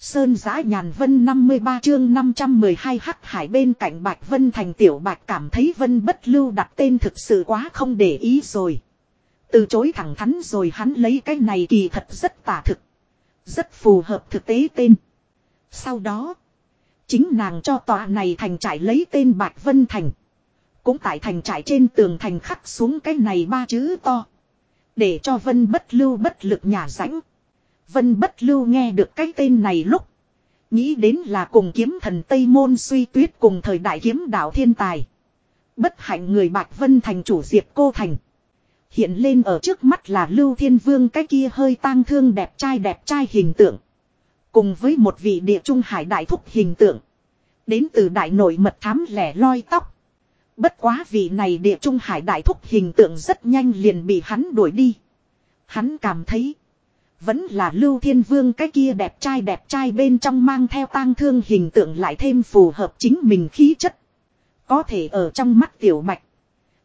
Sơn giã nhàn vân 53 chương 512 hắc hải bên cạnh Bạch Vân thành tiểu Bạch cảm thấy vân bất lưu đặt tên thực sự quá không để ý rồi. Từ chối thẳng thắn rồi hắn lấy cái này kỳ thật rất tả thực. Rất phù hợp thực tế tên. Sau đó. Chính nàng cho tòa này thành trải lấy tên Bạch Vân Thành. Cũng tại thành trải trên tường thành khắc xuống cái này ba chữ to. Để cho vân bất lưu bất lực nhà rãnh. Vân bất lưu nghe được cái tên này lúc. Nghĩ đến là cùng kiếm thần Tây Môn suy tuyết cùng thời đại kiếm đạo thiên tài. Bất hạnh người Bạch Vân thành chủ diệp cô thành. Hiện lên ở trước mắt là Lưu Thiên Vương cái kia hơi tang thương đẹp trai đẹp trai hình tượng. Cùng với một vị địa trung hải đại thúc hình tượng. Đến từ đại nội mật thám lẻ loi tóc. Bất quá vị này địa trung hải đại thúc hình tượng rất nhanh liền bị hắn đuổi đi. Hắn cảm thấy. Vẫn là Lưu Thiên Vương cái kia đẹp trai đẹp trai bên trong mang theo tang thương hình tượng lại thêm phù hợp chính mình khí chất. Có thể ở trong mắt tiểu bạch.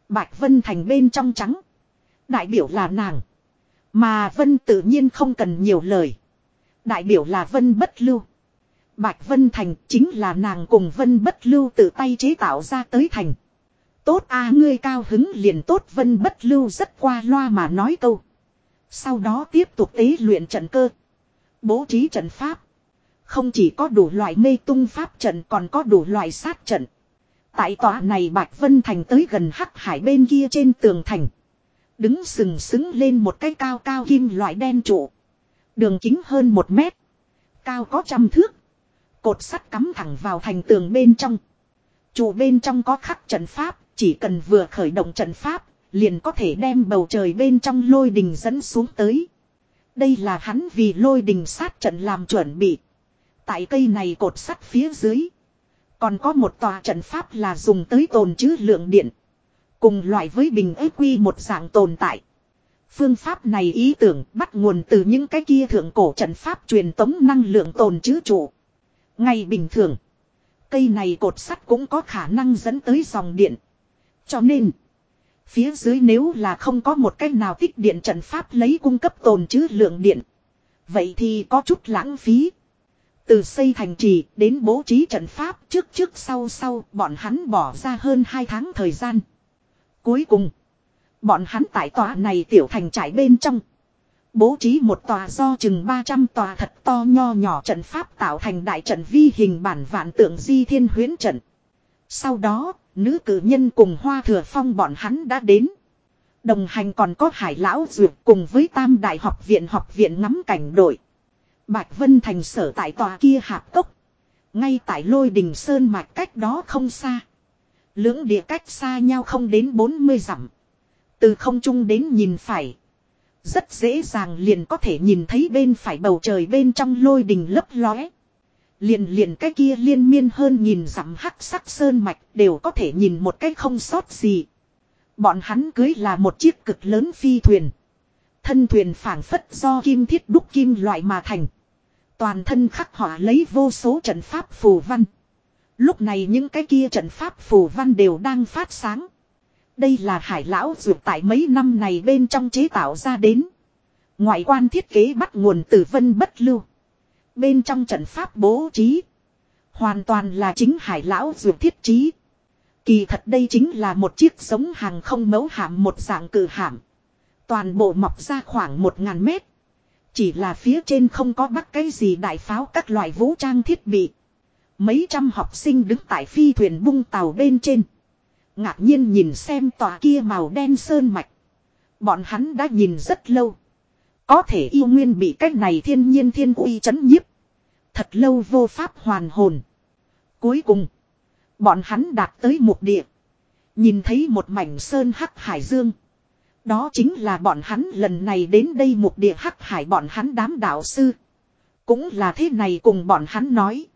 Bạch Vân Thành bên trong trắng. Đại biểu là nàng. Mà Vân tự nhiên không cần nhiều lời. Đại biểu là Vân bất lưu. Bạch Vân Thành chính là nàng cùng Vân bất lưu tự tay chế tạo ra tới thành. Tốt a, ngươi cao hứng liền tốt, Vân bất lưu rất qua loa mà nói câu. Sau đó tiếp tục tế luyện trận cơ. Bố trí trận pháp. Không chỉ có đủ loại mê tung pháp trận còn có đủ loại sát trận. Tại tòa này Bạch Vân Thành tới gần hắc hải bên kia trên tường thành. Đứng sừng sững lên một cái cao cao kim loại đen trụ. Đường kính hơn một mét. Cao có trăm thước. Cột sắt cắm thẳng vào thành tường bên trong. Trụ bên trong có khắc trận pháp. Chỉ cần vừa khởi động trận pháp. Liền có thể đem bầu trời bên trong lôi đình dẫn xuống tới. Đây là hắn vì lôi đình sát trận làm chuẩn bị. Tại cây này cột sắt phía dưới. Còn có một tòa trận pháp là dùng tới tồn trữ lượng điện. Cùng loại với bình ếp quy một dạng tồn tại. Phương pháp này ý tưởng bắt nguồn từ những cái kia thượng cổ trận pháp truyền tống năng lượng tồn trữ trụ. Ngày bình thường, cây này cột sắt cũng có khả năng dẫn tới dòng điện. Cho nên, phía dưới nếu là không có một cách nào tích điện trận pháp lấy cung cấp tồn trữ lượng điện. Vậy thì có chút lãng phí. Từ xây thành trì đến bố trí trận pháp trước trước sau sau bọn hắn bỏ ra hơn 2 tháng thời gian. Cuối cùng, bọn hắn tại tòa này tiểu thành trải bên trong. Bố trí một tòa do chừng 300 tòa thật to nho nhỏ trận pháp tạo thành đại trận vi hình bản vạn tượng di thiên huyến trận. Sau đó, nữ cử nhân cùng hoa thừa phong bọn hắn đã đến. Đồng hành còn có hải lão duyệt cùng với tam đại học viện học viện ngắm cảnh đội. Bạch Vân thành sở tại tòa kia hạp cốc. Ngay tại lôi đình sơn mạch cách đó không xa. Lưỡng địa cách xa nhau không đến 40 dặm. Từ không trung đến nhìn phải. Rất dễ dàng liền có thể nhìn thấy bên phải bầu trời bên trong lôi đình lấp lóe. Liền liền cái kia liên miên hơn nhìn dặm hắc sắc sơn mạch đều có thể nhìn một cái không sót gì. Bọn hắn cưới là một chiếc cực lớn phi thuyền. Thân thuyền phảng phất do kim thiết đúc kim loại mà thành. Toàn thân khắc họa lấy vô số trận pháp phù văn. Lúc này những cái kia trận pháp phù văn đều đang phát sáng. Đây là hải lão dược tại mấy năm này bên trong chế tạo ra đến. Ngoại quan thiết kế bắt nguồn từ vân bất lưu. Bên trong trận pháp bố trí. Hoàn toàn là chính hải lão dược thiết trí. Kỳ thật đây chính là một chiếc giống hàng không mẫu hạm một dạng cử hạm. Toàn bộ mọc ra khoảng một ngàn mét. Chỉ là phía trên không có bắt cái gì đại pháo các loại vũ trang thiết bị. Mấy trăm học sinh đứng tại phi thuyền bung tàu bên trên. Ngạc nhiên nhìn xem tòa kia màu đen sơn mạch. Bọn hắn đã nhìn rất lâu. Có thể yêu nguyên bị cách này thiên nhiên thiên uy chấn nhiếp. Thật lâu vô pháp hoàn hồn. Cuối cùng. Bọn hắn đạt tới một địa. Nhìn thấy một mảnh sơn hắc hải dương. Đó chính là bọn hắn lần này đến đây một địa hắc hải bọn hắn đám đạo sư. Cũng là thế này cùng bọn hắn nói.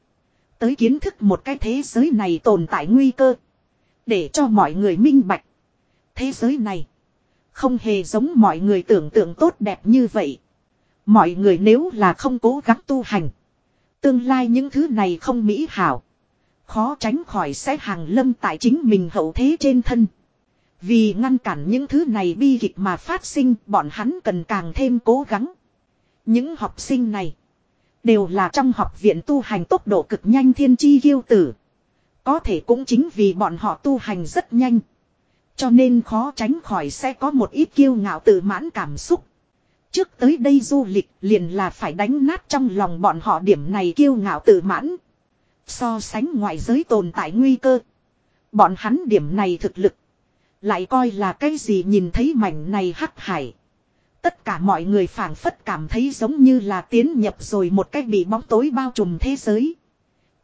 Tới kiến thức một cái thế giới này tồn tại nguy cơ. Để cho mọi người minh bạch. Thế giới này. Không hề giống mọi người tưởng tượng tốt đẹp như vậy. Mọi người nếu là không cố gắng tu hành. Tương lai những thứ này không mỹ hảo. Khó tránh khỏi sẽ hàng lâm tại chính mình hậu thế trên thân. Vì ngăn cản những thứ này bi kịch mà phát sinh, bọn hắn cần càng thêm cố gắng. Những học sinh này. Đều là trong học viện tu hành tốc độ cực nhanh thiên chi kiêu tử. Có thể cũng chính vì bọn họ tu hành rất nhanh. Cho nên khó tránh khỏi sẽ có một ít kiêu ngạo tự mãn cảm xúc. Trước tới đây du lịch liền là phải đánh nát trong lòng bọn họ điểm này kiêu ngạo tự mãn. So sánh ngoại giới tồn tại nguy cơ. Bọn hắn điểm này thực lực. Lại coi là cái gì nhìn thấy mảnh này hắc hải. Tất cả mọi người phảng phất cảm thấy giống như là tiến nhập rồi một cách bị bóng tối bao trùm thế giới.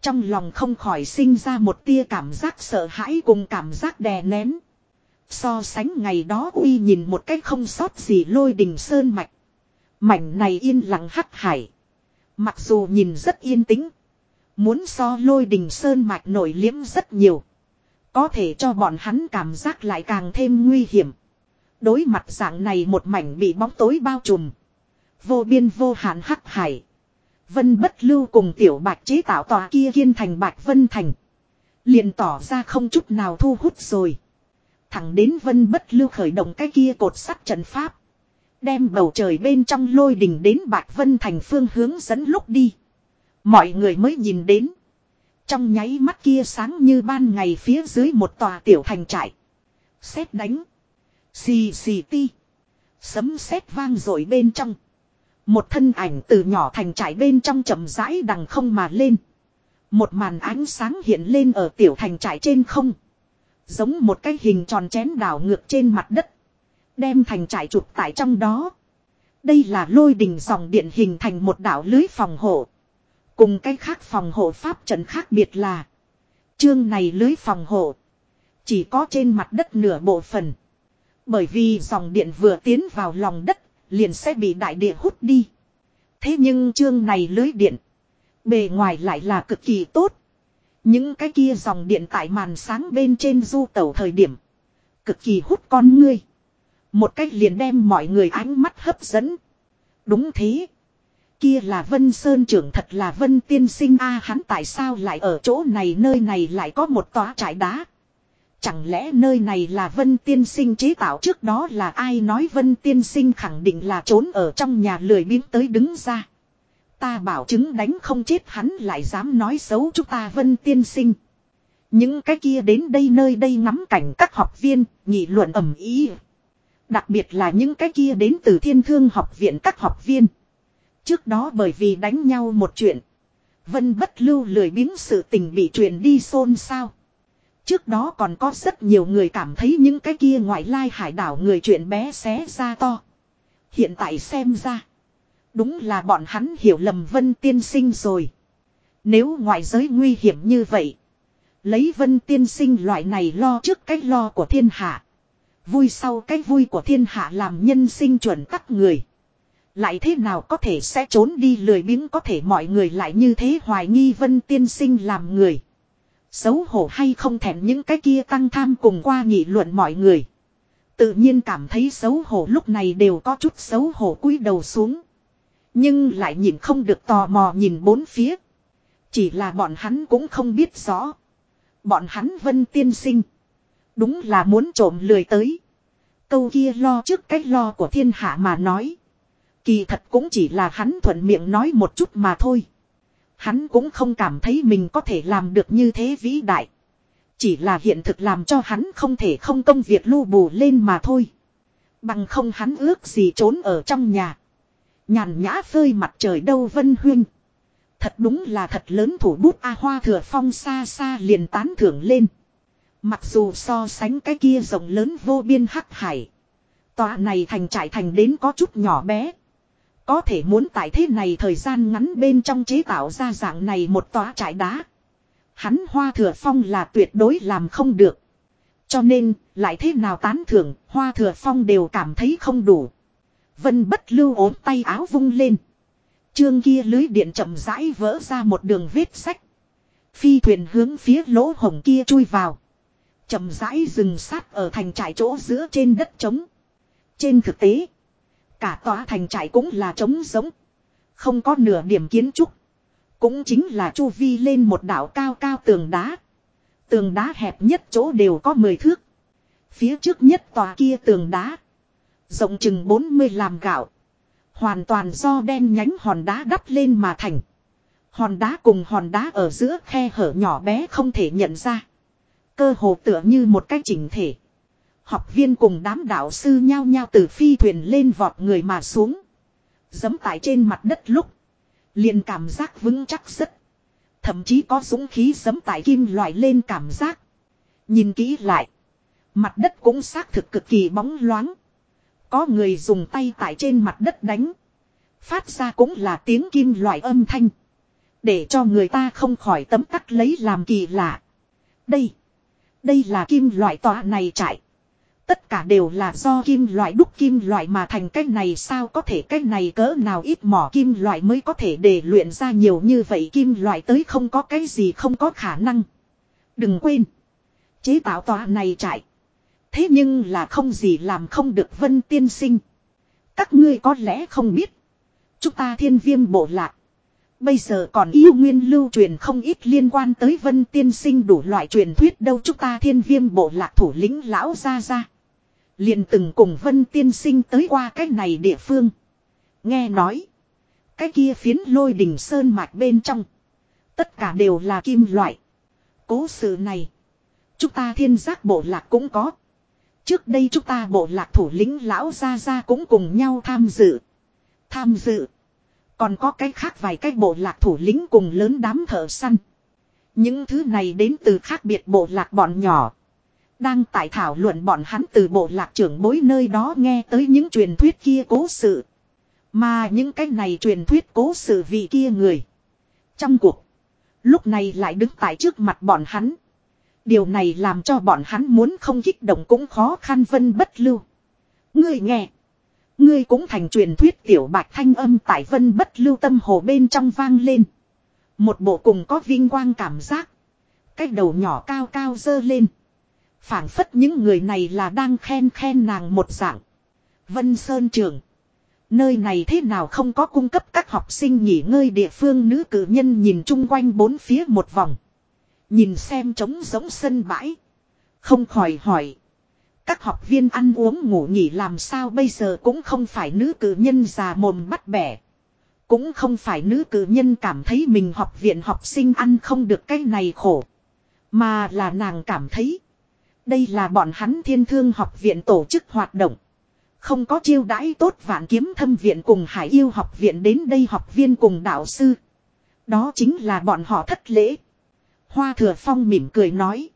Trong lòng không khỏi sinh ra một tia cảm giác sợ hãi cùng cảm giác đè nén. So sánh ngày đó uy nhìn một cách không sót gì lôi đình sơn mạch. Mảnh này yên lặng hắc hải. Mặc dù nhìn rất yên tĩnh. Muốn so lôi đình sơn mạch nổi liếm rất nhiều. Có thể cho bọn hắn cảm giác lại càng thêm nguy hiểm. Đối mặt dạng này một mảnh bị bóng tối bao trùm. Vô biên vô hạn hắc hải. Vân bất lưu cùng tiểu bạch chế tạo tòa kia kiên thành bạch vân thành. liền tỏ ra không chút nào thu hút rồi. Thẳng đến vân bất lưu khởi động cái kia cột sắt trận pháp. Đem bầu trời bên trong lôi đỉnh đến bạch vân thành phương hướng dẫn lúc đi. Mọi người mới nhìn đến. Trong nháy mắt kia sáng như ban ngày phía dưới một tòa tiểu thành trại. Xét đánh. Xì xì ti. Sấm sét vang rồi bên trong. Một thân ảnh từ nhỏ thành trại bên trong chậm rãi đằng không mà lên. Một màn ánh sáng hiện lên ở tiểu thành trại trên không. Giống một cái hình tròn chén đảo ngược trên mặt đất. Đem thành trải chụp tại trong đó. Đây là lôi đình dòng điện hình thành một đảo lưới phòng hộ. Cùng cái khác phòng hộ pháp trận khác biệt là. Chương này lưới phòng hộ. Chỉ có trên mặt đất nửa bộ phận. Bởi vì dòng điện vừa tiến vào lòng đất. Liền sẽ bị đại địa hút đi. Thế nhưng chương này lưới điện. Bề ngoài lại là cực kỳ tốt. Những cái kia dòng điện tại màn sáng bên trên du tàu thời điểm. Cực kỳ hút con ngươi. Một cách liền đem mọi người ánh mắt hấp dẫn. Đúng thế. Kia là Vân Sơn trưởng thật là Vân tiên sinh a, hắn tại sao lại ở chỗ này nơi này lại có một tòa trại đá. Chẳng lẽ nơi này là Vân tiên sinh chế tạo trước đó là ai nói Vân tiên sinh khẳng định là trốn ở trong nhà lười biếng tới đứng ra. Ta bảo chứng đánh không chết hắn lại dám nói xấu chúng ta Vân tiên sinh. Những cái kia đến đây nơi đây ngắm cảnh các học viên, nghị luận ẩm ý. Đặc biệt là những cái kia đến từ thiên thương học viện các học viên. Trước đó bởi vì đánh nhau một chuyện. Vân bất lưu lười biếng sự tình bị truyền đi xôn xao. Trước đó còn có rất nhiều người cảm thấy những cái kia ngoại lai hải đảo người chuyện bé xé ra to. Hiện tại xem ra. Đúng là bọn hắn hiểu lầm Vân tiên sinh rồi. Nếu ngoại giới nguy hiểm như vậy. Lấy Vân tiên sinh loại này lo trước cách lo của thiên hạ. Vui sau cái vui của thiên hạ làm nhân sinh chuẩn tắc người. Lại thế nào có thể sẽ trốn đi lười biếng có thể mọi người lại như thế hoài nghi vân tiên sinh làm người. Xấu hổ hay không thèm những cái kia tăng tham cùng qua nghị luận mọi người. Tự nhiên cảm thấy xấu hổ lúc này đều có chút xấu hổ cúi đầu xuống. Nhưng lại nhìn không được tò mò nhìn bốn phía. Chỉ là bọn hắn cũng không biết rõ. Bọn hắn vân tiên sinh. Đúng là muốn trộm lười tới. Câu kia lo trước cách lo của thiên hạ mà nói. Kỳ thật cũng chỉ là hắn thuận miệng nói một chút mà thôi. Hắn cũng không cảm thấy mình có thể làm được như thế vĩ đại. Chỉ là hiện thực làm cho hắn không thể không công việc lưu bù lên mà thôi. Bằng không hắn ước gì trốn ở trong nhà. Nhàn nhã phơi mặt trời đâu vân huyên. Thật đúng là thật lớn thủ bút A Hoa Thừa Phong xa xa liền tán thưởng lên. Mặc dù so sánh cái kia rộng lớn vô biên hắc hải. Tòa này thành trải thành đến có chút nhỏ bé. Có thể muốn tại thế này thời gian ngắn bên trong chế tạo ra dạng này một tòa trải đá. Hắn hoa thừa phong là tuyệt đối làm không được. Cho nên, lại thế nào tán thưởng, hoa thừa phong đều cảm thấy không đủ. Vân bất lưu ốm tay áo vung lên. Trương kia lưới điện chậm rãi vỡ ra một đường vết sách. Phi thuyền hướng phía lỗ hồng kia chui vào. chậm rãi dừng sát ở thành trại chỗ giữa trên đất trống. Trên thực tế, Cả tòa thành trại cũng là trống giống. Không có nửa điểm kiến trúc. Cũng chính là chu vi lên một đảo cao cao tường đá. Tường đá hẹp nhất chỗ đều có 10 thước. Phía trước nhất tòa kia tường đá. Rộng chừng 40 làm gạo. Hoàn toàn do đen nhánh hòn đá đắp lên mà thành. Hòn đá cùng hòn đá ở giữa khe hở nhỏ bé không thể nhận ra. Cơ hồ tựa như một cái chỉnh thể. Học viên cùng đám đạo sư nhao nhao từ phi thuyền lên vọt người mà xuống. Dấm tại trên mặt đất lúc. liền cảm giác vững chắc rất. Thậm chí có dũng khí dấm tại kim loại lên cảm giác. Nhìn kỹ lại. Mặt đất cũng xác thực cực kỳ bóng loáng. Có người dùng tay tại trên mặt đất đánh. Phát ra cũng là tiếng kim loại âm thanh. Để cho người ta không khỏi tấm tắc lấy làm kỳ lạ. Đây. Đây là kim loại tọa này trại. Tất cả đều là do kim loại đúc kim loại mà thành cái này sao có thể cái này cỡ nào ít mỏ kim loại mới có thể để luyện ra nhiều như vậy kim loại tới không có cái gì không có khả năng. Đừng quên. Chế tạo tòa này trại. Thế nhưng là không gì làm không được vân tiên sinh. Các ngươi có lẽ không biết. Chúng ta thiên viêm bộ lạc. Bây giờ còn yêu nguyên lưu truyền không ít liên quan tới vân tiên sinh đủ loại truyền thuyết đâu chúng ta thiên viêm bộ lạc thủ lĩnh lão ra ra. liền từng cùng vân tiên sinh tới qua cái này địa phương. Nghe nói. Cái kia phiến lôi đỉnh sơn mạch bên trong. Tất cả đều là kim loại. Cố sự này. Chúng ta thiên giác bộ lạc cũng có. Trước đây chúng ta bộ lạc thủ lĩnh lão gia gia cũng cùng nhau tham dự. Tham dự. Còn có cái khác vài cái bộ lạc thủ lĩnh cùng lớn đám thợ săn. Những thứ này đến từ khác biệt bộ lạc bọn nhỏ. Đang tại thảo luận bọn hắn từ bộ lạc trưởng bối nơi đó nghe tới những truyền thuyết kia cố sự. Mà những cái này truyền thuyết cố sự vị kia người. Trong cuộc. Lúc này lại đứng tại trước mặt bọn hắn. Điều này làm cho bọn hắn muốn không kích động cũng khó khăn vân bất lưu. Ngươi nghe. Ngươi cũng thành truyền thuyết tiểu bạch thanh âm tại vân bất lưu tâm hồ bên trong vang lên. Một bộ cùng có vinh quang cảm giác. Cái đầu nhỏ cao cao dơ lên. phảng phất những người này là đang khen khen nàng một dạng. Vân Sơn Trường. Nơi này thế nào không có cung cấp các học sinh nghỉ ngơi địa phương nữ cử nhân nhìn chung quanh bốn phía một vòng. Nhìn xem trống giống sân bãi. Không khỏi hỏi. Các học viên ăn uống ngủ nghỉ làm sao bây giờ cũng không phải nữ cử nhân già mồm bắt bẻ. Cũng không phải nữ cử nhân cảm thấy mình học viện học sinh ăn không được cái này khổ. Mà là nàng cảm thấy. Đây là bọn hắn thiên thương học viện tổ chức hoạt động. Không có chiêu đãi tốt vạn kiếm thâm viện cùng hải yêu học viện đến đây học viên cùng đạo sư. Đó chính là bọn họ thất lễ. Hoa thừa phong mỉm cười nói.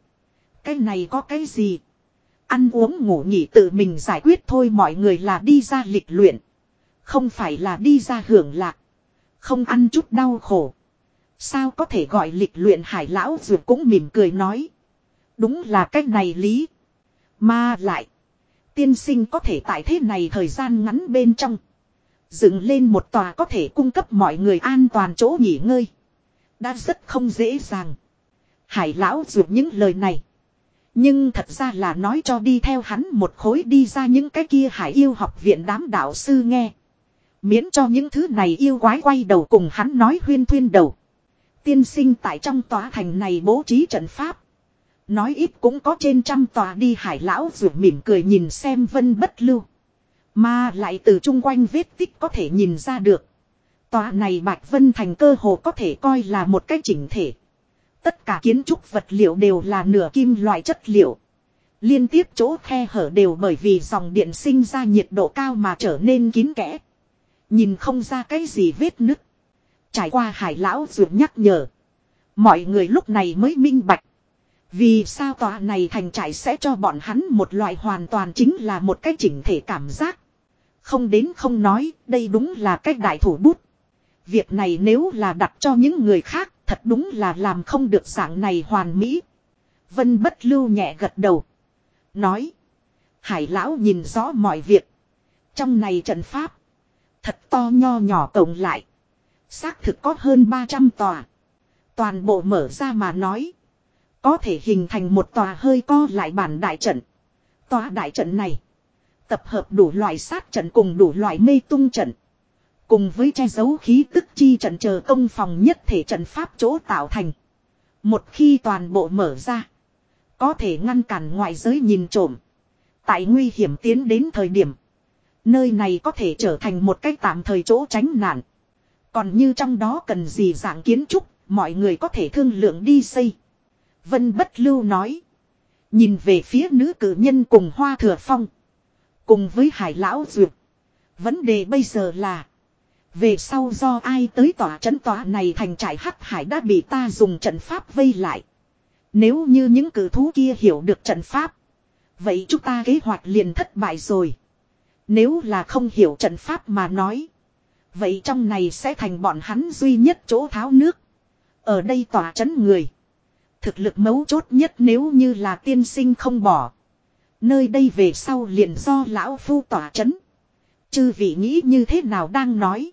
Cái này có cái gì? Ăn uống ngủ nghỉ tự mình giải quyết thôi mọi người là đi ra lịch luyện. Không phải là đi ra hưởng lạc. Không ăn chút đau khổ. Sao có thể gọi lịch luyện hải lão dược cũng mỉm cười nói. Đúng là cách này lý. Mà lại. Tiên sinh có thể tại thế này thời gian ngắn bên trong. Dựng lên một tòa có thể cung cấp mọi người an toàn chỗ nghỉ ngơi. Đã rất không dễ dàng. Hải lão dược những lời này. Nhưng thật ra là nói cho đi theo hắn một khối đi ra những cái kia hải yêu học viện đám đạo sư nghe. Miễn cho những thứ này yêu quái quay đầu cùng hắn nói huyên thuyên đầu. Tiên sinh tại trong tòa thành này bố trí trận pháp. Nói ít cũng có trên trăm tòa đi hải lão rủ mỉm cười nhìn xem vân bất lưu. Mà lại từ chung quanh vết tích có thể nhìn ra được. Tòa này Bạch Vân Thành cơ hồ có thể coi là một cái chỉnh thể. Tất cả kiến trúc vật liệu đều là nửa kim loại chất liệu. Liên tiếp chỗ khe hở đều bởi vì dòng điện sinh ra nhiệt độ cao mà trở nên kín kẽ. Nhìn không ra cái gì vết nứt. Trải qua hải lão ruột nhắc nhở. Mọi người lúc này mới minh bạch. Vì sao tòa này thành trại sẽ cho bọn hắn một loại hoàn toàn chính là một cái chỉnh thể cảm giác. Không đến không nói, đây đúng là cách đại thủ bút. Việc này nếu là đặt cho những người khác, thật đúng là làm không được dạng này hoàn mỹ. Vân bất lưu nhẹ gật đầu. Nói. Hải lão nhìn rõ mọi việc. Trong này trận pháp. Thật to nho nhỏ tổng lại. Xác thực có hơn 300 tòa. Toàn bộ mở ra mà nói. Có thể hình thành một tòa hơi co lại bản đại trận. Tòa đại trận này. Tập hợp đủ loại sát trận cùng đủ loại mê tung trận. Cùng với che giấu khí tức chi trận chờ công phòng nhất thể trận pháp chỗ tạo thành. Một khi toàn bộ mở ra. Có thể ngăn cản ngoại giới nhìn trộm. Tại nguy hiểm tiến đến thời điểm. Nơi này có thể trở thành một cách tạm thời chỗ tránh nạn. Còn như trong đó cần gì dạng kiến trúc, mọi người có thể thương lượng đi xây. Vân Bất Lưu nói. Nhìn về phía nữ cử nhân cùng Hoa Thừa Phong. Cùng với Hải Lão Duyệt. Vấn đề bây giờ là. Về sau do ai tới tòa trấn tòa này thành trại hắc hải đã bị ta dùng trận pháp vây lại. Nếu như những cử thú kia hiểu được trận pháp. Vậy chúng ta kế hoạch liền thất bại rồi. Nếu là không hiểu trận pháp mà nói. Vậy trong này sẽ thành bọn hắn duy nhất chỗ tháo nước. Ở đây tỏa chấn người. Thực lực mấu chốt nhất nếu như là tiên sinh không bỏ. Nơi đây về sau liền do lão phu tỏa chấn. Chư vị nghĩ như thế nào đang nói.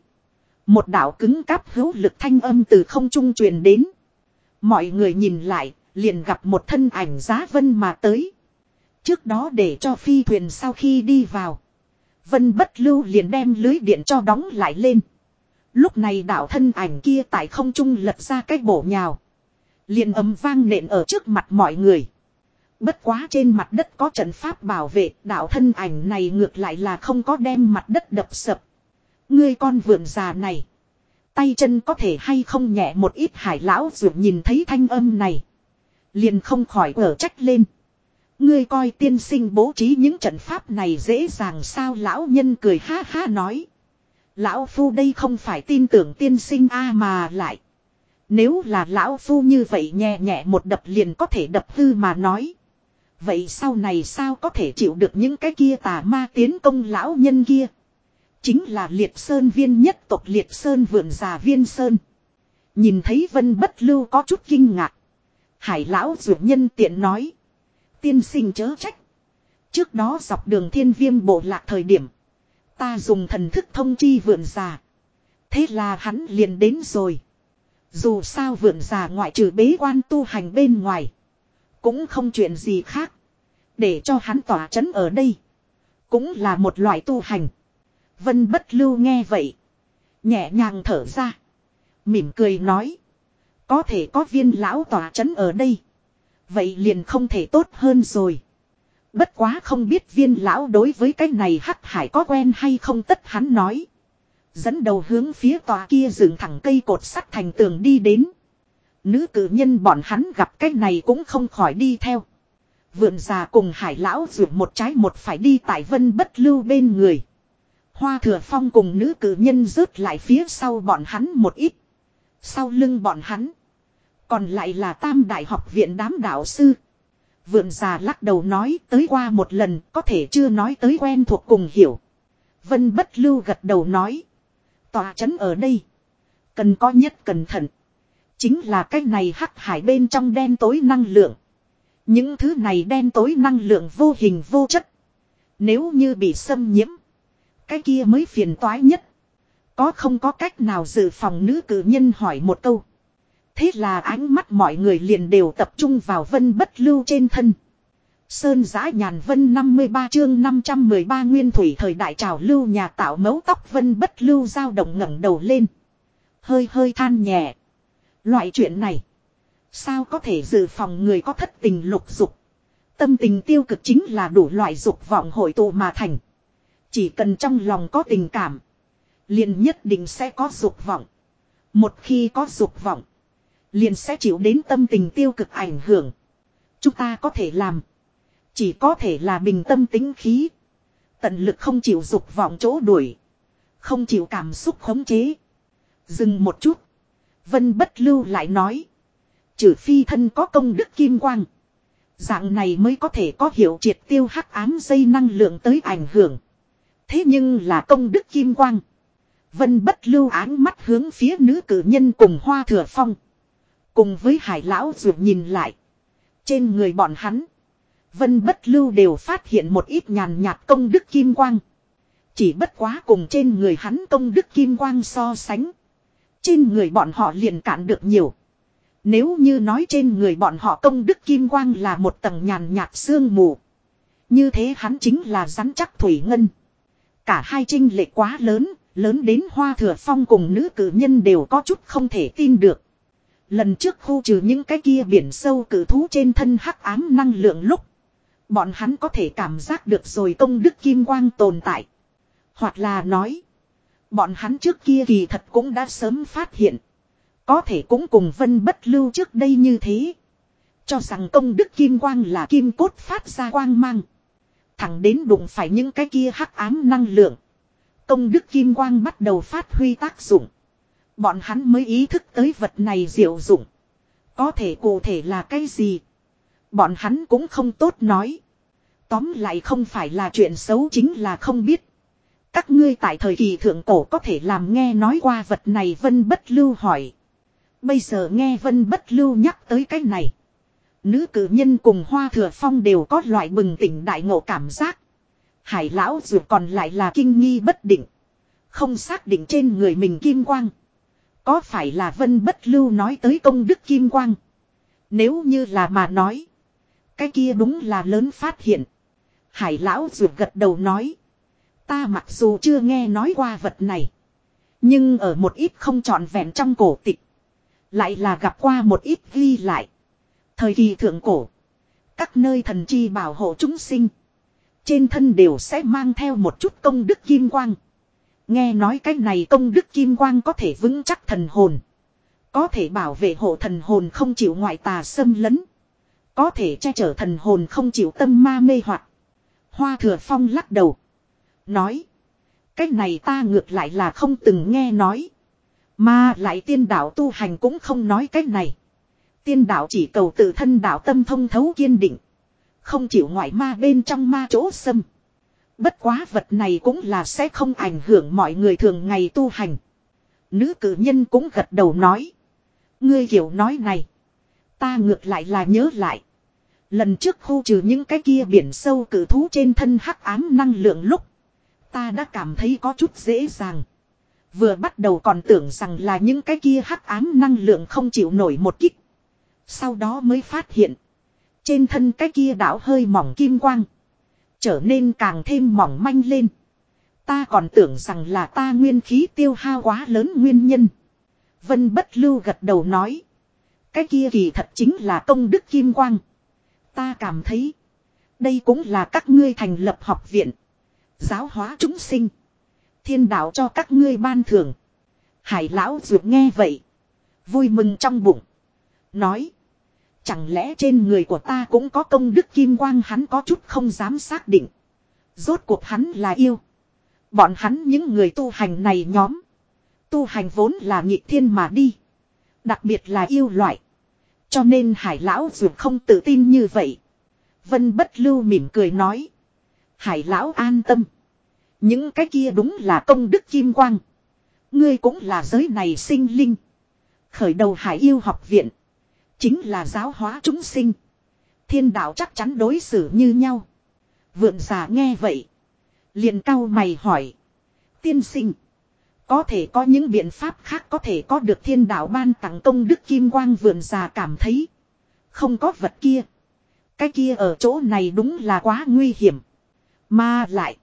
Một đạo cứng cáp hữu lực thanh âm từ không trung truyền đến. Mọi người nhìn lại, liền gặp một thân ảnh giá vân mà tới. Trước đó để cho phi thuyền sau khi đi vào. Vân bất lưu liền đem lưới điện cho đóng lại lên. Lúc này đạo thân ảnh kia tại không trung lật ra cái bổ nhào. Liền ấm vang nện ở trước mặt mọi người. Bất quá trên mặt đất có trận pháp bảo vệ, đạo thân ảnh này ngược lại là không có đem mặt đất đập sập. Ngươi con vượn già này. Tay chân có thể hay không nhẹ một ít hải lão dù nhìn thấy thanh âm này. Liền không khỏi ở trách lên. Ngươi coi tiên sinh bố trí những trận pháp này dễ dàng sao lão nhân cười ha ha nói. Lão phu đây không phải tin tưởng tiên sinh a mà lại. Nếu là lão phu như vậy nhẹ nhẹ một đập liền có thể đập hư mà nói. Vậy sau này sao có thể chịu được những cái kia tà ma tiến công lão nhân kia. Chính là liệt sơn viên nhất tộc liệt sơn vườn già viên sơn. Nhìn thấy vân bất lưu có chút kinh ngạc. Hải lão dược nhân tiện nói. Tiên sinh chớ trách. Trước đó dọc đường thiên viêm bộ lạc thời điểm. Ta dùng thần thức thông chi vườn già. Thế là hắn liền đến rồi. Dù sao vườn già ngoại trừ bế quan tu hành bên ngoài. Cũng không chuyện gì khác. Để cho hắn tỏa chấn ở đây. Cũng là một loại tu hành. Vân bất lưu nghe vậy. Nhẹ nhàng thở ra. Mỉm cười nói. Có thể có viên lão tỏa chấn ở đây. Vậy liền không thể tốt hơn rồi. Bất quá không biết viên lão đối với cái này hắc hải có quen hay không tất hắn nói. Dẫn đầu hướng phía tòa kia dựng thẳng cây cột sắt thành tường đi đến. Nữ cử nhân bọn hắn gặp cái này cũng không khỏi đi theo. Vượn già cùng hải lão rủ một trái một phải đi tại vân bất lưu bên người. Hoa thừa phong cùng nữ cử nhân rớt lại phía sau bọn hắn một ít. Sau lưng bọn hắn. Còn lại là tam đại học viện đám đạo sư. Vượn già lắc đầu nói tới qua một lần, có thể chưa nói tới quen thuộc cùng hiểu. Vân bất lưu gật đầu nói. Tòa chấn ở đây. Cần có nhất cẩn thận. Chính là cái này hắc hải bên trong đen tối năng lượng. Những thứ này đen tối năng lượng vô hình vô chất. Nếu như bị xâm nhiễm. Cái kia mới phiền toái nhất. Có không có cách nào dự phòng nữ cử nhân hỏi một câu. Thế là ánh mắt mọi người liền đều tập trung vào vân bất lưu trên thân. Sơn giã nhàn vân 53 chương 513 nguyên thủy thời đại trào lưu nhà tạo mấu tóc vân bất lưu dao động ngẩng đầu lên. Hơi hơi than nhẹ. Loại chuyện này. Sao có thể dự phòng người có thất tình lục dục. Tâm tình tiêu cực chính là đủ loại dục vọng hội tụ mà thành. Chỉ cần trong lòng có tình cảm. liền nhất định sẽ có dục vọng. Một khi có dục vọng, liền sẽ chịu đến tâm tình tiêu cực ảnh hưởng. Chúng ta có thể làm. Chỉ có thể là bình tâm tính khí. Tận lực không chịu dục vọng chỗ đuổi. Không chịu cảm xúc khống chế. Dừng một chút. Vân bất lưu lại nói. Trừ phi thân có công đức kim quang. Dạng này mới có thể có hiệu triệt tiêu hắc ám dây năng lượng tới ảnh hưởng. Thế nhưng là công đức kim quang. Vân bất lưu áng mắt hướng phía nữ cử nhân cùng hoa thừa phong. Cùng với hải lão ruột nhìn lại. Trên người bọn hắn. Vân bất lưu đều phát hiện một ít nhàn nhạt công đức kim quang. Chỉ bất quá cùng trên người hắn công đức kim quang so sánh. Trên người bọn họ liền cản được nhiều. Nếu như nói trên người bọn họ công đức kim quang là một tầng nhàn nhạt sương mù. Như thế hắn chính là rắn chắc thủy ngân. Cả hai trinh lệ quá lớn, lớn đến hoa thừa phong cùng nữ cử nhân đều có chút không thể tin được. Lần trước khu trừ những cái kia biển sâu cử thú trên thân hắc ám năng lượng lúc. Bọn hắn có thể cảm giác được rồi công đức kim quang tồn tại. Hoặc là nói. Bọn hắn trước kia kỳ thật cũng đã sớm phát hiện. Có thể cũng cùng vân bất lưu trước đây như thế. Cho rằng công đức kim quang là kim cốt phát ra quang mang. Thẳng đến đụng phải những cái kia hắc ám năng lượng. Công đức kim quang bắt đầu phát huy tác dụng. Bọn hắn mới ý thức tới vật này diệu dụng. Có thể cụ thể là cái gì? Bọn hắn cũng không tốt nói. Tóm lại không phải là chuyện xấu chính là không biết. Các ngươi tại thời kỳ thượng cổ có thể làm nghe nói qua vật này Vân Bất Lưu hỏi. Bây giờ nghe Vân Bất Lưu nhắc tới cái này. Nữ cử nhân cùng Hoa Thừa Phong đều có loại bừng tỉnh đại ngộ cảm giác. Hải lão dù còn lại là kinh nghi bất định. Không xác định trên người mình kim quang. Có phải là Vân Bất Lưu nói tới công đức kim quang? Nếu như là mà nói. Cái kia đúng là lớn phát hiện. Hải lão dù gật đầu nói. Ta mặc dù chưa nghe nói qua vật này. Nhưng ở một ít không trọn vẹn trong cổ tịch. Lại là gặp qua một ít ghi lại. Thời kỳ thượng cổ. Các nơi thần chi bảo hộ chúng sinh. Trên thân đều sẽ mang theo một chút công đức kim quang. Nghe nói cái này công đức kim quang có thể vững chắc thần hồn. Có thể bảo vệ hộ thần hồn không chịu ngoại tà xâm lấn. Có thể che chở thần hồn không chịu tâm ma mê hoặc. Hoa thừa phong lắc đầu. Nói. Cái này ta ngược lại là không từng nghe nói. Mà lại tiên đạo tu hành cũng không nói cái này. Tiên đạo chỉ cầu tự thân đạo tâm thông thấu kiên định. Không chịu ngoại ma bên trong ma chỗ xâm. Bất quá vật này cũng là sẽ không ảnh hưởng mọi người thường ngày tu hành. Nữ cử nhân cũng gật đầu nói. Ngươi hiểu nói này. Ta ngược lại là nhớ lại. Lần trước khu trừ những cái kia biển sâu cử thú trên thân hắc ám năng lượng lúc. Ta đã cảm thấy có chút dễ dàng. Vừa bắt đầu còn tưởng rằng là những cái kia hắc ám năng lượng không chịu nổi một kích. Sau đó mới phát hiện. Trên thân cái kia đảo hơi mỏng kim quang. Trở nên càng thêm mỏng manh lên. Ta còn tưởng rằng là ta nguyên khí tiêu hao quá lớn nguyên nhân. Vân bất lưu gật đầu nói. Cái kia kỳ thật chính là công đức kim quang. Ta cảm thấy. Đây cũng là các ngươi thành lập học viện. Giáo hóa chúng sinh. Thiên đạo cho các ngươi ban thưởng. Hải lão dược nghe vậy. Vui mừng trong bụng. Nói. Chẳng lẽ trên người của ta cũng có công đức kim quang hắn có chút không dám xác định. Rốt cuộc hắn là yêu. Bọn hắn những người tu hành này nhóm. Tu hành vốn là nhị thiên mà đi. Đặc biệt là yêu loại. Cho nên hải lão dù không tự tin như vậy. Vân bất lưu mỉm cười nói. Hải lão an tâm. Những cái kia đúng là công đức kim quang. Ngươi cũng là giới này sinh linh. Khởi đầu hải yêu học viện. Chính là giáo hóa chúng sinh. Thiên đạo chắc chắn đối xử như nhau. Vượng giả nghe vậy. Liền cau mày hỏi. Tiên sinh. Có thể có những biện pháp khác có thể có được thiên đạo ban tặng công đức kim quang Vượng già cảm thấy. Không có vật kia. Cái kia ở chỗ này đúng là quá nguy hiểm. Mà lại.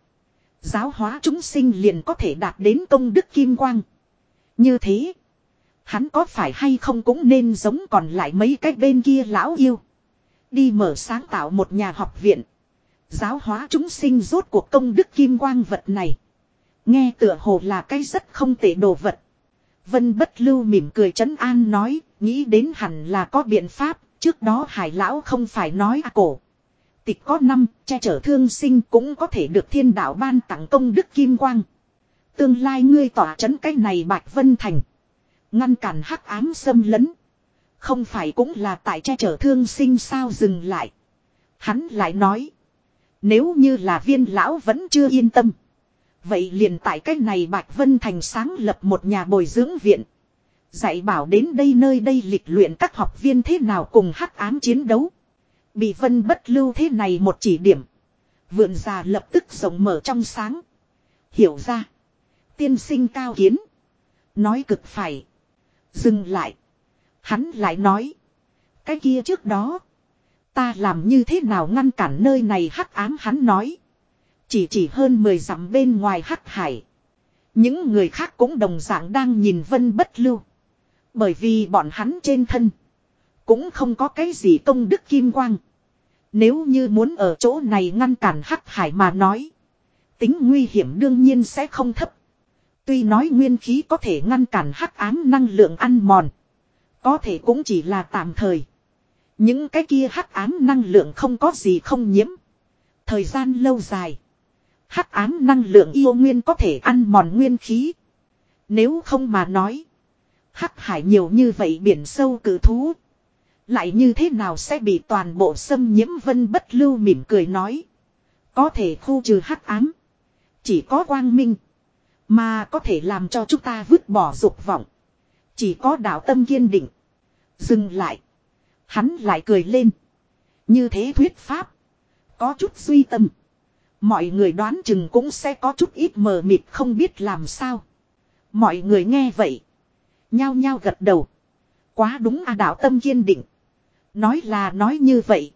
Giáo hóa chúng sinh liền có thể đạt đến công đức kim quang. Như thế. Hắn có phải hay không cũng nên giống còn lại mấy cái bên kia lão yêu. Đi mở sáng tạo một nhà học viện. Giáo hóa chúng sinh rốt cuộc công đức kim quang vật này. Nghe tựa hồ là cái rất không tệ đồ vật. Vân bất lưu mỉm cười trấn an nói, nghĩ đến hẳn là có biện pháp, trước đó hải lão không phải nói à cổ. Tịch có năm, che chở thương sinh cũng có thể được thiên đạo ban tặng công đức kim quang. Tương lai ngươi tỏa chấn cái này bạch vân thành. Ngăn cản hắc ám xâm lấn. Không phải cũng là tại che chở thương sinh sao dừng lại. Hắn lại nói. Nếu như là viên lão vẫn chưa yên tâm. Vậy liền tại cách này Bạch Vân Thành sáng lập một nhà bồi dưỡng viện. Dạy bảo đến đây nơi đây lịch luyện các học viên thế nào cùng hắc ám chiến đấu. Bị vân bất lưu thế này một chỉ điểm. Vượn già lập tức rộng mở trong sáng. Hiểu ra. Tiên sinh cao kiến. Nói cực phải. Dừng lại. Hắn lại nói. Cái kia trước đó. Ta làm như thế nào ngăn cản nơi này hắc ám hắn nói. Chỉ chỉ hơn 10 dặm bên ngoài hắc hải. Những người khác cũng đồng dạng đang nhìn vân bất lưu. Bởi vì bọn hắn trên thân. Cũng không có cái gì công đức kim quang. Nếu như muốn ở chỗ này ngăn cản hắc hải mà nói. Tính nguy hiểm đương nhiên sẽ không thấp. Tuy nói nguyên khí có thể ngăn cản hắc ám năng lượng ăn mòn. Có thể cũng chỉ là tạm thời. Những cái kia hắc ám năng lượng không có gì không nhiễm. Thời gian lâu dài. Hắc ám năng lượng yêu nguyên có thể ăn mòn nguyên khí. Nếu không mà nói. Hắc hải nhiều như vậy biển sâu cử thú. Lại như thế nào sẽ bị toàn bộ xâm nhiễm vân bất lưu mỉm cười nói. Có thể khu trừ hắc ám. Chỉ có quang minh. Mà có thể làm cho chúng ta vứt bỏ dục vọng. Chỉ có đạo tâm kiên định. Dừng lại. Hắn lại cười lên. Như thế thuyết pháp. Có chút suy tâm. Mọi người đoán chừng cũng sẽ có chút ít mờ mịt không biết làm sao. Mọi người nghe vậy. Nhao nhao gật đầu. Quá đúng à đạo tâm kiên định. Nói là nói như vậy.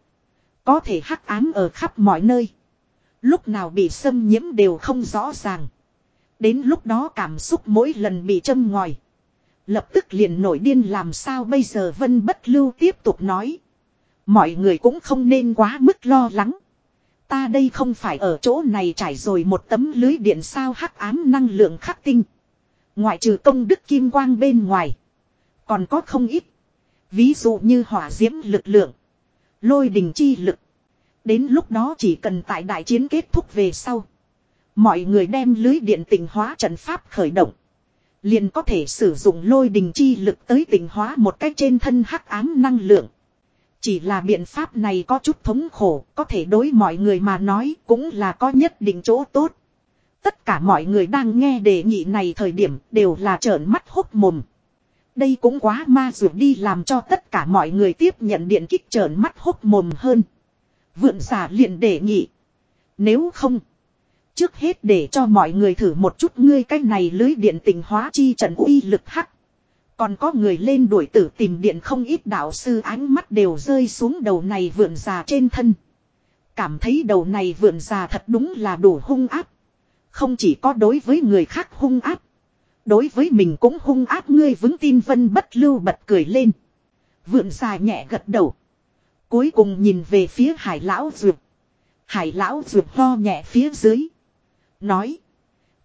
Có thể hắc ám ở khắp mọi nơi. Lúc nào bị xâm nhiễm đều không rõ ràng. Đến lúc đó cảm xúc mỗi lần bị châm ngòi. Lập tức liền nổi điên làm sao bây giờ Vân Bất Lưu tiếp tục nói. Mọi người cũng không nên quá mức lo lắng. Ta đây không phải ở chỗ này trải rồi một tấm lưới điện sao hắc ám năng lượng khắc tinh. Ngoại trừ công đức kim quang bên ngoài. Còn có không ít. Ví dụ như hỏa diễm lực lượng. Lôi đình chi lực. Đến lúc đó chỉ cần tại đại chiến kết thúc về sau. Mọi người đem lưới điện tình hóa trận pháp khởi động. Liền có thể sử dụng lôi đình chi lực tới tình hóa một cách trên thân hắc ám năng lượng. Chỉ là biện pháp này có chút thống khổ, có thể đối mọi người mà nói cũng là có nhất định chỗ tốt. Tất cả mọi người đang nghe đề nghị này thời điểm đều là trợn mắt hốt mồm. Đây cũng quá ma dược đi làm cho tất cả mọi người tiếp nhận điện kích trợn mắt hốt mồm hơn. Vượn giả liền đề nghị. Nếu không. Trước hết để cho mọi người thử một chút ngươi cái này lưới điện tình hóa chi trận uy lực hắc. Còn có người lên đuổi tử tìm điện không ít đạo sư ánh mắt đều rơi xuống đầu này vượn già trên thân. Cảm thấy đầu này vượn già thật đúng là đủ hung áp. Không chỉ có đối với người khác hung áp. Đối với mình cũng hung áp ngươi vững tin vân bất lưu bật cười lên. Vượn già nhẹ gật đầu. Cuối cùng nhìn về phía hải lão dược. Hải lão dược ho nhẹ phía dưới. Nói.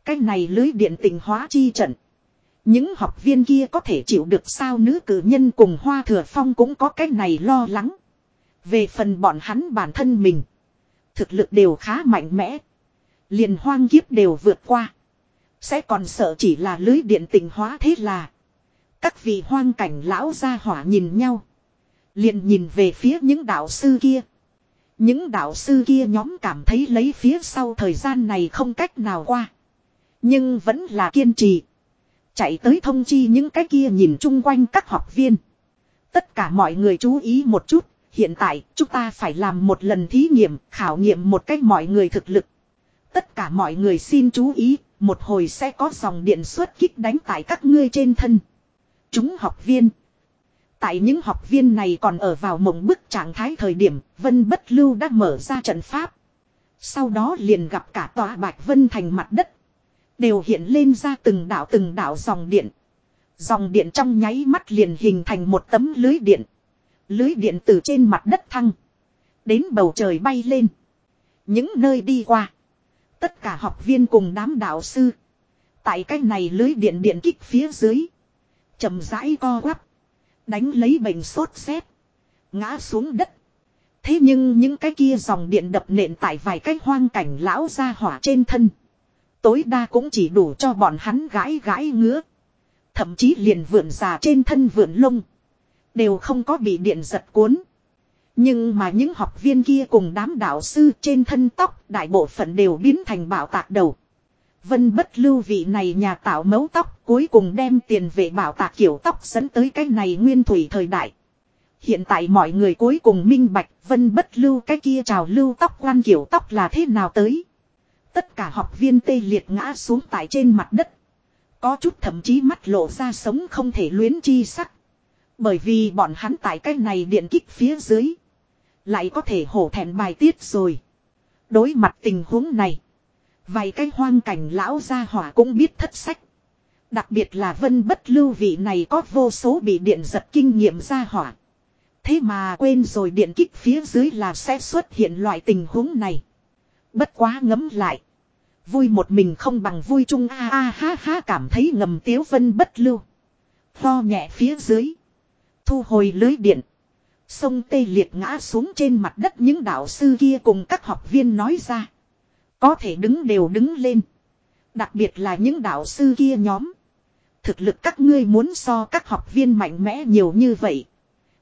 Cái này lưới điện tình hóa chi trận. Những học viên kia có thể chịu được sao nữ cử nhân cùng Hoa Thừa Phong cũng có cái này lo lắng. Về phần bọn hắn bản thân mình. Thực lực đều khá mạnh mẽ. Liền hoang kiếp đều vượt qua. Sẽ còn sợ chỉ là lưới điện tình hóa thế là. Các vị hoang cảnh lão gia hỏa nhìn nhau. Liền nhìn về phía những đạo sư kia. Những đạo sư kia nhóm cảm thấy lấy phía sau thời gian này không cách nào qua. Nhưng vẫn là kiên trì. Chạy tới thông chi những cái kia nhìn chung quanh các học viên. Tất cả mọi người chú ý một chút. Hiện tại chúng ta phải làm một lần thí nghiệm, khảo nghiệm một cách mọi người thực lực. Tất cả mọi người xin chú ý, một hồi sẽ có dòng điện xuất kích đánh tại các ngươi trên thân. Chúng học viên. Tại những học viên này còn ở vào mộng bức trạng thái thời điểm, Vân Bất Lưu đã mở ra trận pháp. Sau đó liền gặp cả tòa Bạch Vân thành mặt đất. Đều hiện lên ra từng đảo từng đảo dòng điện. Dòng điện trong nháy mắt liền hình thành một tấm lưới điện. Lưới điện từ trên mặt đất thăng. Đến bầu trời bay lên. Những nơi đi qua. Tất cả học viên cùng đám đạo sư. Tại cái này lưới điện điện kích phía dưới. chậm rãi co quắp. Đánh lấy bệnh sốt rét. Ngã xuống đất. Thế nhưng những cái kia dòng điện đập nện tại vài cái hoang cảnh lão ra hỏa trên thân. Tối đa cũng chỉ đủ cho bọn hắn gãi gãi ngứa. Thậm chí liền vượn già trên thân vượn lông. Đều không có bị điện giật cuốn. Nhưng mà những học viên kia cùng đám đạo sư trên thân tóc đại bộ phận đều biến thành bảo tạc đầu. Vân bất lưu vị này nhà tạo mấu tóc, cuối cùng đem tiền về bảo tạc kiểu tóc dẫn tới cái này nguyên thủy thời đại. Hiện tại mọi người cuối cùng minh bạch, vân bất lưu cái kia trào lưu tóc quan kiểu tóc là thế nào tới. Tất cả học viên tê liệt ngã xuống tại trên mặt đất. Có chút thậm chí mắt lộ ra sống không thể luyến chi sắc. Bởi vì bọn hắn tại cái này điện kích phía dưới. Lại có thể hổ thẹn bài tiết rồi. Đối mặt tình huống này. Vài cái hoang cảnh lão gia hỏa cũng biết thất sách. Đặc biệt là vân bất lưu vị này có vô số bị điện giật kinh nghiệm gia hỏa. Thế mà quên rồi điện kích phía dưới là sẽ xuất hiện loại tình huống này. Bất quá ngấm lại. Vui một mình không bằng vui chung a a ha ha cảm thấy ngầm tiếu vân bất lưu. Tho nhẹ phía dưới. Thu hồi lưới điện. Sông tê liệt ngã xuống trên mặt đất những đạo sư kia cùng các học viên nói ra. Có thể đứng đều đứng lên. Đặc biệt là những đạo sư kia nhóm. Thực lực các ngươi muốn so các học viên mạnh mẽ nhiều như vậy.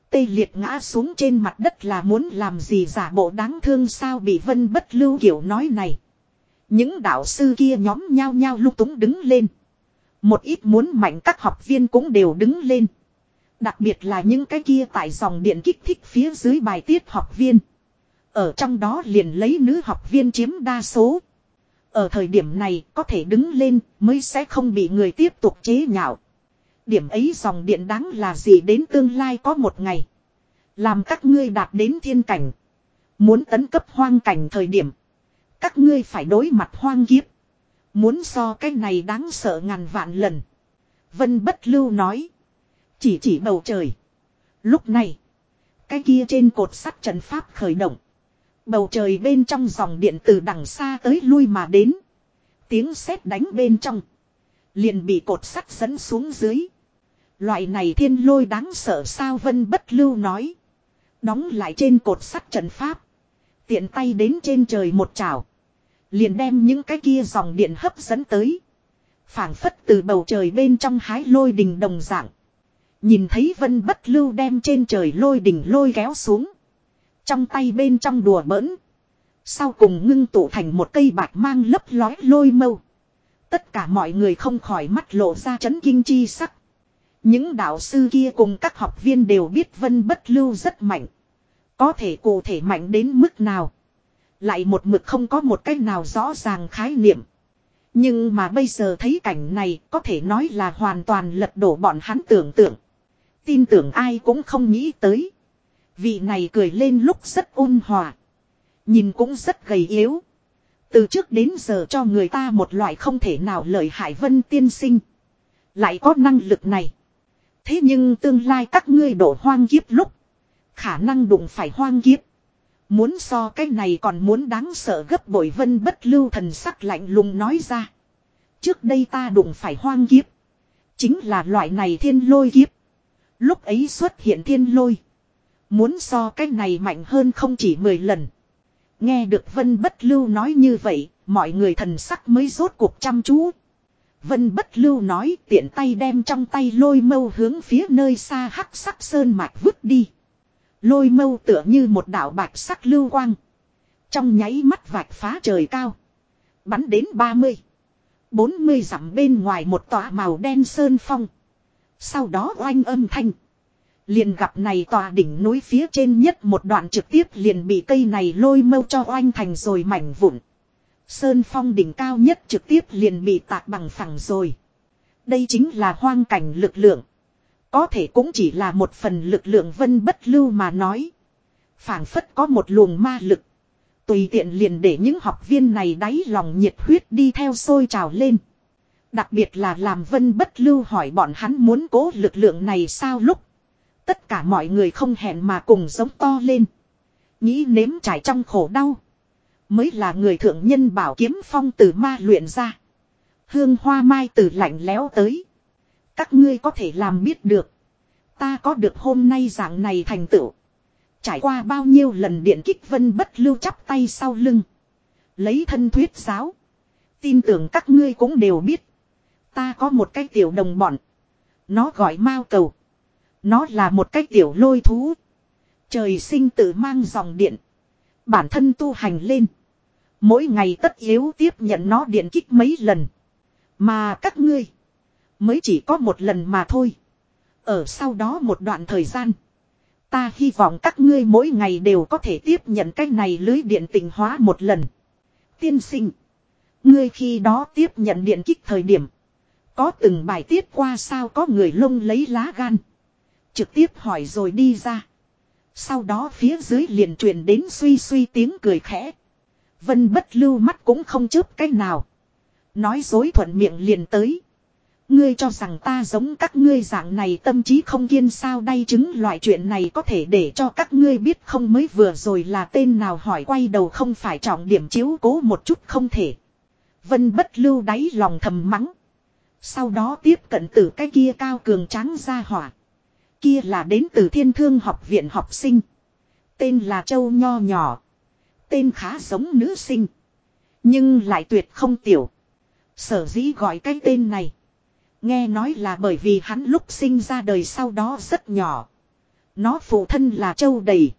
Tê liệt ngã xuống trên mặt đất là muốn làm gì giả bộ đáng thương sao bị vân bất lưu kiểu nói này. Những đạo sư kia nhóm nhao nhao lúc túng đứng lên. Một ít muốn mạnh các học viên cũng đều đứng lên. Đặc biệt là những cái kia tại dòng điện kích thích phía dưới bài tiết học viên. Ở trong đó liền lấy nữ học viên chiếm đa số. Ở thời điểm này có thể đứng lên mới sẽ không bị người tiếp tục chế nhạo. Điểm ấy dòng điện đáng là gì đến tương lai có một ngày. Làm các ngươi đạt đến thiên cảnh. Muốn tấn cấp hoang cảnh thời điểm. Các ngươi phải đối mặt hoang kiếp. Muốn so cái này đáng sợ ngàn vạn lần. Vân bất lưu nói. Chỉ chỉ bầu trời. Lúc này. Cái kia trên cột sắt trần pháp khởi động. Bầu trời bên trong dòng điện từ đằng xa tới lui mà đến. Tiếng sét đánh bên trong. Liền bị cột sắt dẫn xuống dưới. Loại này thiên lôi đáng sợ sao vân bất lưu nói. Đóng lại trên cột sắt trận pháp. Tiện tay đến trên trời một chảo. Liền đem những cái kia dòng điện hấp dẫn tới. phảng phất từ bầu trời bên trong hái lôi đình đồng dạng. Nhìn thấy vân bất lưu đem trên trời lôi đỉnh lôi kéo xuống. Trong tay bên trong đùa bỡn. Sau cùng ngưng tụ thành một cây bạc mang lấp lói lôi mâu. Tất cả mọi người không khỏi mắt lộ ra chấn kinh chi sắc. Những đạo sư kia cùng các học viên đều biết vân bất lưu rất mạnh. Có thể cụ thể mạnh đến mức nào. Lại một mực không có một cách nào rõ ràng khái niệm. Nhưng mà bây giờ thấy cảnh này có thể nói là hoàn toàn lật đổ bọn hắn tưởng tượng. Tin tưởng ai cũng không nghĩ tới. Vị này cười lên lúc rất ôn hòa. Nhìn cũng rất gầy yếu. Từ trước đến giờ cho người ta một loại không thể nào lợi hại vân tiên sinh. Lại có năng lực này. Thế nhưng tương lai các ngươi đổ hoang kiếp lúc. Khả năng đụng phải hoang kiếp. Muốn so cái này còn muốn đáng sợ gấp bội vân bất lưu thần sắc lạnh lùng nói ra. Trước đây ta đụng phải hoang kiếp. Chính là loại này thiên lôi kiếp. Lúc ấy xuất hiện thiên lôi. Muốn so cái này mạnh hơn không chỉ 10 lần. Nghe được Vân Bất Lưu nói như vậy, mọi người thần sắc mới rốt cuộc chăm chú. Vân Bất Lưu nói tiện tay đem trong tay lôi mâu hướng phía nơi xa hắc sắc sơn mạch vứt đi. Lôi mâu tựa như một đạo bạch sắc lưu quang. Trong nháy mắt vạch phá trời cao. Bắn đến 30. 40 dặm bên ngoài một tòa màu đen sơn phong. Sau đó oanh âm thanh. Liền gặp này tòa đỉnh núi phía trên nhất một đoạn trực tiếp liền bị cây này lôi mâu cho oanh thành rồi mảnh vụn. Sơn phong đỉnh cao nhất trực tiếp liền bị tạc bằng phẳng rồi. Đây chính là hoang cảnh lực lượng. Có thể cũng chỉ là một phần lực lượng vân bất lưu mà nói. phảng phất có một luồng ma lực. Tùy tiện liền để những học viên này đáy lòng nhiệt huyết đi theo sôi trào lên. Đặc biệt là làm vân bất lưu hỏi bọn hắn muốn cố lực lượng này sao lúc. Tất cả mọi người không hẹn mà cùng giống to lên. Nghĩ nếm trải trong khổ đau. Mới là người thượng nhân bảo kiếm phong từ ma luyện ra. Hương hoa mai từ lạnh lẽo tới. Các ngươi có thể làm biết được. Ta có được hôm nay dạng này thành tựu. Trải qua bao nhiêu lần điện kích vân bất lưu chắp tay sau lưng. Lấy thân thuyết giáo. Tin tưởng các ngươi cũng đều biết. Ta có một cái tiểu đồng bọn. Nó gọi mao cầu. Nó là một cái tiểu lôi thú. Trời sinh tự mang dòng điện. Bản thân tu hành lên. Mỗi ngày tất yếu tiếp nhận nó điện kích mấy lần. Mà các ngươi. Mới chỉ có một lần mà thôi. Ở sau đó một đoạn thời gian. Ta hy vọng các ngươi mỗi ngày đều có thể tiếp nhận cái này lưới điện tình hóa một lần. Tiên sinh. Ngươi khi đó tiếp nhận điện kích thời điểm. Có từng bài tiết qua sao có người lông lấy lá gan. Trực tiếp hỏi rồi đi ra. Sau đó phía dưới liền truyền đến suy suy tiếng cười khẽ. Vân bất lưu mắt cũng không chớp cách nào. Nói dối thuận miệng liền tới. Ngươi cho rằng ta giống các ngươi dạng này tâm trí không kiên sao đay chứng loại chuyện này có thể để cho các ngươi biết không mới vừa rồi là tên nào hỏi quay đầu không phải trọng điểm chiếu cố một chút không thể. Vân bất lưu đáy lòng thầm mắng. Sau đó tiếp cận từ cái kia cao cường tráng ra hỏa. Kia là đến từ thiên thương học viện học sinh. Tên là Châu Nho Nhỏ. Tên khá giống nữ sinh. Nhưng lại tuyệt không tiểu. Sở dĩ gọi cái tên này. Nghe nói là bởi vì hắn lúc sinh ra đời sau đó rất nhỏ. Nó phụ thân là Châu Đầy.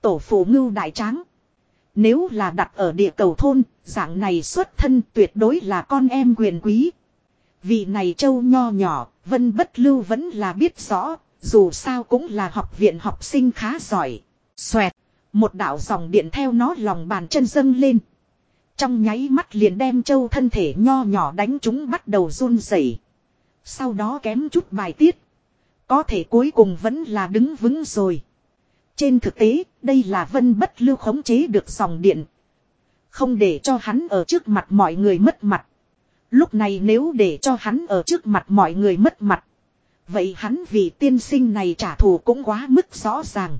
Tổ phụ ngưu đại tráng. Nếu là đặt ở địa cầu thôn, dạng này xuất thân tuyệt đối là con em quyền quý. Vị này Châu nho nhỏ, Vân Bất Lưu vẫn là biết rõ, dù sao cũng là học viện học sinh khá giỏi. Xoẹt, một đạo dòng điện theo nó lòng bàn chân dâng lên. Trong nháy mắt liền đem Châu thân thể nho nhỏ đánh chúng bắt đầu run rẩy. Sau đó kém chút bài tiết. Có thể cuối cùng vẫn là đứng vững rồi. Trên thực tế, đây là vân bất lưu khống chế được dòng điện. Không để cho hắn ở trước mặt mọi người mất mặt. Lúc này nếu để cho hắn ở trước mặt mọi người mất mặt. Vậy hắn vì tiên sinh này trả thù cũng quá mức rõ ràng.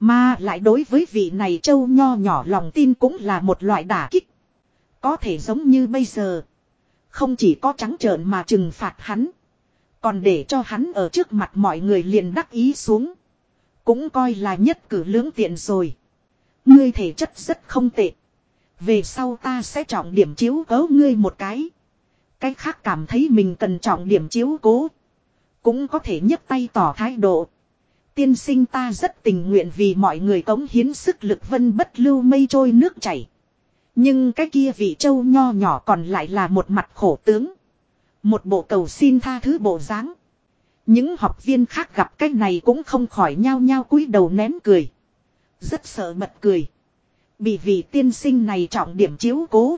Mà lại đối với vị này châu nho nhỏ lòng tin cũng là một loại đả kích. Có thể giống như bây giờ. Không chỉ có trắng trợn mà trừng phạt hắn. Còn để cho hắn ở trước mặt mọi người liền đắc ý xuống. Cũng coi là nhất cử lưỡng tiện rồi. Ngươi thể chất rất không tệ. Về sau ta sẽ trọng điểm chiếu cố ngươi một cái. Cái khác cảm thấy mình cần trọng điểm chiếu cố. Cũng có thể nhấc tay tỏ thái độ. Tiên sinh ta rất tình nguyện vì mọi người cống hiến sức lực vân bất lưu mây trôi nước chảy. Nhưng cái kia vị châu nho nhỏ còn lại là một mặt khổ tướng. Một bộ cầu xin tha thứ bộ dáng. Những học viên khác gặp cái này cũng không khỏi nhao nhao cúi đầu ném cười. Rất sợ bật cười. Bị vị tiên sinh này trọng điểm chiếu cố.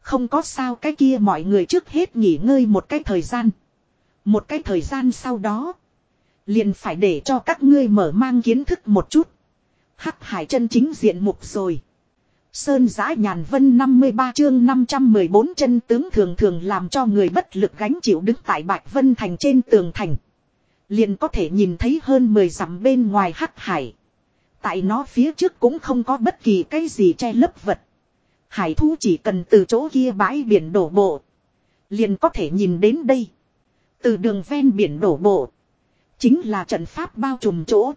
Không có sao cái kia mọi người trước hết nghỉ ngơi một cái thời gian. Một cái thời gian sau đó. Liền phải để cho các ngươi mở mang kiến thức một chút. Hắc hải chân chính diện mục rồi. Sơn giã nhàn vân 53 chương 514 chân tướng thường thường làm cho người bất lực gánh chịu đứng tại Bạch Vân Thành trên tường thành. Liền có thể nhìn thấy hơn 10 dặm bên ngoài hắc hải. Tại nó phía trước cũng không có bất kỳ cái gì che lấp vật. Hải thu chỉ cần từ chỗ kia bãi biển đổ bộ. Liền có thể nhìn đến đây. Từ đường ven biển đổ bộ. Chính là trận pháp bao trùm chỗ.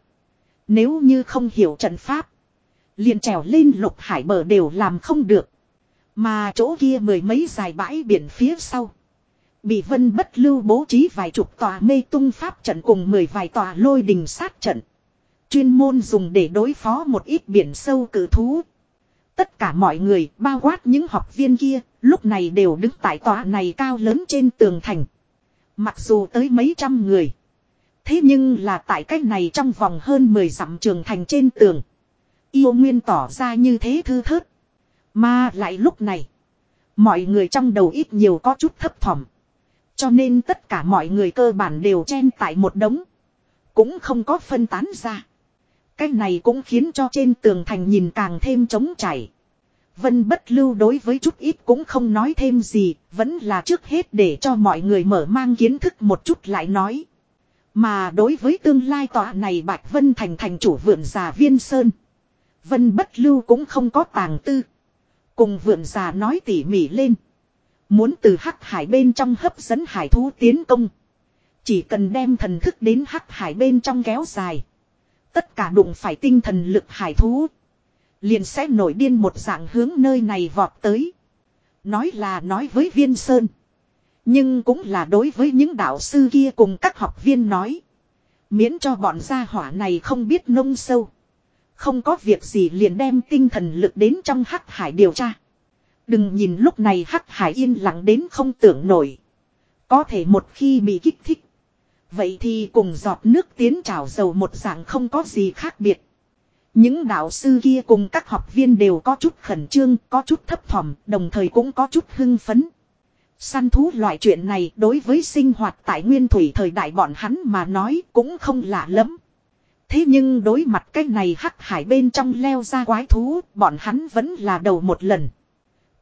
Nếu như không hiểu trận pháp. Liền trèo lên lục hải bờ đều làm không được. Mà chỗ kia mười mấy dài bãi biển phía sau. Bị vân bất lưu bố trí vài chục tòa mê tung pháp trận cùng mười vài tòa lôi đình sát trận. Chuyên môn dùng để đối phó một ít biển sâu cử thú. Tất cả mọi người, bao quát những học viên kia, lúc này đều đứng tại tòa này cao lớn trên tường thành. Mặc dù tới mấy trăm người. Thế nhưng là tại cách này trong vòng hơn 10 dặm trường thành trên tường. Yêu nguyên tỏ ra như thế thư thớt. Mà lại lúc này. Mọi người trong đầu ít nhiều có chút thấp thỏm. Cho nên tất cả mọi người cơ bản đều chen tại một đống. Cũng không có phân tán ra. Cái này cũng khiến cho trên tường thành nhìn càng thêm trống chảy. Vân bất lưu đối với chút ít cũng không nói thêm gì, vẫn là trước hết để cho mọi người mở mang kiến thức một chút lại nói. Mà đối với tương lai tọa này Bạch Vân thành thành chủ vượn già Viên Sơn. Vân bất lưu cũng không có tàng tư. Cùng vượn già nói tỉ mỉ lên. Muốn từ hắc hải bên trong hấp dẫn hải thú tiến công. Chỉ cần đem thần thức đến hắc hải bên trong kéo dài. Tất cả đụng phải tinh thần lực hải thú. Liền sẽ nổi điên một dạng hướng nơi này vọt tới. Nói là nói với viên sơn. Nhưng cũng là đối với những đạo sư kia cùng các học viên nói. Miễn cho bọn gia hỏa này không biết nông sâu. Không có việc gì liền đem tinh thần lực đến trong hắc hải điều tra. Đừng nhìn lúc này hắc hải yên lặng đến không tưởng nổi. Có thể một khi bị kích thích. Vậy thì cùng giọt nước tiến trào dầu một dạng không có gì khác biệt. Những đạo sư kia cùng các học viên đều có chút khẩn trương, có chút thấp thỏm, đồng thời cũng có chút hưng phấn. Săn thú loại chuyện này đối với sinh hoạt tại nguyên thủy thời đại bọn hắn mà nói cũng không lạ lắm. Thế nhưng đối mặt cái này hắc hải bên trong leo ra quái thú, bọn hắn vẫn là đầu một lần.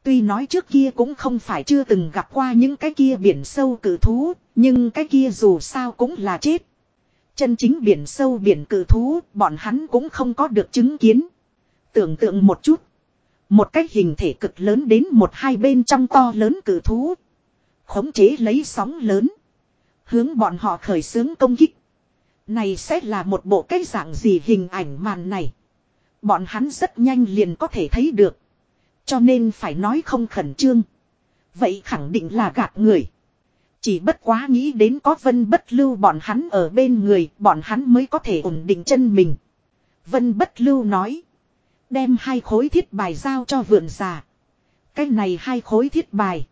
Tuy nói trước kia cũng không phải chưa từng gặp qua những cái kia biển sâu cử thú, nhưng cái kia dù sao cũng là chết. Chân chính biển sâu biển cử thú, bọn hắn cũng không có được chứng kiến. Tưởng tượng một chút. Một cái hình thể cực lớn đến một hai bên trong to lớn cử thú. Khống chế lấy sóng lớn. Hướng bọn họ khởi xướng công kích. Này sẽ là một bộ cái dạng gì hình ảnh màn này. Bọn hắn rất nhanh liền có thể thấy được. Cho nên phải nói không khẩn trương. Vậy khẳng định là gạt người. Chỉ bất quá nghĩ đến có vân bất lưu bọn hắn ở bên người, bọn hắn mới có thể ổn định chân mình. Vân bất lưu nói. Đem hai khối thiết bài giao cho vườn già. Cái này hai khối thiết bài.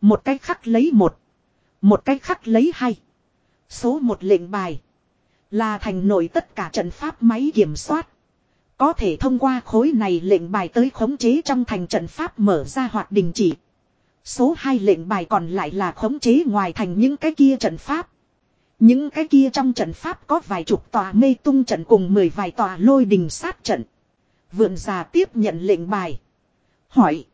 Một cái khắc lấy một. Một cái khắc lấy hai. Số một lệnh bài. Là thành nội tất cả trận pháp máy kiểm soát. Có thể thông qua khối này lệnh bài tới khống chế trong thành trận pháp mở ra hoặc đình chỉ. Số 2 lệnh bài còn lại là khống chế ngoài thành những cái kia trận pháp. Những cái kia trong trận pháp có vài chục tòa mê tung trận cùng mười vài tòa lôi đình sát trận. Vượn già tiếp nhận lệnh bài. Hỏi.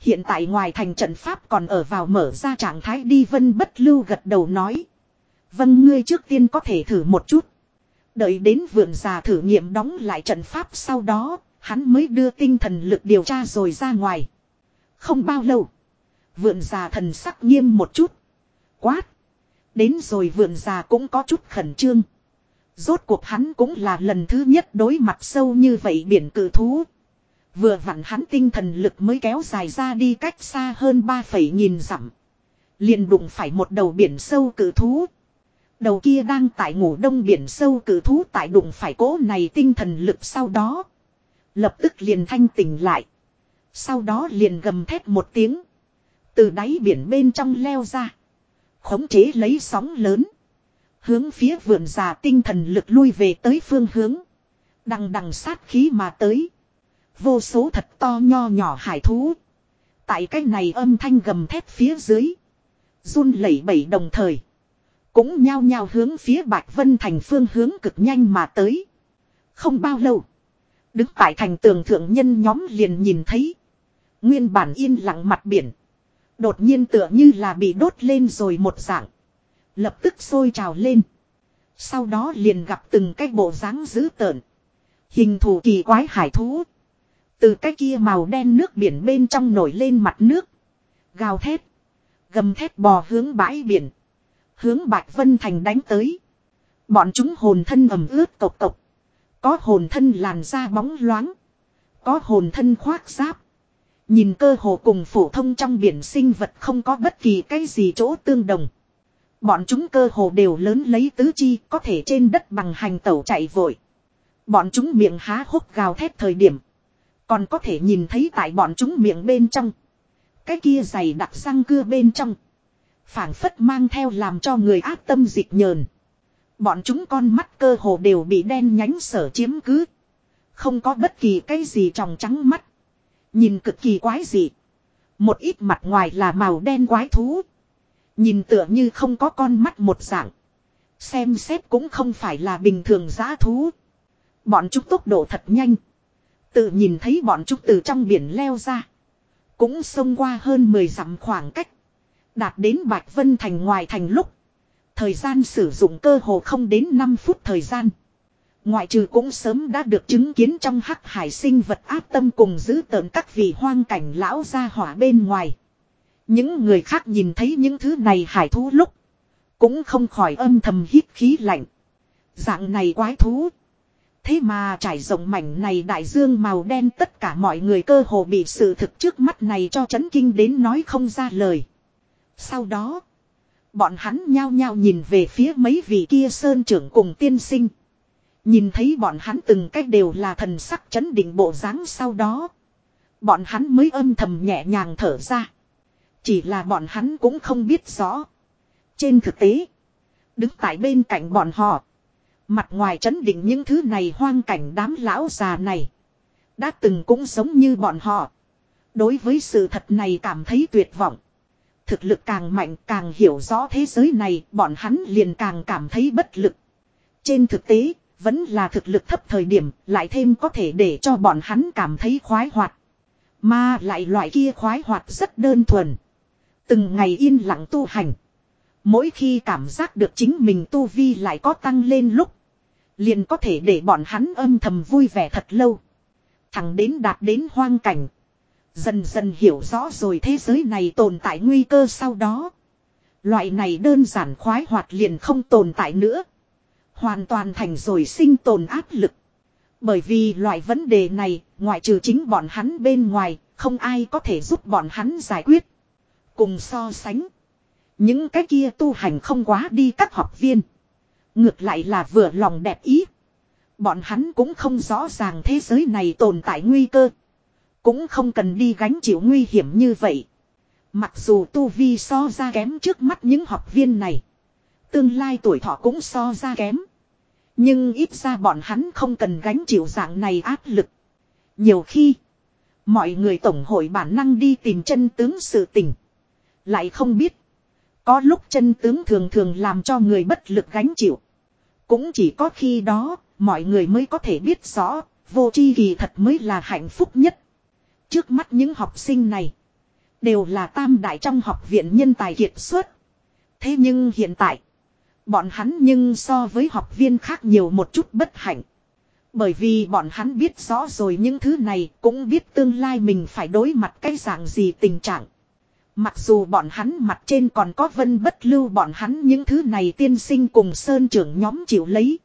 Hiện tại ngoài thành trận pháp còn ở vào mở ra trạng thái đi vân bất lưu gật đầu nói. Vâng ngươi trước tiên có thể thử một chút. Đợi đến vượn già thử nghiệm đóng lại trận pháp sau đó, hắn mới đưa tinh thần lực điều tra rồi ra ngoài. Không bao lâu. Vượn già thần sắc nghiêm một chút. Quát. Đến rồi vượn già cũng có chút khẩn trương. Rốt cuộc hắn cũng là lần thứ nhất đối mặt sâu như vậy biển cử thú. Vừa vặn hắn tinh thần lực mới kéo dài ra đi cách xa hơn 3 phẩy nghìn dặm. liền đụng phải một đầu biển sâu cử thú. Đầu kia đang tại ngủ đông biển sâu cử thú tại đụng phải cố này tinh thần lực sau đó. Lập tức liền thanh tỉnh lại. Sau đó liền gầm thét một tiếng. Từ đáy biển bên trong leo ra. Khống chế lấy sóng lớn. Hướng phía vườn già tinh thần lực lui về tới phương hướng. Đằng đằng sát khí mà tới. Vô số thật to nho nhỏ hải thú. Tại cái này âm thanh gầm thép phía dưới. run lẩy bẩy đồng thời. Cũng nhao nhao hướng phía Bạch Vân thành phương hướng cực nhanh mà tới. Không bao lâu. Đứng tại thành tường thượng nhân nhóm liền nhìn thấy. Nguyên bản yên lặng mặt biển. Đột nhiên tựa như là bị đốt lên rồi một dạng. Lập tức sôi trào lên. Sau đó liền gặp từng cái bộ dáng dữ tợn. Hình thù kỳ quái hải thú. Từ cái kia màu đen nước biển bên trong nổi lên mặt nước. Gào thét. Gầm thét bò hướng bãi biển. Hướng Bạch Vân Thành đánh tới. Bọn chúng hồn thân ẩm ướt cộc cộc. Có hồn thân làn da bóng loáng. Có hồn thân khoác giáp. Nhìn cơ hồ cùng phổ thông trong biển sinh vật không có bất kỳ cái gì chỗ tương đồng. Bọn chúng cơ hồ đều lớn lấy tứ chi, có thể trên đất bằng hành tẩu chạy vội. Bọn chúng miệng há hốc gào thét thời điểm. Còn có thể nhìn thấy tại bọn chúng miệng bên trong. Cái kia dày đặc răng cưa bên trong. phảng phất mang theo làm cho người ác tâm dịch nhờn. Bọn chúng con mắt cơ hồ đều bị đen nhánh sở chiếm cứ. Không có bất kỳ cái gì trong trắng mắt. Nhìn cực kỳ quái dị. Một ít mặt ngoài là màu đen quái thú. Nhìn tựa như không có con mắt một dạng. Xem xét cũng không phải là bình thường giá thú. Bọn chúng tốc độ thật nhanh. Tự nhìn thấy bọn chúng từ trong biển leo ra. Cũng xông qua hơn 10 dặm khoảng cách. Đạt đến Bạch Vân Thành ngoài thành lúc. Thời gian sử dụng cơ hồ không đến 5 phút thời gian. Ngoại trừ cũng sớm đã được chứng kiến trong hắc hải sinh vật áp tâm cùng giữ tợn các vị hoang cảnh lão ra hỏa bên ngoài. Những người khác nhìn thấy những thứ này hải thú lúc. Cũng không khỏi âm thầm hít khí lạnh. Dạng này quái thú. Thế mà trải rộng mảnh này đại dương màu đen tất cả mọi người cơ hồ bị sự thực trước mắt này cho chấn kinh đến nói không ra lời. Sau đó. Bọn hắn nhao nhao nhìn về phía mấy vị kia sơn trưởng cùng tiên sinh. Nhìn thấy bọn hắn từng cách đều là thần sắc chấn định bộ dáng sau đó. Bọn hắn mới âm thầm nhẹ nhàng thở ra. Chỉ là bọn hắn cũng không biết rõ. Trên thực tế. Đứng tại bên cạnh bọn họ. Mặt ngoài chấn định những thứ này hoang cảnh đám lão già này. Đã từng cũng sống như bọn họ. Đối với sự thật này cảm thấy tuyệt vọng. Thực lực càng mạnh càng hiểu rõ thế giới này bọn hắn liền càng cảm thấy bất lực. Trên thực tế, vẫn là thực lực thấp thời điểm, lại thêm có thể để cho bọn hắn cảm thấy khoái hoạt. Mà lại loại kia khoái hoạt rất đơn thuần. Từng ngày yên lặng tu hành. Mỗi khi cảm giác được chính mình tu vi lại có tăng lên lúc. Liền có thể để bọn hắn âm thầm vui vẻ thật lâu. Thẳng đến đạt đến hoang cảnh. Dần dần hiểu rõ rồi thế giới này tồn tại nguy cơ sau đó. Loại này đơn giản khoái hoạt liền không tồn tại nữa. Hoàn toàn thành rồi sinh tồn áp lực. Bởi vì loại vấn đề này, ngoại trừ chính bọn hắn bên ngoài, không ai có thể giúp bọn hắn giải quyết. Cùng so sánh. Những cái kia tu hành không quá đi các học viên. Ngược lại là vừa lòng đẹp ý. Bọn hắn cũng không rõ ràng thế giới này tồn tại nguy cơ. Cũng không cần đi gánh chịu nguy hiểm như vậy. Mặc dù tu vi so ra kém trước mắt những học viên này. Tương lai tuổi thọ cũng so ra kém. Nhưng ít ra bọn hắn không cần gánh chịu dạng này áp lực. Nhiều khi, mọi người tổng hội bản năng đi tìm chân tướng sự tình. Lại không biết, có lúc chân tướng thường thường làm cho người bất lực gánh chịu. Cũng chỉ có khi đó, mọi người mới có thể biết rõ, vô chi kỳ thật mới là hạnh phúc nhất. Trước mắt những học sinh này, đều là tam đại trong học viện nhân tài kiệt xuất. Thế nhưng hiện tại, bọn hắn nhưng so với học viên khác nhiều một chút bất hạnh. Bởi vì bọn hắn biết rõ rồi những thứ này cũng biết tương lai mình phải đối mặt cái dạng gì tình trạng. Mặc dù bọn hắn mặt trên còn có vân bất lưu bọn hắn những thứ này tiên sinh cùng sơn trưởng nhóm chịu lấy.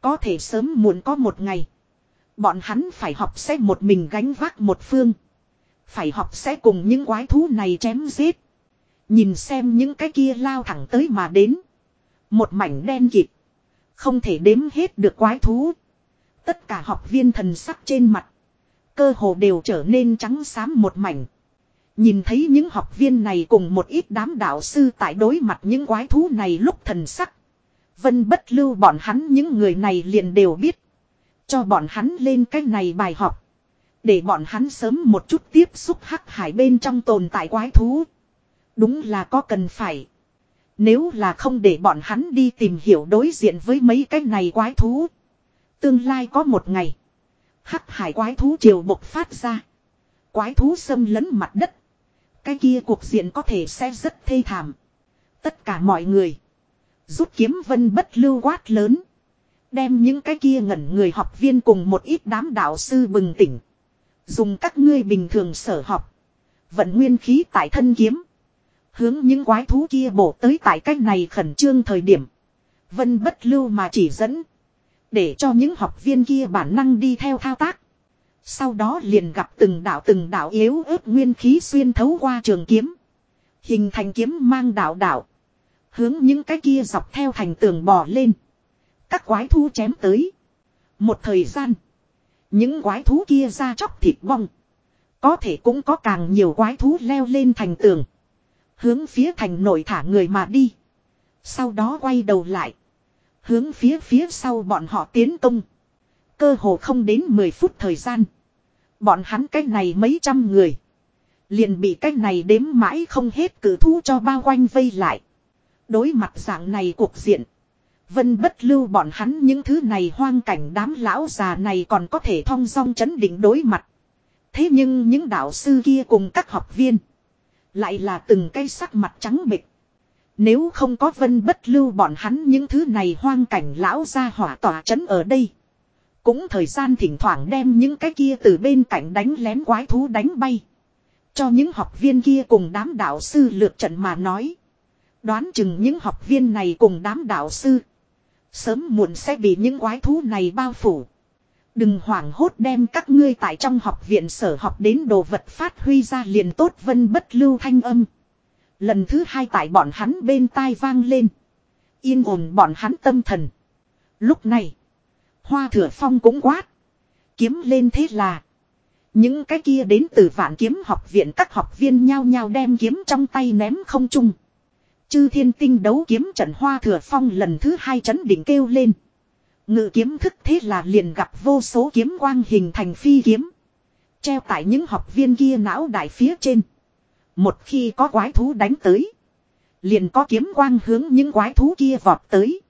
Có thể sớm muộn có một ngày. Bọn hắn phải học sẽ một mình gánh vác một phương. Phải học sẽ cùng những quái thú này chém giết. Nhìn xem những cái kia lao thẳng tới mà đến. Một mảnh đen kịt. Không thể đếm hết được quái thú. Tất cả học viên thần sắc trên mặt. Cơ hồ đều trở nên trắng xám một mảnh. Nhìn thấy những học viên này cùng một ít đám đạo sư tại đối mặt những quái thú này lúc thần sắc. Vân bất lưu bọn hắn những người này liền đều biết. Cho bọn hắn lên cái này bài học. Để bọn hắn sớm một chút tiếp xúc hắc hải bên trong tồn tại quái thú. Đúng là có cần phải. Nếu là không để bọn hắn đi tìm hiểu đối diện với mấy cái này quái thú. Tương lai có một ngày. Hắc hải quái thú triều bộc phát ra. Quái thú xâm lấn mặt đất. Cái kia cuộc diện có thể sẽ rất thê thảm. Tất cả mọi người. Rút kiếm vân bất lưu quát lớn. Đem những cái kia ngẩn người học viên cùng một ít đám đạo sư bừng tỉnh. Dùng các ngươi bình thường sở học. Vận nguyên khí tại thân kiếm. Hướng những quái thú kia bổ tới tại cách này khẩn trương thời điểm. Vân bất lưu mà chỉ dẫn. Để cho những học viên kia bản năng đi theo thao tác. Sau đó liền gặp từng đạo từng đạo yếu ớt nguyên khí xuyên thấu qua trường kiếm. Hình thành kiếm mang đạo đạo. Hướng những cái kia dọc theo thành tường bò lên. Các quái thú chém tới. Một thời gian. Những quái thú kia ra chóc thịt bong. Có thể cũng có càng nhiều quái thú leo lên thành tường. Hướng phía thành nội thả người mà đi. Sau đó quay đầu lại. Hướng phía phía sau bọn họ tiến công. Cơ hồ không đến 10 phút thời gian. Bọn hắn cách này mấy trăm người. Liền bị cách này đếm mãi không hết cử thú cho bao quanh vây lại. Đối mặt dạng này cuộc diện. Vân bất lưu bọn hắn những thứ này hoang cảnh đám lão già này còn có thể thong dong chấn định đối mặt. Thế nhưng những đạo sư kia cùng các học viên. Lại là từng cây sắc mặt trắng bịch. Nếu không có vân bất lưu bọn hắn những thứ này hoang cảnh lão ra hỏa tỏa chấn ở đây. Cũng thời gian thỉnh thoảng đem những cái kia từ bên cạnh đánh lén quái thú đánh bay. Cho những học viên kia cùng đám đạo sư lượt trận mà nói. Đoán chừng những học viên này cùng đám đạo sư. Sớm muộn sẽ bị những quái thú này bao phủ. Đừng hoảng hốt đem các ngươi tại trong học viện sở học đến đồ vật phát huy ra liền tốt vân bất lưu thanh âm. Lần thứ hai tại bọn hắn bên tai vang lên. Yên ổn bọn hắn tâm thần. Lúc này. Hoa thừa phong cũng quát. Kiếm lên thế là. Những cái kia đến từ vạn kiếm học viện các học viên nhao nhao đem kiếm trong tay ném không chung. Chư thiên tinh đấu kiếm trận hoa thừa phong lần thứ hai chấn đỉnh kêu lên. Ngự kiếm thức thế là liền gặp vô số kiếm quang hình thành phi kiếm. Treo tại những học viên kia não đại phía trên. Một khi có quái thú đánh tới. Liền có kiếm quang hướng những quái thú kia vọt tới.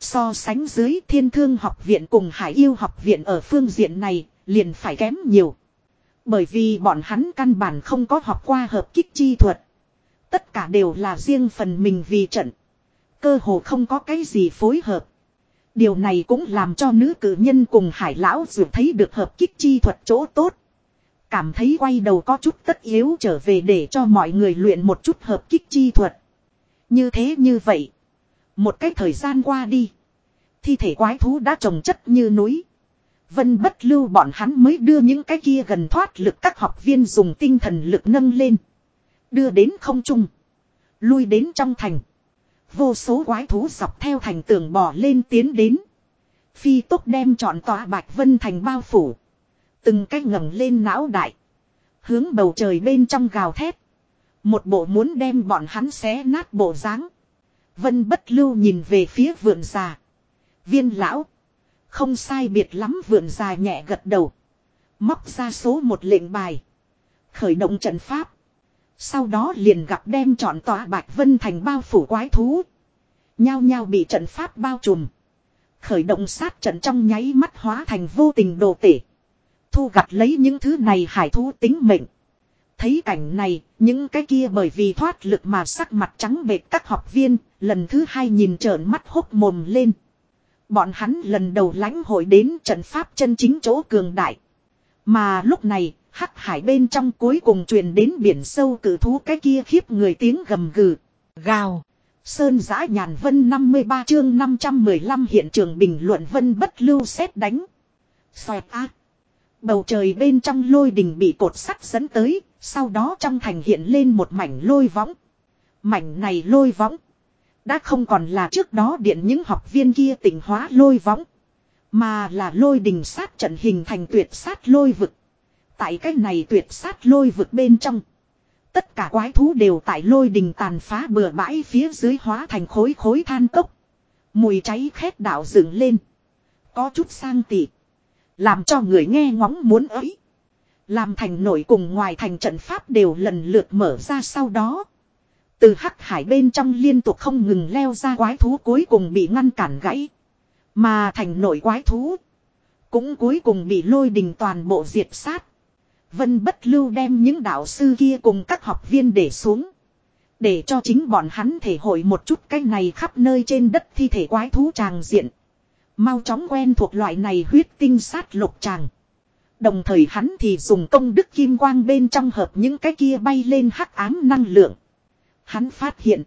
So sánh dưới thiên thương học viện cùng hải yêu học viện ở phương diện này liền phải kém nhiều. Bởi vì bọn hắn căn bản không có học qua hợp kích chi thuật. Tất cả đều là riêng phần mình vì trận. Cơ hồ không có cái gì phối hợp. Điều này cũng làm cho nữ cử nhân cùng hải lão dù thấy được hợp kích chi thuật chỗ tốt. Cảm thấy quay đầu có chút tất yếu trở về để cho mọi người luyện một chút hợp kích chi thuật. Như thế như vậy. Một cái thời gian qua đi. Thi thể quái thú đã trồng chất như núi. Vân bất lưu bọn hắn mới đưa những cái kia gần thoát lực các học viên dùng tinh thần lực nâng lên. Đưa đến không trung. Lui đến trong thành. Vô số quái thú dọc theo thành tường bò lên tiến đến. Phi tốc đem trọn tòa Bạch Vân thành bao phủ. Từng cách ngẩng lên não đại. Hướng bầu trời bên trong gào thét. Một bộ muốn đem bọn hắn xé nát bộ dáng. Vân bất lưu nhìn về phía vườn già. Viên lão. Không sai biệt lắm vườn già nhẹ gật đầu. Móc ra số một lệnh bài. Khởi động trận pháp. Sau đó liền gặp đem trọn tòa Bạch Vân thành bao phủ quái thú. Nhao nhao bị trận pháp bao trùm. Khởi động sát trận trong nháy mắt hóa thành vô tình đồ tể. Thu gặt lấy những thứ này hải thú tính mệnh. Thấy cảnh này, những cái kia bởi vì thoát lực mà sắc mặt trắng bệt các học viên, lần thứ hai nhìn trợn mắt hốc mồm lên. Bọn hắn lần đầu lãnh hội đến trận pháp chân chính chỗ cường đại. Mà lúc này, hắc hải bên trong cuối cùng truyền đến biển sâu cử thú cái kia khiếp người tiếng gầm gừ, gào. Sơn giã nhàn vân 53 chương 515 hiện trường bình luận vân bất lưu xét đánh. Xoẹt ác. Bầu trời bên trong lôi đình bị cột sắt dẫn tới, sau đó trong thành hiện lên một mảnh lôi võng. Mảnh này lôi võng. Đã không còn là trước đó điện những học viên kia tỉnh hóa lôi võng. Mà là lôi đình sát trận hình thành tuyệt sát lôi vực. Tại cái này tuyệt sát lôi vực bên trong. Tất cả quái thú đều tại lôi đình tàn phá bừa bãi phía dưới hóa thành khối khối than cốc. Mùi cháy khét đạo dựng lên. Có chút sang tị. Làm cho người nghe ngóng muốn ấy. Làm thành nổi cùng ngoài thành trận pháp đều lần lượt mở ra sau đó. Từ hắc hải bên trong liên tục không ngừng leo ra quái thú cuối cùng bị ngăn cản gãy. Mà thành nổi quái thú. Cũng cuối cùng bị lôi đình toàn bộ diệt sát. Vân bất lưu đem những đạo sư kia cùng các học viên để xuống. Để cho chính bọn hắn thể hội một chút cái này khắp nơi trên đất thi thể quái thú tràng diện. Mau chóng quen thuộc loại này huyết tinh sát lục tràng. Đồng thời hắn thì dùng công đức kim quang bên trong hợp những cái kia bay lên hắc ám năng lượng. Hắn phát hiện.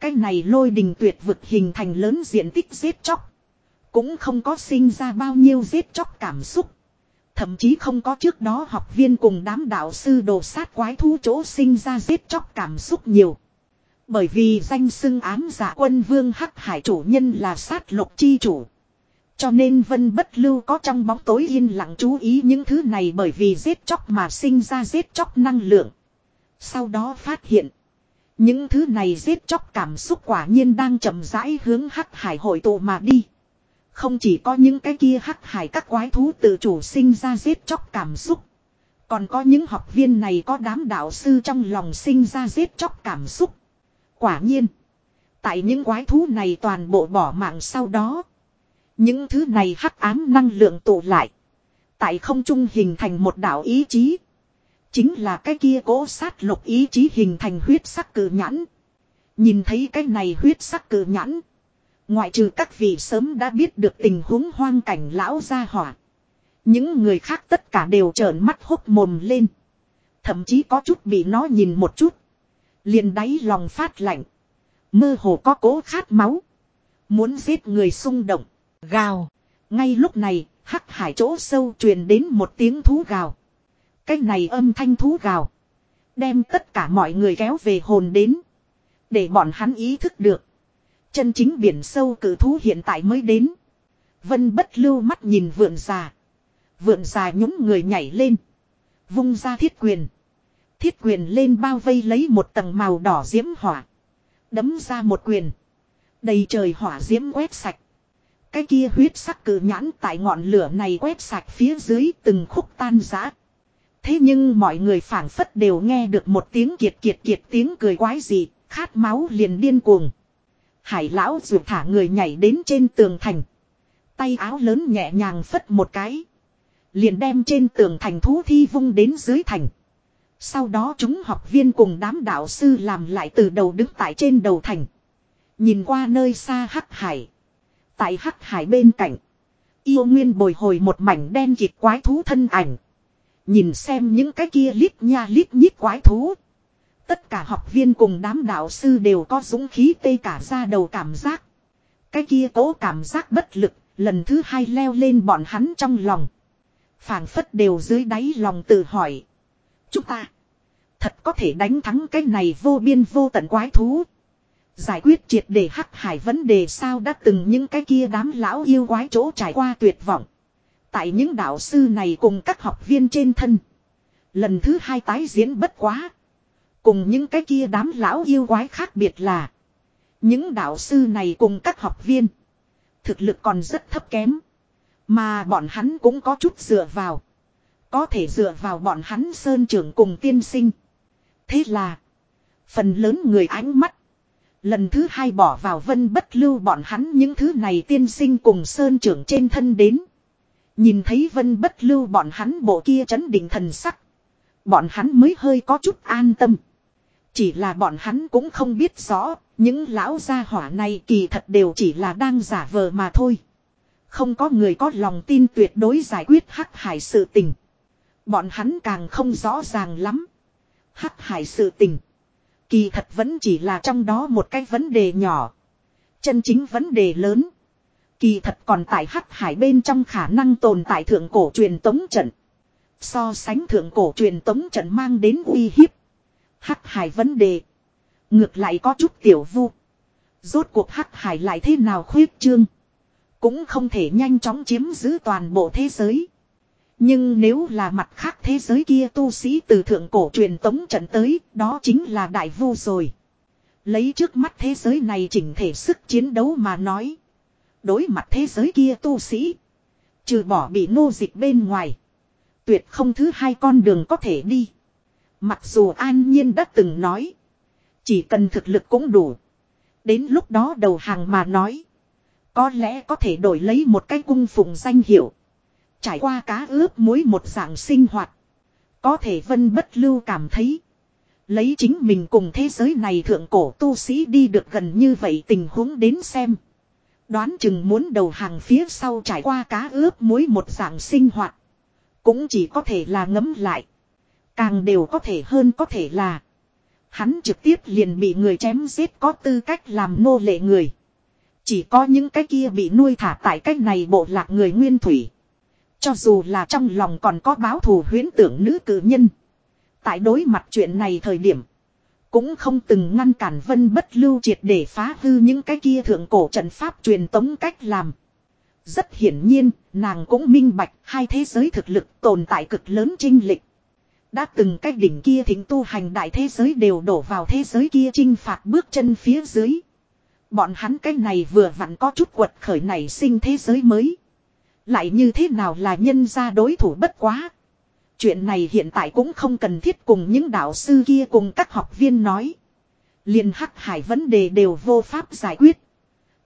Cái này lôi đình tuyệt vực hình thành lớn diện tích giết chóc. Cũng không có sinh ra bao nhiêu giết chóc cảm xúc. Thậm chí không có trước đó học viên cùng đám đạo sư đồ sát quái thú chỗ sinh ra giết chóc cảm xúc nhiều. Bởi vì danh xưng ám giả quân vương hắc hải chủ nhân là sát lục chi chủ. Cho nên vân bất lưu có trong bóng tối yên lặng chú ý những thứ này bởi vì giết chóc mà sinh ra giết chóc năng lượng. Sau đó phát hiện. Những thứ này giết chóc cảm xúc quả nhiên đang chậm rãi hướng hắc hải hội tụ mà đi. Không chỉ có những cái kia hắc hải các quái thú tự chủ sinh ra giết chóc cảm xúc. Còn có những học viên này có đám đạo sư trong lòng sinh ra giết chóc cảm xúc. Quả nhiên. Tại những quái thú này toàn bộ bỏ mạng sau đó. Những thứ này hắc ám năng lượng tụ lại. Tại không trung hình thành một đạo ý chí. Chính là cái kia cố sát lục ý chí hình thành huyết sắc cử nhãn. Nhìn thấy cái này huyết sắc cử nhãn. Ngoại trừ các vị sớm đã biết được tình huống hoang cảnh lão gia hỏa. Những người khác tất cả đều trợn mắt hốc mồm lên. Thậm chí có chút bị nó nhìn một chút. liền đáy lòng phát lạnh. Mơ hồ có cố khát máu. Muốn giết người xung động. Gào. Ngay lúc này, hắc hải chỗ sâu truyền đến một tiếng thú gào. Cái này âm thanh thú gào. Đem tất cả mọi người kéo về hồn đến. Để bọn hắn ý thức được. Chân chính biển sâu cử thú hiện tại mới đến. Vân bất lưu mắt nhìn vượn già. Vượn già nhúng người nhảy lên. Vung ra thiết quyền. Thiết quyền lên bao vây lấy một tầng màu đỏ diễm hỏa. Đấm ra một quyền. Đầy trời hỏa diễm quét sạch. Cái kia huyết sắc cử nhãn tại ngọn lửa này quét sạch phía dưới từng khúc tan giã. Thế nhưng mọi người phảng phất đều nghe được một tiếng kiệt kiệt kiệt tiếng cười quái gì, khát máu liền điên cuồng. Hải lão rượu thả người nhảy đến trên tường thành. Tay áo lớn nhẹ nhàng phất một cái. Liền đem trên tường thành thú thi vung đến dưới thành. Sau đó chúng học viên cùng đám đạo sư làm lại từ đầu đứng tại trên đầu thành. Nhìn qua nơi xa hắc hải. Tại hắc hải bên cạnh. Yêu nguyên bồi hồi một mảnh đen kịt quái thú thân ảnh. Nhìn xem những cái kia lít nha lít nhít quái thú. Tất cả học viên cùng đám đạo sư đều có dũng khí tê cả ra đầu cảm giác. Cái kia cố cảm giác bất lực, lần thứ hai leo lên bọn hắn trong lòng. phảng phất đều dưới đáy lòng tự hỏi. Chúng ta, thật có thể đánh thắng cái này vô biên vô tận quái thú. Giải quyết triệt để hắc hải vấn đề sao đã từng những cái kia đám lão yêu quái chỗ trải qua tuyệt vọng. Tại những đạo sư này cùng các học viên trên thân. Lần thứ hai tái diễn bất quá. Cùng những cái kia đám lão yêu quái khác biệt là. Những đạo sư này cùng các học viên. Thực lực còn rất thấp kém. Mà bọn hắn cũng có chút dựa vào. Có thể dựa vào bọn hắn sơn trưởng cùng tiên sinh. Thế là. Phần lớn người ánh mắt. Lần thứ hai bỏ vào vân bất lưu bọn hắn những thứ này tiên sinh cùng sơn trưởng trên thân đến. Nhìn thấy vân bất lưu bọn hắn bộ kia chấn định thần sắc. Bọn hắn mới hơi có chút an tâm. Chỉ là bọn hắn cũng không biết rõ, những lão gia hỏa này kỳ thật đều chỉ là đang giả vờ mà thôi. Không có người có lòng tin tuyệt đối giải quyết hắc hải sự tình. Bọn hắn càng không rõ ràng lắm. Hắc hải sự tình. Kỳ thật vẫn chỉ là trong đó một cái vấn đề nhỏ. Chân chính vấn đề lớn. Kỳ thật còn tại hắc hải bên trong khả năng tồn tại thượng cổ truyền tống trận. So sánh thượng cổ truyền tống trận mang đến uy hiếp. Hắc hải vấn đề. Ngược lại có chút tiểu vu. Rốt cuộc hắc hải lại thế nào khuyết trương. Cũng không thể nhanh chóng chiếm giữ toàn bộ thế giới. Nhưng nếu là mặt khác thế giới kia tu sĩ từ thượng cổ truyền tống trận tới, đó chính là đại vu rồi. Lấy trước mắt thế giới này chỉnh thể sức chiến đấu mà nói. Đối mặt thế giới kia tu sĩ. Trừ bỏ bị nô dịch bên ngoài. Tuyệt không thứ hai con đường có thể đi. Mặc dù an nhiên đã từng nói. Chỉ cần thực lực cũng đủ. Đến lúc đó đầu hàng mà nói. Có lẽ có thể đổi lấy một cái cung phụng danh hiệu. Trải qua cá ướp muối một dạng sinh hoạt. Có thể vân bất lưu cảm thấy. Lấy chính mình cùng thế giới này thượng cổ tu sĩ đi được gần như vậy tình huống đến xem. Đoán chừng muốn đầu hàng phía sau trải qua cá ướp muối một dạng sinh hoạt. Cũng chỉ có thể là ngấm lại. Càng đều có thể hơn có thể là. Hắn trực tiếp liền bị người chém giết có tư cách làm nô lệ người. Chỉ có những cái kia bị nuôi thả tại cách này bộ lạc người nguyên thủy. Cho dù là trong lòng còn có báo thù huyến tưởng nữ cử nhân. Tại đối mặt chuyện này thời điểm. Cũng không từng ngăn cản vân bất lưu triệt để phá hư những cái kia thượng cổ trận pháp truyền tống cách làm. Rất hiển nhiên, nàng cũng minh bạch hai thế giới thực lực tồn tại cực lớn trinh lịch. Đã từng cách đỉnh kia thính tu hành đại thế giới đều đổ vào thế giới kia chinh phạt bước chân phía dưới. Bọn hắn cái này vừa vặn có chút quật khởi nảy sinh thế giới mới. Lại như thế nào là nhân ra đối thủ bất quá. Chuyện này hiện tại cũng không cần thiết cùng những đạo sư kia cùng các học viên nói. liền hắc hải vấn đề đều vô pháp giải quyết.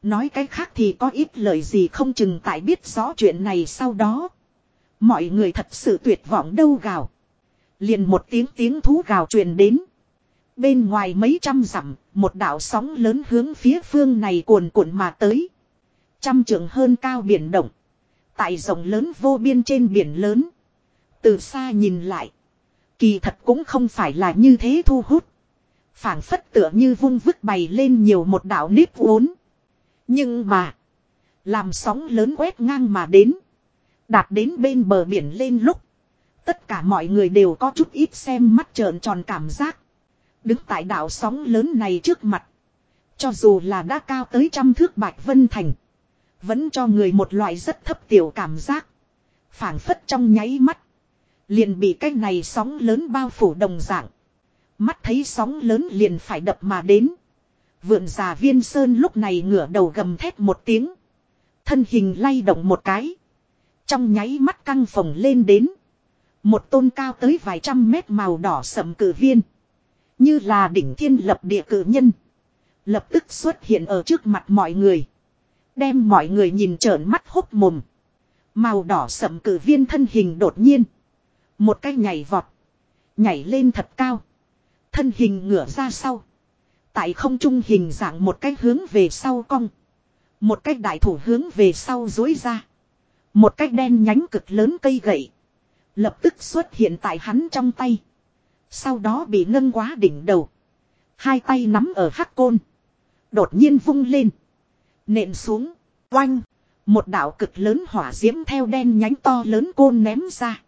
Nói cái khác thì có ít lời gì không chừng tại biết rõ chuyện này sau đó. Mọi người thật sự tuyệt vọng đâu gào. Liền một tiếng tiếng thú gào truyền đến. Bên ngoài mấy trăm dặm, một đảo sóng lớn hướng phía phương này cuồn cuộn mà tới. Trăm trường hơn cao biển động. Tại rộng lớn vô biên trên biển lớn. Từ xa nhìn lại. Kỳ thật cũng không phải là như thế thu hút. phảng phất tựa như vung vứt bày lên nhiều một đảo nếp uốn Nhưng mà. Làm sóng lớn quét ngang mà đến. Đạt đến bên bờ biển lên lúc. Tất cả mọi người đều có chút ít xem mắt trợn tròn cảm giác. Đứng tại đảo sóng lớn này trước mặt. Cho dù là đã cao tới trăm thước bạch vân thành. Vẫn cho người một loại rất thấp tiểu cảm giác. phảng phất trong nháy mắt. Liền bị cái này sóng lớn bao phủ đồng dạng. Mắt thấy sóng lớn liền phải đập mà đến. Vượn già viên sơn lúc này ngửa đầu gầm thét một tiếng. Thân hình lay động một cái. Trong nháy mắt căng phồng lên đến. Một tôn cao tới vài trăm mét màu đỏ sậm cử viên. Như là đỉnh thiên lập địa cử nhân. Lập tức xuất hiện ở trước mặt mọi người. Đem mọi người nhìn trợn mắt hốc mồm. Màu đỏ sậm cử viên thân hình đột nhiên. Một cái nhảy vọt. Nhảy lên thật cao. Thân hình ngửa ra sau. Tại không trung hình dạng một cái hướng về sau cong. Một cái đại thủ hướng về sau dối ra. Một cái đen nhánh cực lớn cây gậy. Lập tức xuất hiện tại hắn trong tay. Sau đó bị nâng quá đỉnh đầu. Hai tay nắm ở hắc côn. Đột nhiên vung lên. Nện xuống. Oanh. Một đạo cực lớn hỏa diễm theo đen nhánh to lớn côn ném ra.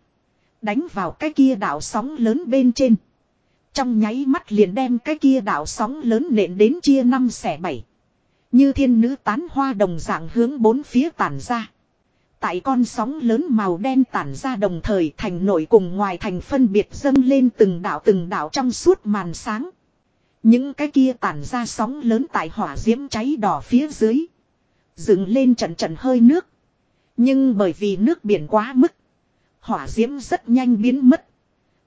Đánh vào cái kia đạo sóng lớn bên trên. Trong nháy mắt liền đem cái kia đạo sóng lớn nện đến chia năm xẻ bảy. Như thiên nữ tán hoa đồng dạng hướng bốn phía tản ra. Tại con sóng lớn màu đen tản ra đồng thời thành nội cùng ngoài thành phân biệt dâng lên từng đảo từng đảo trong suốt màn sáng. Những cái kia tản ra sóng lớn tại hỏa diễm cháy đỏ phía dưới. Dựng lên trận trận hơi nước. Nhưng bởi vì nước biển quá mức. Hỏa diễm rất nhanh biến mất.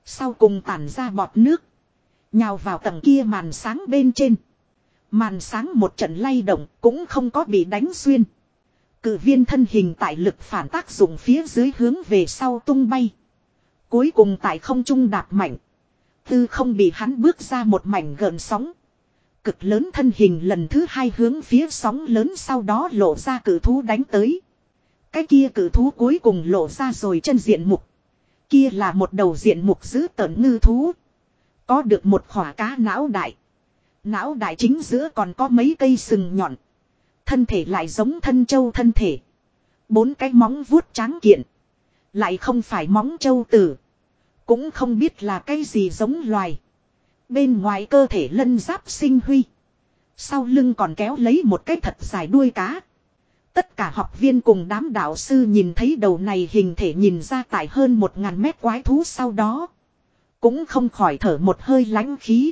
Sau cùng tản ra bọt nước. Nhào vào tầng kia màn sáng bên trên. Màn sáng một trận lay động cũng không có bị đánh xuyên. Cự viên thân hình tại lực phản tác dụng phía dưới hướng về sau tung bay. Cuối cùng tại không trung đạp mạnh. Tư không bị hắn bước ra một mảnh gần sóng. Cực lớn thân hình lần thứ hai hướng phía sóng lớn sau đó lộ ra cử thú đánh tới. Cái kia cử thú cuối cùng lộ ra rồi chân diện mục. Kia là một đầu diện mục giữ tợn ngư thú. Có được một khỏa cá não đại. Não đại chính giữa còn có mấy cây sừng nhọn. Thân thể lại giống thân châu thân thể. Bốn cái móng vuốt trắng kiện. Lại không phải móng châu tử. Cũng không biết là cái gì giống loài. Bên ngoài cơ thể lân giáp sinh huy. Sau lưng còn kéo lấy một cái thật dài đuôi cá. Tất cả học viên cùng đám đạo sư nhìn thấy đầu này hình thể nhìn ra tại hơn một ngàn mét quái thú sau đó. Cũng không khỏi thở một hơi lánh khí.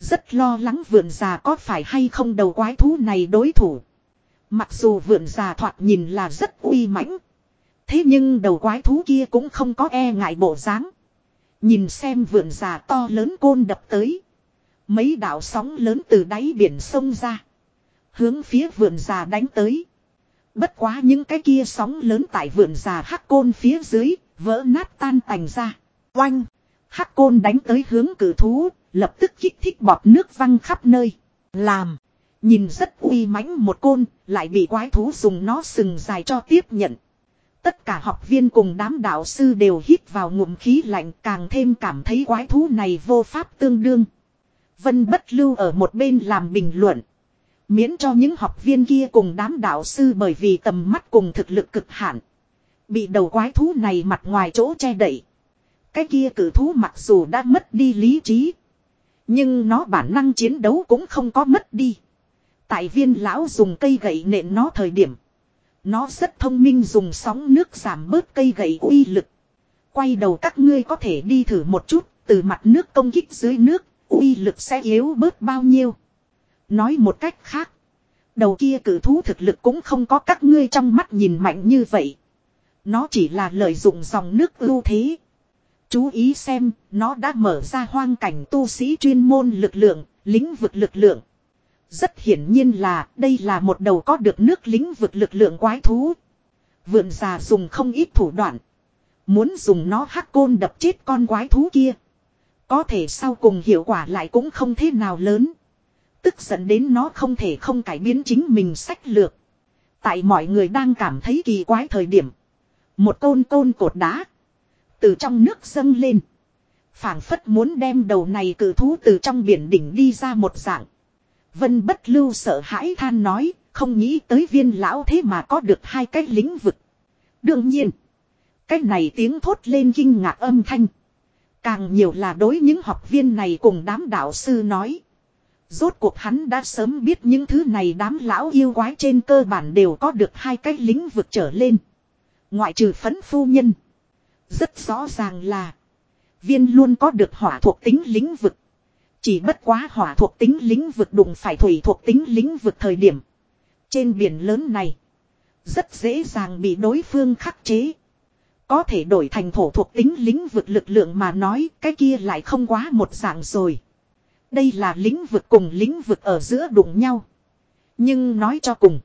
Rất lo lắng vượn già có phải hay không đầu quái thú này đối thủ. Mặc dù vượn già thoạt nhìn là rất uy mãnh. Thế nhưng đầu quái thú kia cũng không có e ngại bộ dáng. Nhìn xem vượn già to lớn côn đập tới. Mấy đảo sóng lớn từ đáy biển sông ra. Hướng phía vượn già đánh tới. Bất quá những cái kia sóng lớn tại vượn già hắc côn phía dưới, vỡ nát tan tành ra. Oanh! Hắc côn đánh tới hướng cử thú, lập tức kích thích bọt nước văng khắp nơi. Làm! Nhìn rất uy mãnh một côn, lại bị quái thú dùng nó sừng dài cho tiếp nhận. Tất cả học viên cùng đám đạo sư đều hít vào ngụm khí lạnh càng thêm cảm thấy quái thú này vô pháp tương đương. Vân bất lưu ở một bên làm bình luận. Miễn cho những học viên kia cùng đám đạo sư bởi vì tầm mắt cùng thực lực cực hạn. Bị đầu quái thú này mặt ngoài chỗ che đậy. Cái kia cử thú mặc dù đã mất đi lý trí. Nhưng nó bản năng chiến đấu cũng không có mất đi. Tại viên lão dùng cây gậy nện nó thời điểm. Nó rất thông minh dùng sóng nước giảm bớt cây gậy uy lực. Quay đầu các ngươi có thể đi thử một chút, từ mặt nước công kích dưới nước, uy lực sẽ yếu bớt bao nhiêu. Nói một cách khác. Đầu kia cử thú thực lực cũng không có các ngươi trong mắt nhìn mạnh như vậy. Nó chỉ là lợi dụng dòng nước ưu thế. Chú ý xem, nó đã mở ra hoang cảnh tu sĩ chuyên môn lực lượng, lĩnh vực lực lượng. Rất hiển nhiên là, đây là một đầu có được nước lính vực lực lượng quái thú. Vượn già dùng không ít thủ đoạn. Muốn dùng nó hắc côn đập chết con quái thú kia. Có thể sau cùng hiệu quả lại cũng không thế nào lớn. Tức giận đến nó không thể không cải biến chính mình sách lược. Tại mọi người đang cảm thấy kỳ quái thời điểm. Một côn côn cột đá. Từ trong nước dâng lên. phảng phất muốn đem đầu này cử thú từ trong biển đỉnh đi ra một dạng. Vân bất lưu sợ hãi than nói, không nghĩ tới viên lão thế mà có được hai cái lĩnh vực. Đương nhiên, cái này tiếng thốt lên kinh ngạc âm thanh. Càng nhiều là đối những học viên này cùng đám đạo sư nói. Rốt cuộc hắn đã sớm biết những thứ này đám lão yêu quái trên cơ bản đều có được hai cái lĩnh vực trở lên. Ngoại trừ phấn phu nhân. Rất rõ ràng là. Viên luôn có được hỏa thuộc tính lĩnh vực. Chỉ bất quá hỏa thuộc tính lĩnh vực đụng phải thủy thuộc tính lĩnh vực thời điểm. Trên biển lớn này. Rất dễ dàng bị đối phương khắc chế. Có thể đổi thành thổ thuộc tính lĩnh vực lực lượng mà nói, cái kia lại không quá một dạng rồi. Đây là lĩnh vực cùng lĩnh vực ở giữa đụng nhau. Nhưng nói cho cùng.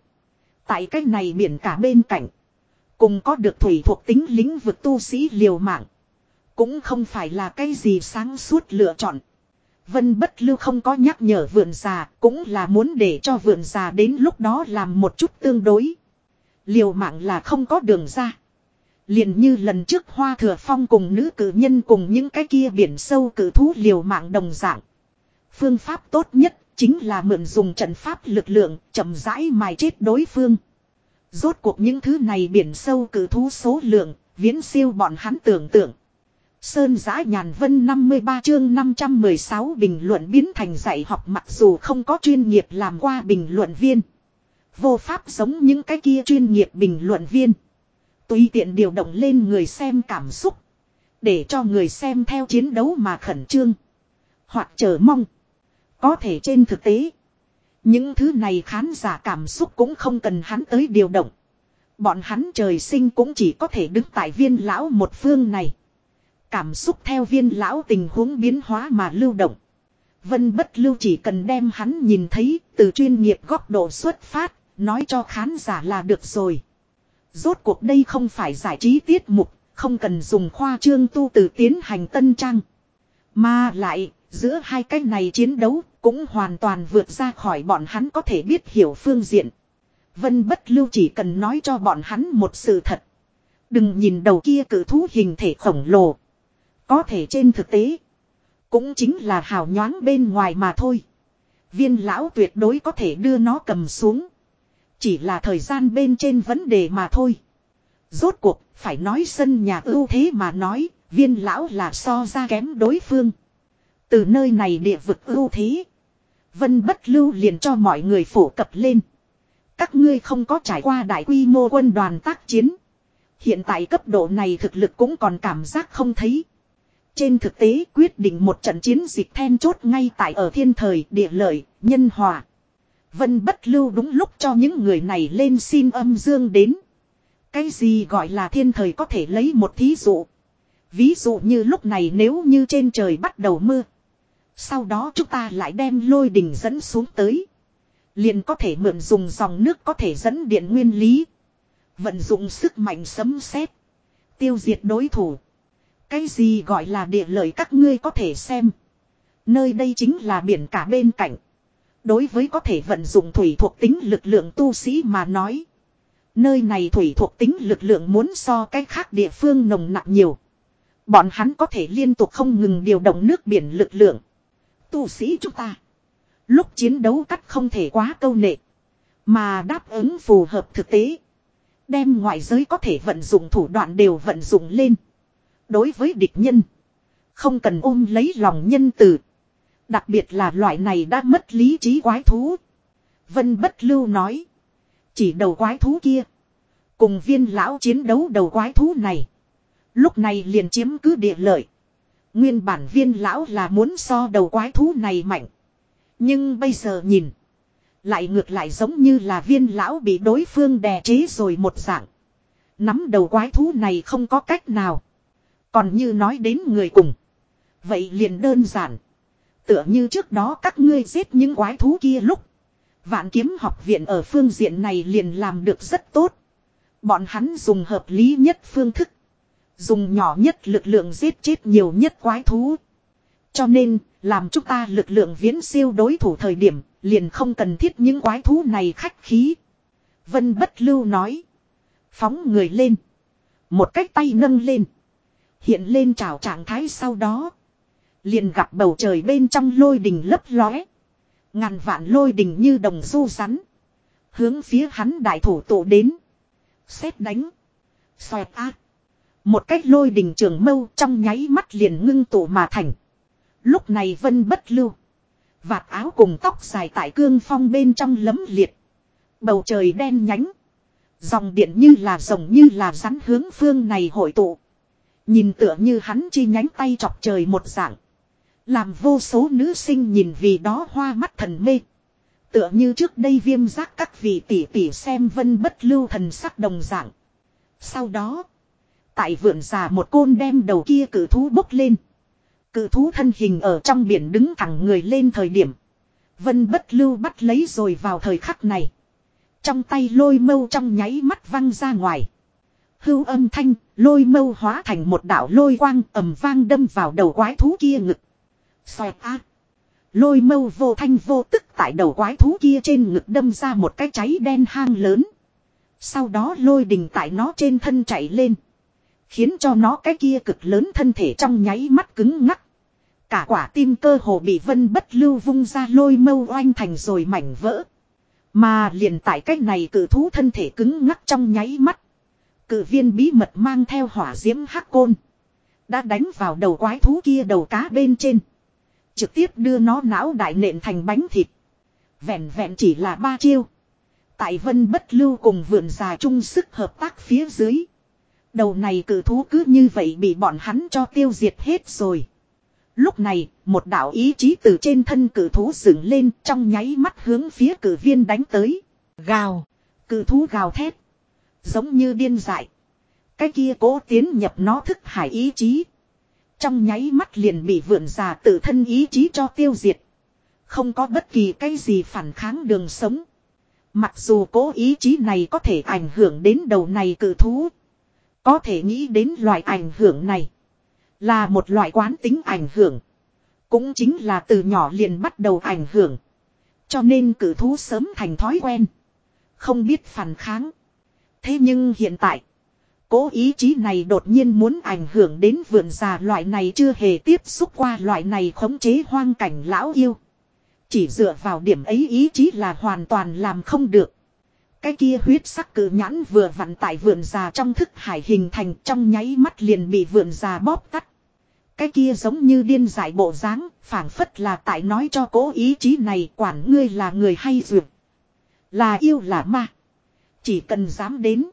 Tại cái này biển cả bên cạnh. Cùng có được thủy thuộc tính lĩnh vực tu sĩ liều mạng. Cũng không phải là cái gì sáng suốt lựa chọn. Vân bất lưu không có nhắc nhở vườn già, cũng là muốn để cho vườn già đến lúc đó làm một chút tương đối. Liều mạng là không có đường ra. liền như lần trước hoa thừa phong cùng nữ cử nhân cùng những cái kia biển sâu cử thú liều mạng đồng dạng. Phương pháp tốt nhất chính là mượn dùng trận pháp lực lượng chậm rãi mài chết đối phương. Rốt cuộc những thứ này biển sâu cử thú số lượng, viễn siêu bọn hắn tưởng tượng. Sơn giã nhàn vân 53 chương 516 bình luận biến thành dạy học mặc dù không có chuyên nghiệp làm qua bình luận viên. Vô pháp giống những cái kia chuyên nghiệp bình luận viên. Tùy tiện điều động lên người xem cảm xúc. Để cho người xem theo chiến đấu mà khẩn trương. Hoặc chờ mong. Có thể trên thực tế. Những thứ này khán giả cảm xúc cũng không cần hắn tới điều động. Bọn hắn trời sinh cũng chỉ có thể đứng tại viên lão một phương này. Cảm xúc theo viên lão tình huống biến hóa mà lưu động. Vân bất lưu chỉ cần đem hắn nhìn thấy từ chuyên nghiệp góc độ xuất phát, nói cho khán giả là được rồi. Rốt cuộc đây không phải giải trí tiết mục, không cần dùng khoa trương tu từ tiến hành tân trang. Mà lại, giữa hai cái này chiến đấu cũng hoàn toàn vượt ra khỏi bọn hắn có thể biết hiểu phương diện. Vân bất lưu chỉ cần nói cho bọn hắn một sự thật. Đừng nhìn đầu kia cử thú hình thể khổng lồ. Có thể trên thực tế. Cũng chính là hào nhoáng bên ngoài mà thôi. Viên lão tuyệt đối có thể đưa nó cầm xuống. Chỉ là thời gian bên trên vấn đề mà thôi. Rốt cuộc, phải nói sân nhà ưu thế mà nói, viên lão là so ra kém đối phương. Từ nơi này địa vực ưu thế. Vân bất lưu liền cho mọi người phổ cập lên. Các ngươi không có trải qua đại quy mô quân đoàn tác chiến. Hiện tại cấp độ này thực lực cũng còn cảm giác không thấy. Trên thực tế quyết định một trận chiến dịch then chốt ngay tại ở thiên thời địa lợi, nhân hòa. Vân bất lưu đúng lúc cho những người này lên xin âm dương đến. Cái gì gọi là thiên thời có thể lấy một thí dụ. Ví dụ như lúc này nếu như trên trời bắt đầu mưa. Sau đó chúng ta lại đem lôi đình dẫn xuống tới. Liền có thể mượn dùng dòng nước có thể dẫn điện nguyên lý. Vận dụng sức mạnh sấm sét Tiêu diệt đối thủ. Cái gì gọi là địa lợi các ngươi có thể xem. Nơi đây chính là biển cả bên cạnh. Đối với có thể vận dụng thủy thuộc tính lực lượng tu sĩ mà nói. Nơi này thủy thuộc tính lực lượng muốn so cái khác địa phương nồng nặng nhiều. Bọn hắn có thể liên tục không ngừng điều động nước biển lực lượng. Tu sĩ chúng ta. Lúc chiến đấu cắt không thể quá câu nệ. Mà đáp ứng phù hợp thực tế. Đem ngoại giới có thể vận dụng thủ đoạn đều vận dụng lên. Đối với địch nhân. Không cần ôm lấy lòng nhân từ. Đặc biệt là loại này đã mất lý trí quái thú. Vân bất lưu nói. Chỉ đầu quái thú kia. Cùng viên lão chiến đấu đầu quái thú này. Lúc này liền chiếm cứ địa lợi. Nguyên bản viên lão là muốn so đầu quái thú này mạnh. Nhưng bây giờ nhìn. Lại ngược lại giống như là viên lão bị đối phương đè chế rồi một dạng. Nắm đầu quái thú này không có cách nào. Còn như nói đến người cùng. Vậy liền đơn giản. Tựa như trước đó các ngươi giết những quái thú kia lúc. Vạn kiếm học viện ở phương diện này liền làm được rất tốt. Bọn hắn dùng hợp lý nhất phương thức. Dùng nhỏ nhất lực lượng giết chết nhiều nhất quái thú. Cho nên, làm chúng ta lực lượng viễn siêu đối thủ thời điểm, liền không cần thiết những quái thú này khách khí. Vân bất lưu nói. Phóng người lên. Một cách tay nâng lên. Hiện lên trào trạng thái sau đó. Liền gặp bầu trời bên trong lôi đình lấp lóe. Ngàn vạn lôi đình như đồng du rắn. Hướng phía hắn đại thủ tụ đến. Xét đánh. Xoẹt ác. Một cách lôi đình trường mâu trong nháy mắt liền ngưng tụ mà thành. Lúc này vân bất lưu. Vạt áo cùng tóc dài tại cương phong bên trong lấm liệt. Bầu trời đen nhánh. Dòng điện như là rồng như là rắn hướng phương này hội tụ. Nhìn tựa như hắn chi nhánh tay chọc trời một dạng. Làm vô số nữ sinh nhìn vì đó hoa mắt thần mê. Tựa như trước đây viêm giác các vị tỷ tỷ xem vân bất lưu thần sắc đồng dạng. Sau đó. Tại vườn già một côn đem đầu kia cử thú bốc lên. Cử thú thân hình ở trong biển đứng thẳng người lên thời điểm. Vân bất lưu bắt lấy rồi vào thời khắc này. Trong tay lôi mâu trong nháy mắt văng ra ngoài. Hưu âm thanh, lôi mâu hóa thành một đạo lôi quang ầm vang đâm vào đầu quái thú kia ngực. Xoẹt a. Lôi mâu vô thanh vô tức tại đầu quái thú kia trên ngực đâm ra một cái cháy đen hang lớn. Sau đó lôi đình tại nó trên thân chạy lên. Khiến cho nó cái kia cực lớn thân thể trong nháy mắt cứng ngắc. Cả quả tim cơ hồ bị vân bất lưu vung ra lôi mâu oanh thành rồi mảnh vỡ. Mà liền tại cách này cử thú thân thể cứng ngắc trong nháy mắt. Cử viên bí mật mang theo hỏa diễm hắc côn. Đã đánh vào đầu quái thú kia đầu cá bên trên. Trực tiếp đưa nó não đại nện thành bánh thịt. Vẹn vẹn chỉ là ba chiêu. Tại vân bất lưu cùng vườn già chung sức hợp tác phía dưới. Đầu này cử thú cứ như vậy bị bọn hắn cho tiêu diệt hết rồi. Lúc này, một đạo ý chí từ trên thân cử thú dựng lên trong nháy mắt hướng phía cử viên đánh tới. Gào. Cử thú gào thét. Giống như điên dại. Cái kia cố tiến nhập nó thức hải ý chí. Trong nháy mắt liền bị vượn già tự thân ý chí cho tiêu diệt. Không có bất kỳ cái gì phản kháng đường sống. Mặc dù cố ý chí này có thể ảnh hưởng đến đầu này cử thú. Có thể nghĩ đến loại ảnh hưởng này. Là một loại quán tính ảnh hưởng. Cũng chính là từ nhỏ liền bắt đầu ảnh hưởng. Cho nên cử thú sớm thành thói quen. Không biết phản kháng. Thế nhưng hiện tại. Cố ý chí này đột nhiên muốn ảnh hưởng đến vườn già loại này chưa hề tiếp xúc qua loại này khống chế hoang cảnh lão yêu. Chỉ dựa vào điểm ấy ý chí là hoàn toàn làm không được. Cái kia huyết sắc cử nhãn vừa vặn tại vườn già trong thức hải hình thành trong nháy mắt liền bị vườn già bóp tắt. Cái kia giống như điên giải bộ dáng, phảng phất là tại nói cho cố ý chí này quản ngươi là người hay dược. Là yêu là ma. Chỉ cần dám đến.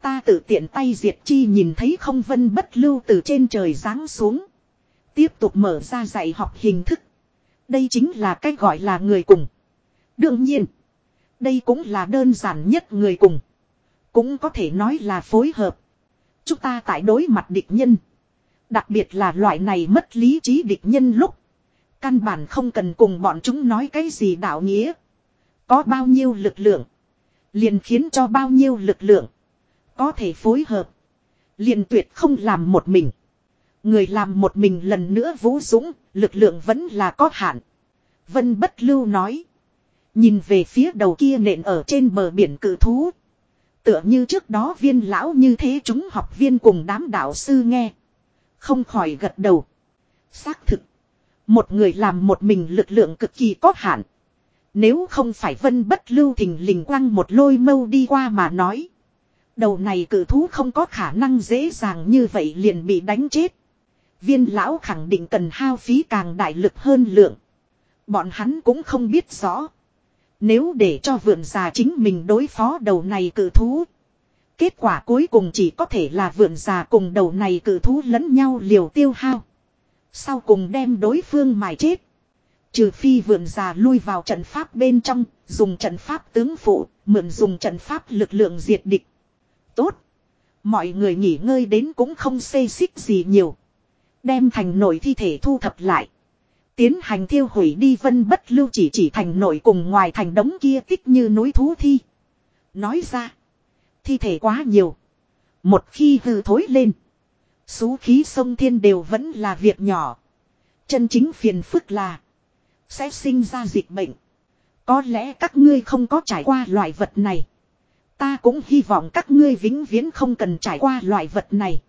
Ta tự tiện tay diệt chi nhìn thấy không vân bất lưu từ trên trời giáng xuống. Tiếp tục mở ra dạy học hình thức. Đây chính là cách gọi là người cùng. Đương nhiên. Đây cũng là đơn giản nhất người cùng. Cũng có thể nói là phối hợp. Chúng ta tại đối mặt địch nhân. Đặc biệt là loại này mất lý trí địch nhân lúc. Căn bản không cần cùng bọn chúng nói cái gì đạo nghĩa. Có bao nhiêu lực lượng. Liền khiến cho bao nhiêu lực lượng. Có thể phối hợp. Liền tuyệt không làm một mình. Người làm một mình lần nữa vũ dũng, lực lượng vẫn là có hạn. Vân bất lưu nói. Nhìn về phía đầu kia nện ở trên bờ biển cự thú. Tựa như trước đó viên lão như thế chúng học viên cùng đám đạo sư nghe. Không khỏi gật đầu. Xác thực. Một người làm một mình lực lượng cực kỳ có hạn. Nếu không phải vân bất lưu thình lình quăng một lôi mâu đi qua mà nói. Đầu này cử thú không có khả năng dễ dàng như vậy liền bị đánh chết. Viên lão khẳng định cần hao phí càng đại lực hơn lượng. Bọn hắn cũng không biết rõ. Nếu để cho vượn già chính mình đối phó đầu này cử thú. Kết quả cuối cùng chỉ có thể là vượn già cùng đầu này cử thú lẫn nhau liều tiêu hao. Sau cùng đem đối phương mài chết. Trừ phi vượn già lui vào trận pháp bên trong, dùng trận pháp tướng phụ, mượn dùng trận pháp lực lượng diệt địch. Tốt. Mọi người nghỉ ngơi đến cũng không xê xích gì nhiều. Đem thành nội thi thể thu thập lại. Tiến hành thiêu hủy đi vân bất lưu chỉ chỉ thành nội cùng ngoài thành đống kia tích như núi thú thi. Nói ra. Thi thể quá nhiều. Một khi hư thối lên. Xú khí sông thiên đều vẫn là việc nhỏ. Chân chính phiền phức là. Sẽ sinh ra dịch bệnh. Có lẽ các ngươi không có trải qua loại vật này. Ta cũng hy vọng các ngươi vĩnh viễn không cần trải qua loại vật này.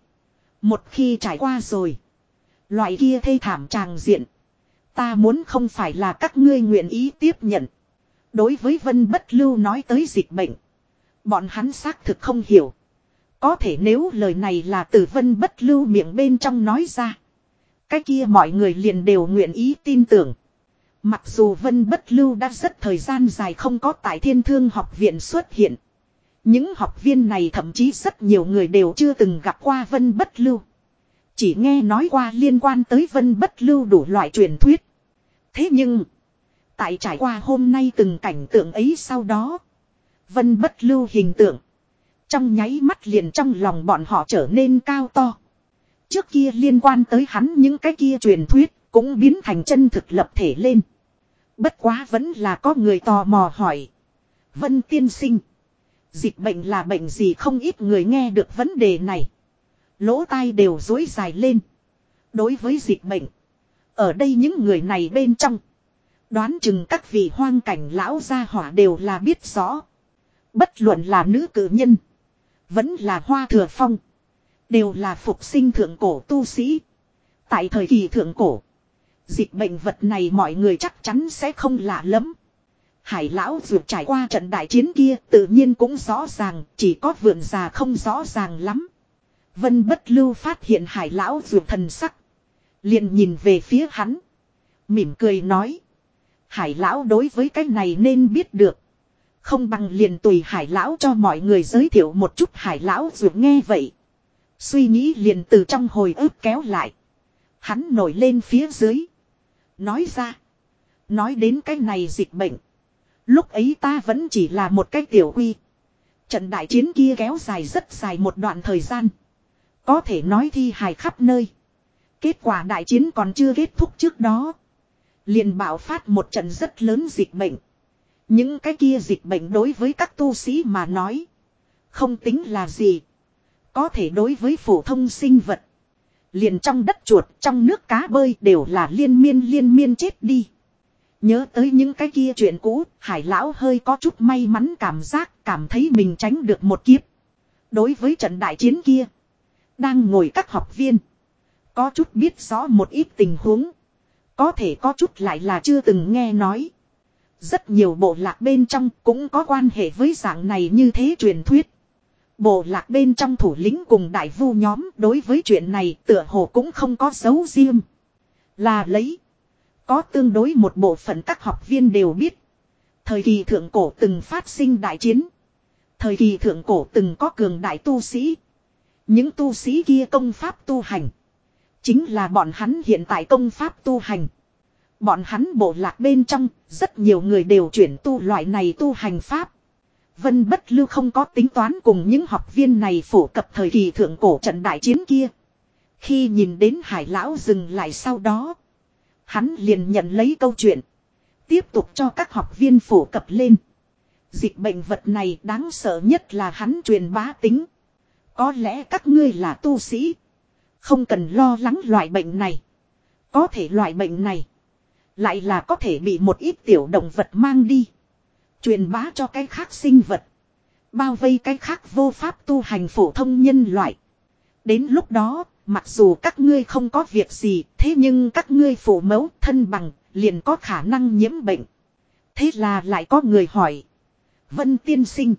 Một khi trải qua rồi. Loại kia thê thảm tràng diện. Ta muốn không phải là các ngươi nguyện ý tiếp nhận. Đối với Vân Bất Lưu nói tới dịch bệnh. Bọn hắn xác thực không hiểu. Có thể nếu lời này là từ Vân Bất Lưu miệng bên trong nói ra. Cái kia mọi người liền đều nguyện ý tin tưởng. Mặc dù Vân Bất Lưu đã rất thời gian dài không có tại Thiên Thương học viện xuất hiện. Những học viên này thậm chí rất nhiều người đều chưa từng gặp qua Vân Bất Lưu. Chỉ nghe nói qua liên quan tới Vân Bất Lưu đủ loại truyền thuyết. Thế nhưng, tại trải qua hôm nay từng cảnh tượng ấy sau đó, Vân Bất Lưu hình tượng. Trong nháy mắt liền trong lòng bọn họ trở nên cao to. Trước kia liên quan tới hắn những cái kia truyền thuyết cũng biến thành chân thực lập thể lên. Bất quá vẫn là có người tò mò hỏi. Vân tiên sinh. Dịch bệnh là bệnh gì không ít người nghe được vấn đề này. Lỗ tai đều dối dài lên. Đối với dịch bệnh. Ở đây những người này bên trong. Đoán chừng các vị hoang cảnh lão gia hỏa đều là biết rõ. Bất luận là nữ cử nhân. Vẫn là hoa thừa phong. Đều là phục sinh thượng cổ tu sĩ. Tại thời kỳ thượng cổ. Dịch bệnh vật này mọi người chắc chắn sẽ không lạ lắm. Hải lão dược trải qua trận đại chiến kia tự nhiên cũng rõ ràng, chỉ có vườn già không rõ ràng lắm. Vân bất lưu phát hiện hải lão dược thần sắc. liền nhìn về phía hắn. Mỉm cười nói. Hải lão đối với cái này nên biết được. Không bằng liền tùy hải lão cho mọi người giới thiệu một chút hải lão dược nghe vậy. Suy nghĩ liền từ trong hồi ức kéo lại. Hắn nổi lên phía dưới. Nói ra. Nói đến cái này dịch bệnh. Lúc ấy ta vẫn chỉ là một cái tiểu quy. Trận đại chiến kia kéo dài rất dài một đoạn thời gian. Có thể nói thi hài khắp nơi. Kết quả đại chiến còn chưa kết thúc trước đó. liền bạo phát một trận rất lớn dịch bệnh. Những cái kia dịch bệnh đối với các tu sĩ mà nói. Không tính là gì. Có thể đối với phổ thông sinh vật. Liền trong đất chuột, trong nước cá bơi đều là liên miên liên miên chết đi. Nhớ tới những cái kia chuyện cũ, hải lão hơi có chút may mắn cảm giác, cảm thấy mình tránh được một kiếp. Đối với trận đại chiến kia, đang ngồi các học viên. Có chút biết rõ một ít tình huống. Có thể có chút lại là chưa từng nghe nói. Rất nhiều bộ lạc bên trong cũng có quan hệ với dạng này như thế truyền thuyết. Bộ lạc bên trong thủ lĩnh cùng đại vu nhóm đối với chuyện này tựa hồ cũng không có dấu riêng. Là lấy. Có tương đối một bộ phận các học viên đều biết. Thời kỳ thượng cổ từng phát sinh đại chiến. Thời kỳ thượng cổ từng có cường đại tu sĩ. Những tu sĩ kia công pháp tu hành. Chính là bọn hắn hiện tại công pháp tu hành. Bọn hắn bộ lạc bên trong, rất nhiều người đều chuyển tu loại này tu hành pháp. Vân bất lưu không có tính toán cùng những học viên này phổ cập thời kỳ thượng cổ trận đại chiến kia. Khi nhìn đến hải lão dừng lại sau đó. Hắn liền nhận lấy câu chuyện. Tiếp tục cho các học viên phổ cập lên. Dịch bệnh vật này đáng sợ nhất là hắn truyền bá tính. Có lẽ các ngươi là tu sĩ. Không cần lo lắng loại bệnh này. Có thể loại bệnh này. Lại là có thể bị một ít tiểu động vật mang đi. Truyền bá cho cái khác sinh vật. Bao vây cái khác vô pháp tu hành phổ thông nhân loại. Đến lúc đó, mặc dù các ngươi không có việc gì, thế nhưng các ngươi phủ mẫu thân bằng, liền có khả năng nhiễm bệnh. Thế là lại có người hỏi. Vân tiên sinh.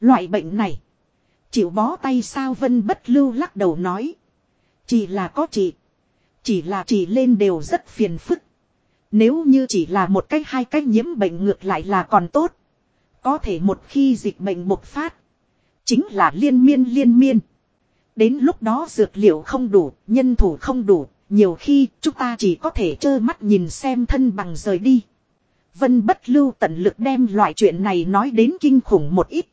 Loại bệnh này. Chịu bó tay sao Vân bất lưu lắc đầu nói. Chỉ là có chị. Chỉ là chỉ lên đều rất phiền phức. Nếu như chỉ là một cách hai cách nhiễm bệnh ngược lại là còn tốt. Có thể một khi dịch bệnh bộc phát. Chính là liên miên liên miên. Đến lúc đó dược liệu không đủ, nhân thủ không đủ, nhiều khi chúng ta chỉ có thể trơ mắt nhìn xem thân bằng rời đi. Vân bất lưu tận lực đem loại chuyện này nói đến kinh khủng một ít.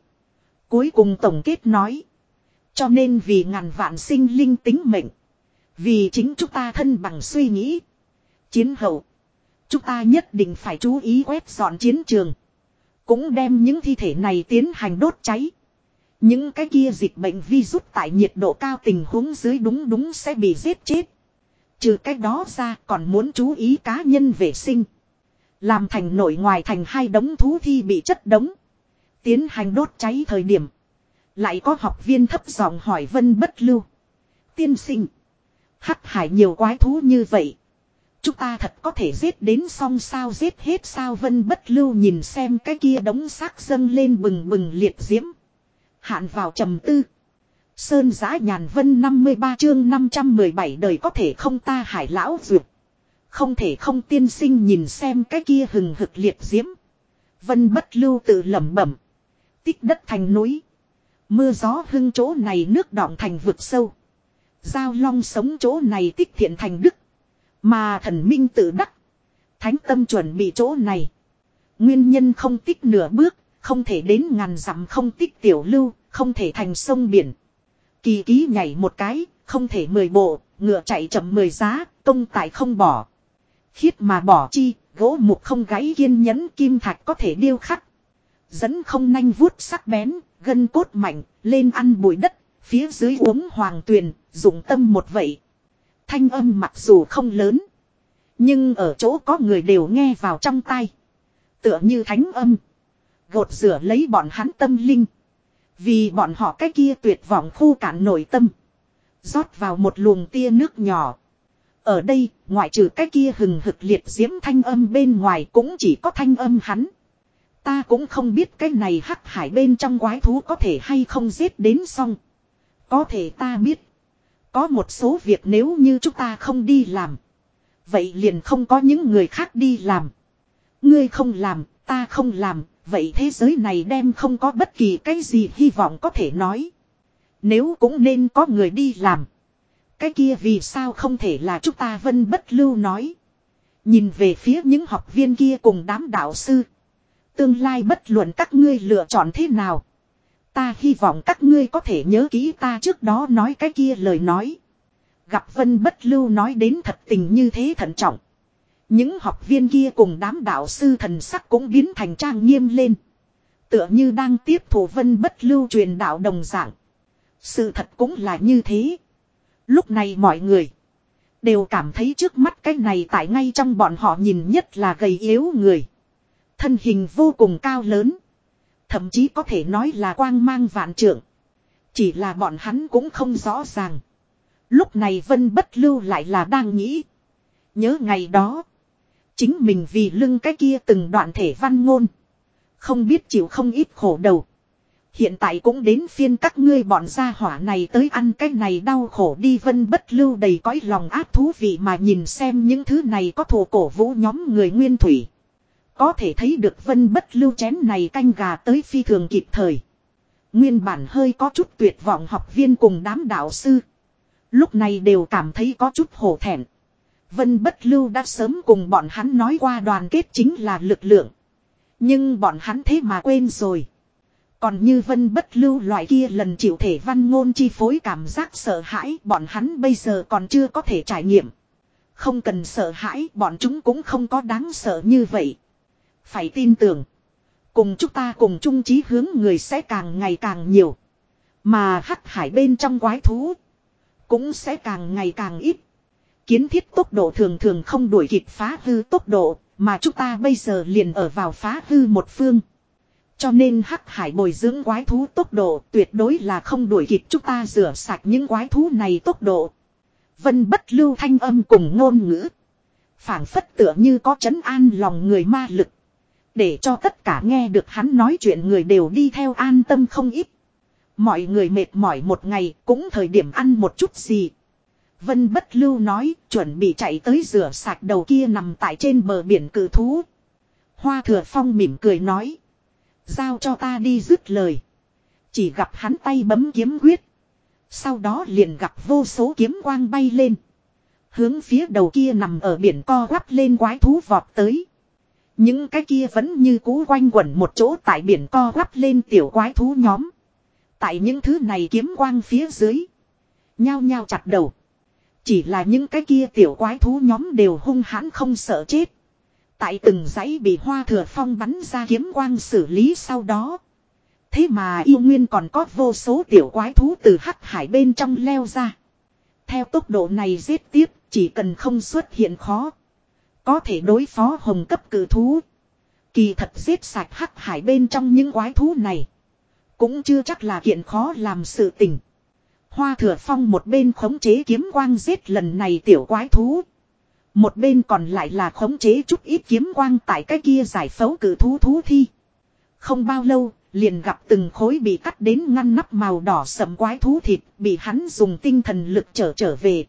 Cuối cùng tổng kết nói. Cho nên vì ngàn vạn sinh linh tính mệnh. Vì chính chúng ta thân bằng suy nghĩ. Chiến hậu. Chúng ta nhất định phải chú ý quét dọn chiến trường. Cũng đem những thi thể này tiến hành đốt cháy. Những cái kia dịch bệnh virus tại nhiệt độ cao tình huống dưới đúng đúng sẽ bị giết chết. Trừ cái đó ra còn muốn chú ý cá nhân vệ sinh. Làm thành nội ngoài thành hai đống thú thi bị chất đống. Tiến hành đốt cháy thời điểm. Lại có học viên thấp giọng hỏi vân bất lưu. Tiên sinh. Hắc hải nhiều quái thú như vậy. Chúng ta thật có thể giết đến xong sao giết hết sao vân bất lưu nhìn xem cái kia đống xác dâng lên bừng bừng liệt diễm. Hạn vào trầm tư. Sơn giã nhàn vân 53 chương 517 đời có thể không ta hải lão duyệt. Không thể không tiên sinh nhìn xem cái kia hừng hực liệt diễm. Vân bất lưu tự lẩm bẩm. Tích đất thành núi. Mưa gió hưng chỗ này nước đọng thành vực sâu. Giao long sống chỗ này tích thiện thành đức. Mà thần minh tự đắc. Thánh tâm chuẩn bị chỗ này. Nguyên nhân không tích nửa bước, không thể đến ngàn dặm không tích tiểu lưu, không thể thành sông biển. Kỳ ký nhảy một cái, không thể mười bộ, ngựa chạy chậm mười giá, công tại không bỏ. Khiết mà bỏ chi, gỗ mục không gáy kiên nhẫn kim thạch có thể điêu khắc. Dẫn không nanh vuốt sắc bén, gân cốt mạnh, lên ăn bụi đất, phía dưới uống hoàng tuyền, dụng tâm một vậy. Thanh âm mặc dù không lớn. Nhưng ở chỗ có người đều nghe vào trong tai. Tựa như thánh âm. Gột rửa lấy bọn hắn tâm linh. Vì bọn họ cái kia tuyệt vọng khu cản nội tâm. rót vào một luồng tia nước nhỏ. Ở đây, ngoại trừ cái kia hừng hực liệt diễm thanh âm bên ngoài cũng chỉ có thanh âm hắn. Ta cũng không biết cái này hắc hải bên trong quái thú có thể hay không giết đến xong. Có thể ta biết. Có một số việc nếu như chúng ta không đi làm. Vậy liền không có những người khác đi làm. Ngươi không làm, ta không làm, vậy thế giới này đem không có bất kỳ cái gì hy vọng có thể nói. Nếu cũng nên có người đi làm. Cái kia vì sao không thể là chúng ta vân bất lưu nói. Nhìn về phía những học viên kia cùng đám đạo sư. Tương lai bất luận các ngươi lựa chọn thế nào. Ta hy vọng các ngươi có thể nhớ kỹ ta trước đó nói cái kia lời nói. Gặp vân bất lưu nói đến thật tình như thế thận trọng. Những học viên kia cùng đám đạo sư thần sắc cũng biến thành trang nghiêm lên. Tựa như đang tiếp thủ vân bất lưu truyền đạo đồng dạng. Sự thật cũng là như thế. Lúc này mọi người đều cảm thấy trước mắt cái này tại ngay trong bọn họ nhìn nhất là gầy yếu người. Thân hình vô cùng cao lớn. Thậm chí có thể nói là quang mang vạn trưởng. Chỉ là bọn hắn cũng không rõ ràng. Lúc này Vân Bất Lưu lại là đang nghĩ. Nhớ ngày đó. Chính mình vì lưng cái kia từng đoạn thể văn ngôn. Không biết chịu không ít khổ đầu. Hiện tại cũng đến phiên các ngươi bọn gia hỏa này tới ăn cái này đau khổ đi vân bất lưu đầy cõi lòng áp thú vị mà nhìn xem những thứ này có thù cổ vũ nhóm người nguyên thủy. Có thể thấy được vân bất lưu chén này canh gà tới phi thường kịp thời. Nguyên bản hơi có chút tuyệt vọng học viên cùng đám đạo sư. Lúc này đều cảm thấy có chút hổ thẹn. Vân bất lưu đã sớm cùng bọn hắn nói qua đoàn kết chính là lực lượng. Nhưng bọn hắn thế mà quên rồi. Còn như vân bất lưu loại kia lần chịu thể văn ngôn chi phối cảm giác sợ hãi, bọn hắn bây giờ còn chưa có thể trải nghiệm. Không cần sợ hãi, bọn chúng cũng không có đáng sợ như vậy. Phải tin tưởng. Cùng chúng ta cùng chung chí hướng người sẽ càng ngày càng nhiều. Mà hắc hải bên trong quái thú. Cũng sẽ càng ngày càng ít. Kiến thiết tốc độ thường thường không đuổi kịp phá hư tốc độ. Mà chúng ta bây giờ liền ở vào phá hư một phương. Cho nên hắc hải bồi dưỡng quái thú tốc độ tuyệt đối là không đuổi kịp chúng ta rửa sạch những quái thú này tốc độ. Vân bất lưu thanh âm cùng ngôn ngữ. phảng phất tựa như có chấn an lòng người ma lực. Để cho tất cả nghe được hắn nói chuyện người đều đi theo an tâm không ít. Mọi người mệt mỏi một ngày, cũng thời điểm ăn một chút gì. Vân bất lưu nói, chuẩn bị chạy tới rửa sạch đầu kia nằm tại trên bờ biển cử thú. Hoa thừa phong mỉm cười nói. Giao cho ta đi dứt lời. Chỉ gặp hắn tay bấm kiếm quyết. Sau đó liền gặp vô số kiếm quang bay lên. Hướng phía đầu kia nằm ở biển co quắp lên quái thú vọt tới. Những cái kia vẫn như cú quanh quẩn một chỗ tại biển co quắp lên tiểu quái thú nhóm. Tại những thứ này kiếm quang phía dưới. Nhao nhao chặt đầu. Chỉ là những cái kia tiểu quái thú nhóm đều hung hãn không sợ chết. Tại từng dãy bị hoa thừa phong bắn ra kiếm quang xử lý sau đó. Thế mà yêu nguyên còn có vô số tiểu quái thú từ hắc hải bên trong leo ra. Theo tốc độ này giết tiếp, chỉ cần không xuất hiện khó. Có thể đối phó hồng cấp cử thú. Kỳ thật giết sạch hắc hải bên trong những quái thú này. Cũng chưa chắc là kiện khó làm sự tình. Hoa thừa phong một bên khống chế kiếm quang giết lần này tiểu quái thú. Một bên còn lại là khống chế chút ít kiếm quang tại cái kia giải phẫu cử thú thú thi. Không bao lâu, liền gặp từng khối bị cắt đến ngăn nắp màu đỏ sầm quái thú thịt, bị hắn dùng tinh thần lực trở trở về.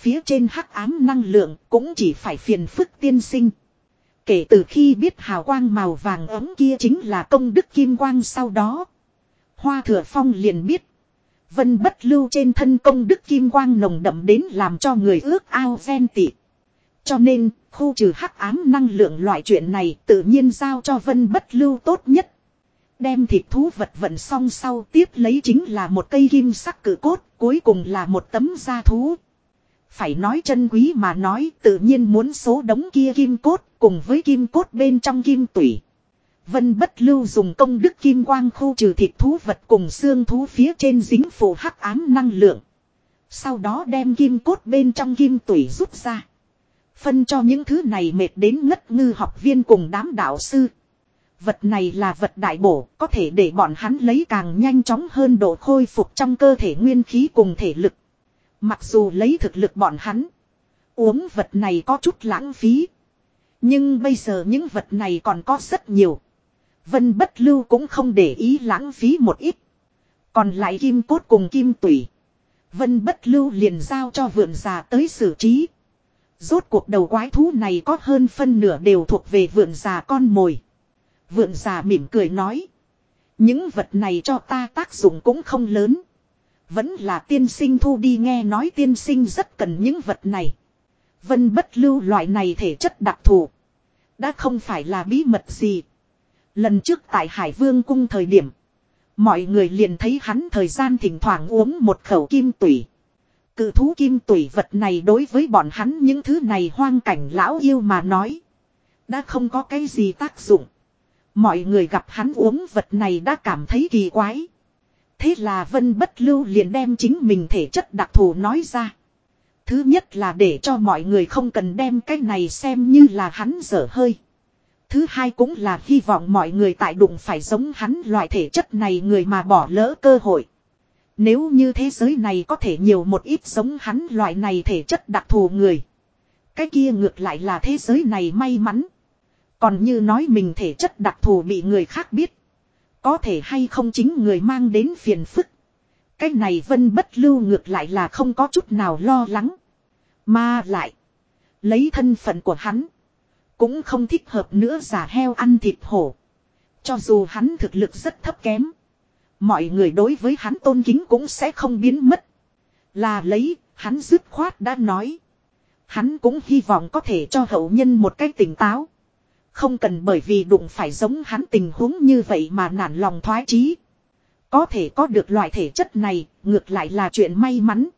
Phía trên hắc ám năng lượng cũng chỉ phải phiền phức tiên sinh. Kể từ khi biết hào quang màu vàng ấm kia chính là công đức kim quang sau đó. Hoa thừa phong liền biết. Vân bất lưu trên thân công đức kim quang nồng đậm đến làm cho người ước ao ven tị. Cho nên, khu trừ hắc ám năng lượng loại chuyện này tự nhiên giao cho vân bất lưu tốt nhất. Đem thịt thú vật vận xong sau tiếp lấy chính là một cây kim sắc cử cốt, cuối cùng là một tấm da thú. Phải nói chân quý mà nói tự nhiên muốn số đống kia kim cốt cùng với kim cốt bên trong kim tủy. Vân bất lưu dùng công đức kim quang khu trừ thịt thú vật cùng xương thú phía trên dính phủ hắc ám năng lượng. Sau đó đem kim cốt bên trong kim tủy rút ra. Phân cho những thứ này mệt đến ngất ngư học viên cùng đám đạo sư. Vật này là vật đại bổ, có thể để bọn hắn lấy càng nhanh chóng hơn độ khôi phục trong cơ thể nguyên khí cùng thể lực. Mặc dù lấy thực lực bọn hắn. Uống vật này có chút lãng phí. Nhưng bây giờ những vật này còn có rất nhiều. Vân bất lưu cũng không để ý lãng phí một ít. Còn lại kim cốt cùng kim tủy. Vân bất lưu liền giao cho vượn già tới xử trí. Rốt cuộc đầu quái thú này có hơn phân nửa đều thuộc về vượn già con mồi. Vượn già mỉm cười nói. Những vật này cho ta tác dụng cũng không lớn. Vẫn là tiên sinh thu đi nghe nói tiên sinh rất cần những vật này. Vân bất lưu loại này thể chất đặc thù. Đã không phải là bí mật gì. Lần trước tại Hải Vương cung thời điểm. Mọi người liền thấy hắn thời gian thỉnh thoảng uống một khẩu kim tủy. Cự thú kim tủy vật này đối với bọn hắn những thứ này hoang cảnh lão yêu mà nói. Đã không có cái gì tác dụng. Mọi người gặp hắn uống vật này đã cảm thấy kỳ quái. Thế là Vân Bất Lưu liền đem chính mình thể chất đặc thù nói ra. Thứ nhất là để cho mọi người không cần đem cái này xem như là hắn dở hơi. Thứ hai cũng là hy vọng mọi người tại đụng phải giống hắn loại thể chất này người mà bỏ lỡ cơ hội. Nếu như thế giới này có thể nhiều một ít giống hắn loại này thể chất đặc thù người. Cái kia ngược lại là thế giới này may mắn. Còn như nói mình thể chất đặc thù bị người khác biết. Có thể hay không chính người mang đến phiền phức. Cái này vân bất lưu ngược lại là không có chút nào lo lắng. Mà lại. Lấy thân phận của hắn. Cũng không thích hợp nữa giả heo ăn thịt hổ. Cho dù hắn thực lực rất thấp kém. Mọi người đối với hắn tôn kính cũng sẽ không biến mất. Là lấy, hắn dứt khoát đã nói. Hắn cũng hy vọng có thể cho hậu nhân một cách tỉnh táo. Không cần bởi vì đụng phải giống hắn tình huống như vậy mà nản lòng thoái chí. Có thể có được loại thể chất này, ngược lại là chuyện may mắn.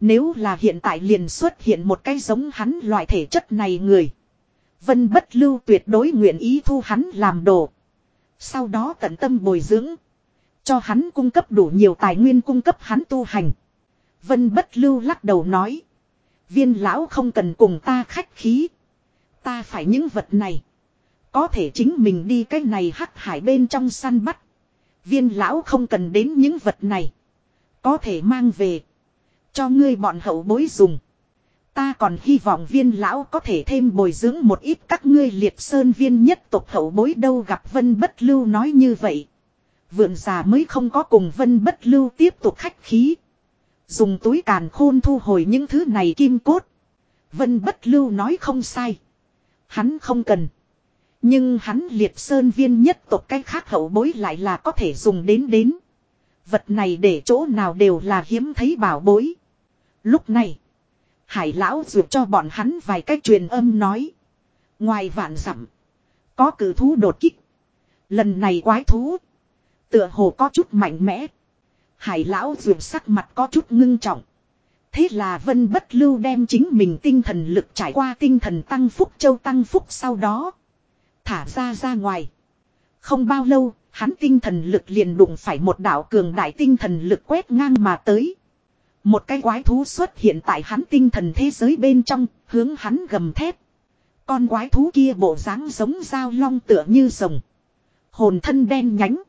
Nếu là hiện tại liền xuất hiện một cái giống hắn loại thể chất này người. Vân bất lưu tuyệt đối nguyện ý thu hắn làm đồ. Sau đó tận tâm bồi dưỡng. Cho hắn cung cấp đủ nhiều tài nguyên cung cấp hắn tu hành. Vân bất lưu lắc đầu nói. Viên lão không cần cùng ta khách khí. Ta phải những vật này. Có thể chính mình đi cái này hắc hải bên trong săn bắt. Viên lão không cần đến những vật này. Có thể mang về. Cho ngươi bọn hậu bối dùng. Ta còn hy vọng viên lão có thể thêm bồi dưỡng một ít các ngươi liệt sơn viên nhất tộc hậu bối đâu gặp vân bất lưu nói như vậy. Vượn già mới không có cùng vân bất lưu tiếp tục khách khí. Dùng túi càn khôn thu hồi những thứ này kim cốt. Vân bất lưu nói không sai. Hắn không cần. Nhưng hắn liệt sơn viên nhất tộc cách khác hậu bối lại là có thể dùng đến đến. Vật này để chỗ nào đều là hiếm thấy bảo bối. Lúc này. Hải lão dược cho bọn hắn vài cách truyền âm nói. Ngoài vạn dặm, Có cử thú đột kích. Lần này quái thú. Tựa hồ có chút mạnh mẽ. Hải lão dược sắc mặt có chút ngưng trọng. Thế là vân bất lưu đem chính mình tinh thần lực trải qua tinh thần tăng phúc, châu tăng phúc sau đó. Thả ra ra ngoài. Không bao lâu, hắn tinh thần lực liền đụng phải một đạo cường đại tinh thần lực quét ngang mà tới. Một cái quái thú xuất hiện tại hắn tinh thần thế giới bên trong, hướng hắn gầm thét. Con quái thú kia bộ dáng giống dao long tựa như rồng. Hồn thân đen nhánh.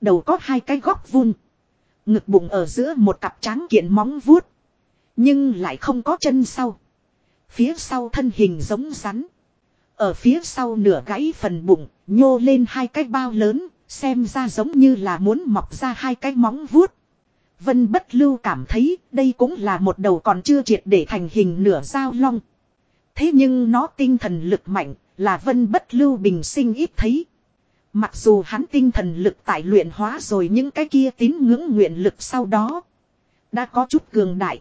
Đầu có hai cái góc vuông. Ngực bụng ở giữa một cặp tráng kiện móng vuốt. Nhưng lại không có chân sau. Phía sau thân hình giống rắn. Ở phía sau nửa gãy phần bụng, nhô lên hai cái bao lớn, xem ra giống như là muốn mọc ra hai cái móng vuốt. Vân bất lưu cảm thấy đây cũng là một đầu còn chưa triệt để thành hình nửa dao long. Thế nhưng nó tinh thần lực mạnh là vân bất lưu bình sinh ít thấy. Mặc dù hắn tinh thần lực tại luyện hóa rồi những cái kia tín ngưỡng nguyện lực sau đó. Đã có chút cường đại.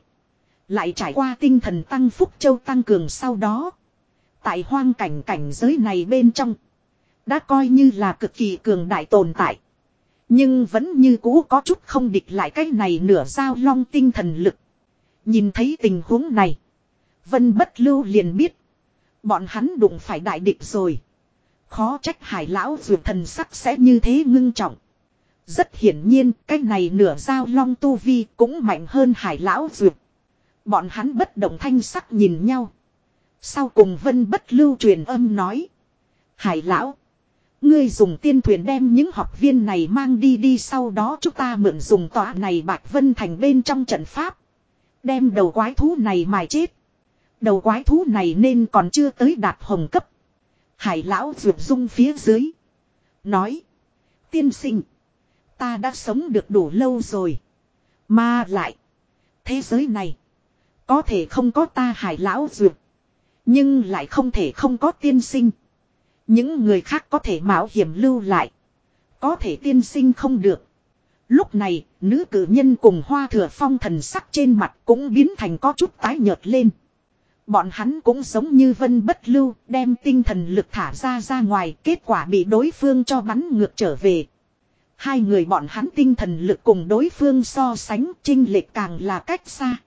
Lại trải qua tinh thần tăng phúc châu tăng cường sau đó. Tại hoang cảnh cảnh giới này bên trong. Đã coi như là cực kỳ cường đại tồn tại. Nhưng vẫn như cũ có chút không địch lại cái này nửa sao long tinh thần lực. Nhìn thấy tình huống này. Vân bất lưu liền biết. Bọn hắn đụng phải đại địch rồi. Khó trách hải lão dược thần sắc sẽ như thế ngưng trọng. Rất hiển nhiên, cái này nửa sao long tu vi cũng mạnh hơn hải lão dược. Bọn hắn bất động thanh sắc nhìn nhau. Sau cùng vân bất lưu truyền âm nói. Hải lão. Ngươi dùng tiên thuyền đem những học viên này mang đi đi, sau đó chúng ta mượn dùng tòa này bạch vân thành bên trong trận pháp. Đem đầu quái thú này mài chết. Đầu quái thú này nên còn chưa tới đạt hồng cấp. Hải lão vượt dung phía dưới. Nói. Tiên sinh. Ta đã sống được đủ lâu rồi. Mà lại. Thế giới này. Có thể không có ta hải lão duyệt. Nhưng lại không thể không có tiên sinh. Những người khác có thể mạo hiểm lưu lại. Có thể tiên sinh không được. Lúc này, nữ cử nhân cùng hoa thừa phong thần sắc trên mặt cũng biến thành có chút tái nhợt lên. Bọn hắn cũng giống như vân bất lưu, đem tinh thần lực thả ra ra ngoài, kết quả bị đối phương cho bắn ngược trở về. Hai người bọn hắn tinh thần lực cùng đối phương so sánh, trinh lệch càng là cách xa.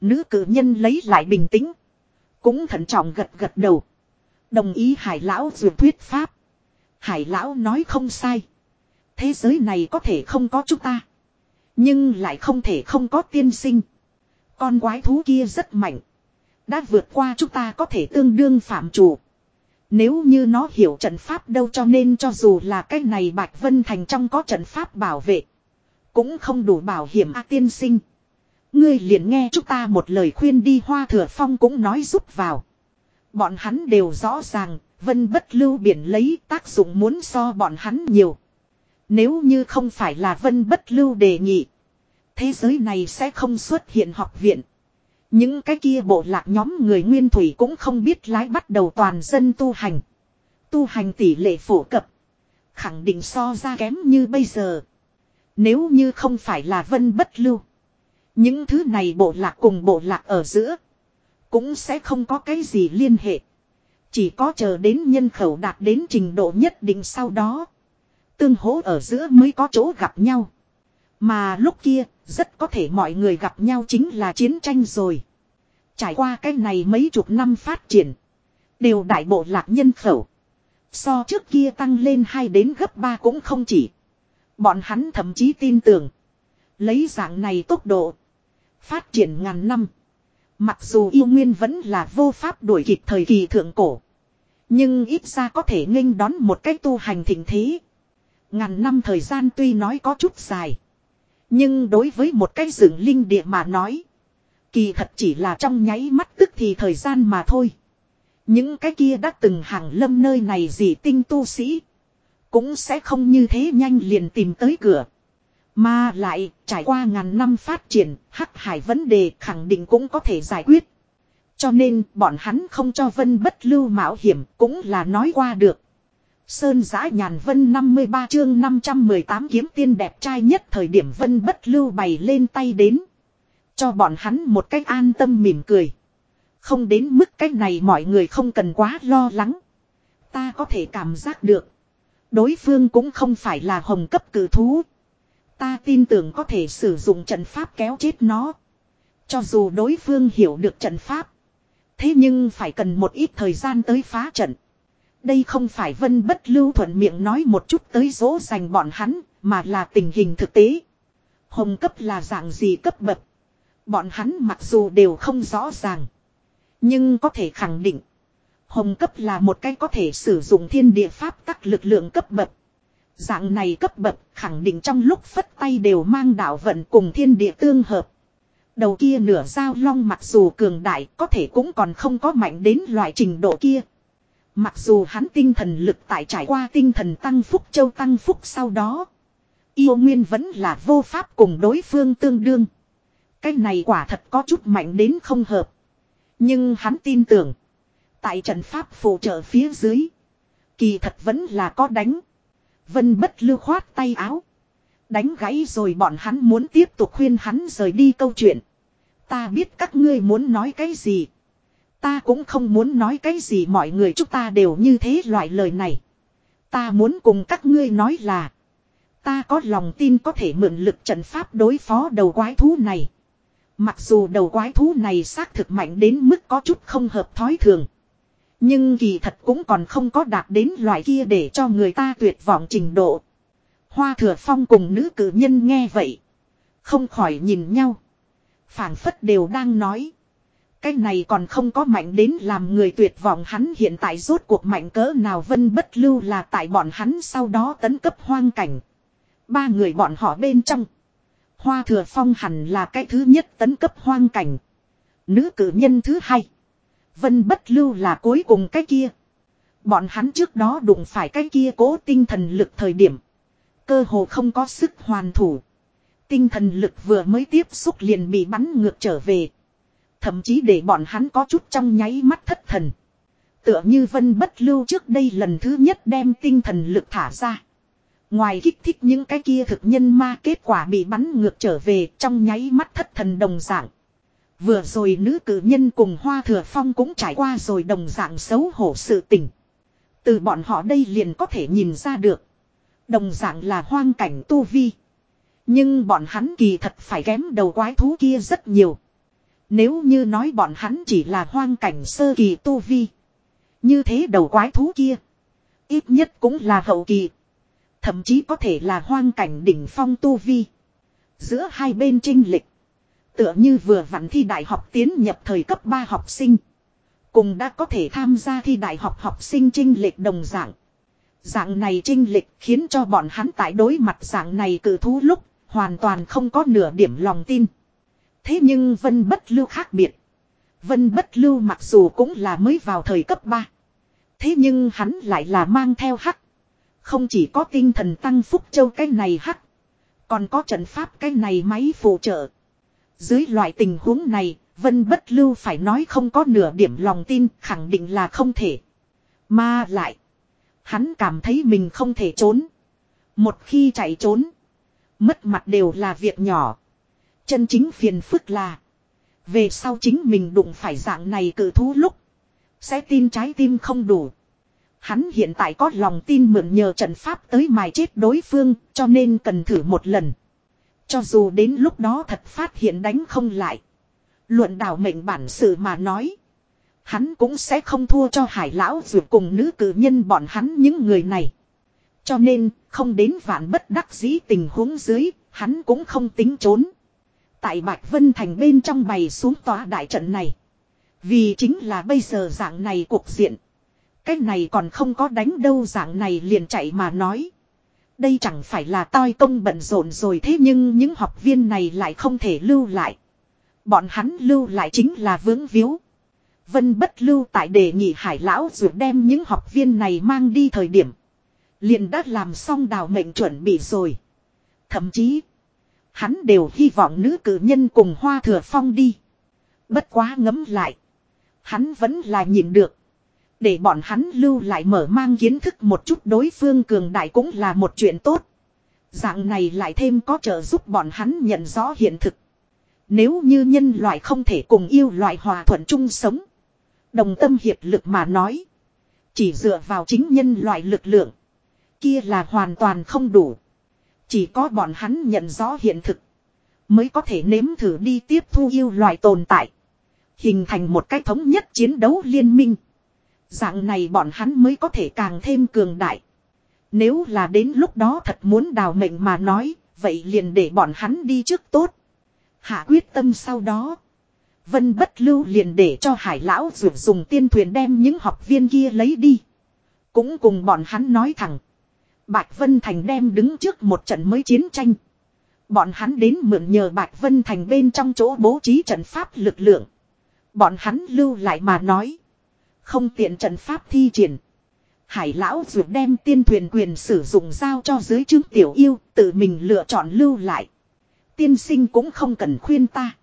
Nữ cử nhân lấy lại bình tĩnh. Cũng thận trọng gật gật đầu. Đồng ý hải lão dược thuyết pháp. Hải lão nói không sai. Thế giới này có thể không có chúng ta. Nhưng lại không thể không có tiên sinh. Con quái thú kia rất mạnh. Đã vượt qua chúng ta có thể tương đương phạm chủ. Nếu như nó hiểu trận pháp đâu cho nên cho dù là cái này Bạch Vân Thành trong có trận pháp bảo vệ. Cũng không đủ bảo hiểm a tiên sinh. Ngươi liền nghe chúng ta một lời khuyên đi hoa thừa phong cũng nói giúp vào. Bọn hắn đều rõ ràng, vân bất lưu biển lấy tác dụng muốn so bọn hắn nhiều. Nếu như không phải là vân bất lưu đề nghị. Thế giới này sẽ không xuất hiện học viện. Những cái kia bộ lạc nhóm người nguyên thủy cũng không biết lái bắt đầu toàn dân tu hành. Tu hành tỷ lệ phổ cập. Khẳng định so ra kém như bây giờ. Nếu như không phải là vân bất lưu. Những thứ này bộ lạc cùng bộ lạc ở giữa. Cũng sẽ không có cái gì liên hệ. Chỉ có chờ đến nhân khẩu đạt đến trình độ nhất định sau đó. Tương hỗ ở giữa mới có chỗ gặp nhau. Mà lúc kia, rất có thể mọi người gặp nhau chính là chiến tranh rồi. Trải qua cái này mấy chục năm phát triển. Đều đại bộ lạc nhân khẩu. So trước kia tăng lên 2 đến gấp 3 cũng không chỉ. Bọn hắn thậm chí tin tưởng. Lấy dạng này tốc độ. Phát triển ngàn năm. Mặc dù yêu nguyên vẫn là vô pháp đuổi kịp thời kỳ thượng cổ. Nhưng ít ra có thể nghênh đón một cách tu hành thịnh thế. Ngàn năm thời gian tuy nói có chút dài. Nhưng đối với một cái rừng linh địa mà nói. Kỳ thật chỉ là trong nháy mắt tức thì thời gian mà thôi. Những cái kia đã từng hàng lâm nơi này gì tinh tu sĩ. Cũng sẽ không như thế nhanh liền tìm tới cửa. Mà lại, trải qua ngàn năm phát triển, hắc hải vấn đề khẳng định cũng có thể giải quyết. Cho nên, bọn hắn không cho vân bất lưu mạo hiểm, cũng là nói qua được. Sơn giã nhàn vân 53 chương 518 kiếm tiên đẹp trai nhất thời điểm vân bất lưu bày lên tay đến. Cho bọn hắn một cách an tâm mỉm cười. Không đến mức cách này mọi người không cần quá lo lắng. Ta có thể cảm giác được. Đối phương cũng không phải là hồng cấp cử thú. Ta tin tưởng có thể sử dụng trận pháp kéo chết nó. Cho dù đối phương hiểu được trận pháp. Thế nhưng phải cần một ít thời gian tới phá trận. Đây không phải vân bất lưu thuận miệng nói một chút tới dỗ dành bọn hắn, mà là tình hình thực tế. Hồng cấp là dạng gì cấp bậc. Bọn hắn mặc dù đều không rõ ràng. Nhưng có thể khẳng định. Hồng cấp là một cái có thể sử dụng thiên địa pháp các lực lượng cấp bậc. Dạng này cấp bậc khẳng định trong lúc phất tay đều mang đạo vận cùng thiên địa tương hợp. Đầu kia nửa dao long mặc dù cường đại có thể cũng còn không có mạnh đến loại trình độ kia. Mặc dù hắn tinh thần lực tại trải qua tinh thần tăng phúc, châu tăng phúc sau đó. Yêu nguyên vẫn là vô pháp cùng đối phương tương đương. Cái này quả thật có chút mạnh đến không hợp. Nhưng hắn tin tưởng. Tại trận pháp phụ trợ phía dưới. Kỳ thật vẫn là có đánh. Vân bất lưu khoát tay áo. Đánh gãy rồi bọn hắn muốn tiếp tục khuyên hắn rời đi câu chuyện. Ta biết các ngươi muốn nói cái gì. Ta cũng không muốn nói cái gì mọi người chúng ta đều như thế loại lời này. Ta muốn cùng các ngươi nói là. Ta có lòng tin có thể mượn lực trận pháp đối phó đầu quái thú này. Mặc dù đầu quái thú này xác thực mạnh đến mức có chút không hợp thói thường. Nhưng kỳ thật cũng còn không có đạt đến loại kia để cho người ta tuyệt vọng trình độ. Hoa thừa phong cùng nữ cử nhân nghe vậy. Không khỏi nhìn nhau. phảng phất đều đang nói. Cái này còn không có mạnh đến làm người tuyệt vọng, hắn hiện tại rốt cuộc mạnh cỡ nào vân bất lưu là tại bọn hắn sau đó tấn cấp hoang cảnh. Ba người bọn họ bên trong. Hoa thừa phong hẳn là cái thứ nhất tấn cấp hoang cảnh. Nữ cử nhân thứ hai. Vân bất lưu là cuối cùng cái kia. Bọn hắn trước đó đụng phải cái kia cố tinh thần lực thời điểm. Cơ hồ không có sức hoàn thủ. Tinh thần lực vừa mới tiếp xúc liền bị bắn ngược trở về. Thậm chí để bọn hắn có chút trong nháy mắt thất thần. Tựa như vân bất lưu trước đây lần thứ nhất đem tinh thần lực thả ra. Ngoài kích thích những cái kia thực nhân ma kết quả bị bắn ngược trở về, trong nháy mắt thất thần đồng dạng. Vừa rồi nữ cử nhân cùng Hoa Thừa Phong cũng trải qua rồi đồng dạng xấu hổ sự tình. Từ bọn họ đây liền có thể nhìn ra được. Đồng dạng là hoang cảnh tu vi. Nhưng bọn hắn kỳ thật phải kém đầu quái thú kia rất nhiều. Nếu như nói bọn hắn chỉ là hoang cảnh sơ kỳ tu vi. Như thế đầu quái thú kia. Ít nhất cũng là hậu kỳ. Thậm chí có thể là hoang cảnh đỉnh phong tu vi. Giữa hai bên trinh lịch. Tựa như vừa vặn thi đại học tiến nhập thời cấp 3 học sinh. Cùng đã có thể tham gia thi đại học học sinh trinh lịch đồng dạng. Dạng này trinh lịch khiến cho bọn hắn tại đối mặt dạng này cử thú lúc, hoàn toàn không có nửa điểm lòng tin. Thế nhưng Vân Bất Lưu khác biệt. Vân Bất Lưu mặc dù cũng là mới vào thời cấp 3. Thế nhưng hắn lại là mang theo hắc. Không chỉ có tinh thần tăng phúc châu cái này hắc. Còn có trận pháp cái này máy phụ trợ. Dưới loại tình huống này, Vân Bất Lưu phải nói không có nửa điểm lòng tin, khẳng định là không thể. Mà lại, hắn cảm thấy mình không thể trốn. Một khi chạy trốn, mất mặt đều là việc nhỏ. Chân chính phiền phức là, về sau chính mình đụng phải dạng này cử thú lúc, sẽ tin trái tim không đủ. Hắn hiện tại có lòng tin mượn nhờ trận pháp tới mài chết đối phương, cho nên cần thử một lần. Cho dù đến lúc đó thật phát hiện đánh không lại. Luận đảo mệnh bản sự mà nói. Hắn cũng sẽ không thua cho hải lão dù cùng nữ cử nhân bọn hắn những người này. Cho nên, không đến vạn bất đắc dĩ tình huống dưới, hắn cũng không tính trốn. Tại Bạch Vân Thành bên trong bày xuống tòa đại trận này. Vì chính là bây giờ dạng này cuộc diện. Cái này còn không có đánh đâu dạng này liền chạy mà nói. Đây chẳng phải là toi công bận rộn rồi thế nhưng những học viên này lại không thể lưu lại. Bọn hắn lưu lại chính là vướng víu. Vân bất lưu tại đề nghị hải lão dù đem những học viên này mang đi thời điểm. Liền đã làm xong đào mệnh chuẩn bị rồi. Thậm chí, hắn đều hy vọng nữ cử nhân cùng hoa thừa phong đi. Bất quá ngấm lại. Hắn vẫn là nhìn được. Để bọn hắn lưu lại mở mang kiến thức một chút đối phương cường đại cũng là một chuyện tốt. Dạng này lại thêm có trợ giúp bọn hắn nhận rõ hiện thực. Nếu như nhân loại không thể cùng yêu loại hòa thuận chung sống. Đồng tâm hiệp lực mà nói. Chỉ dựa vào chính nhân loại lực lượng. Kia là hoàn toàn không đủ. Chỉ có bọn hắn nhận rõ hiện thực. Mới có thể nếm thử đi tiếp thu yêu loại tồn tại. Hình thành một cách thống nhất chiến đấu liên minh. Dạng này bọn hắn mới có thể càng thêm cường đại. Nếu là đến lúc đó thật muốn đào mệnh mà nói, vậy liền để bọn hắn đi trước tốt. Hạ quyết tâm sau đó. Vân bất lưu liền để cho hải lão dược dùng tiên thuyền đem những học viên kia lấy đi. Cũng cùng bọn hắn nói thẳng. Bạch Vân Thành đem đứng trước một trận mới chiến tranh. Bọn hắn đến mượn nhờ Bạch Vân Thành bên trong chỗ bố trí trận pháp lực lượng. Bọn hắn lưu lại mà nói. Không tiện trận pháp thi triển. Hải lão dược đem tiên thuyền quyền sử dụng giao cho dưới chứng tiểu yêu, tự mình lựa chọn lưu lại. Tiên sinh cũng không cần khuyên ta.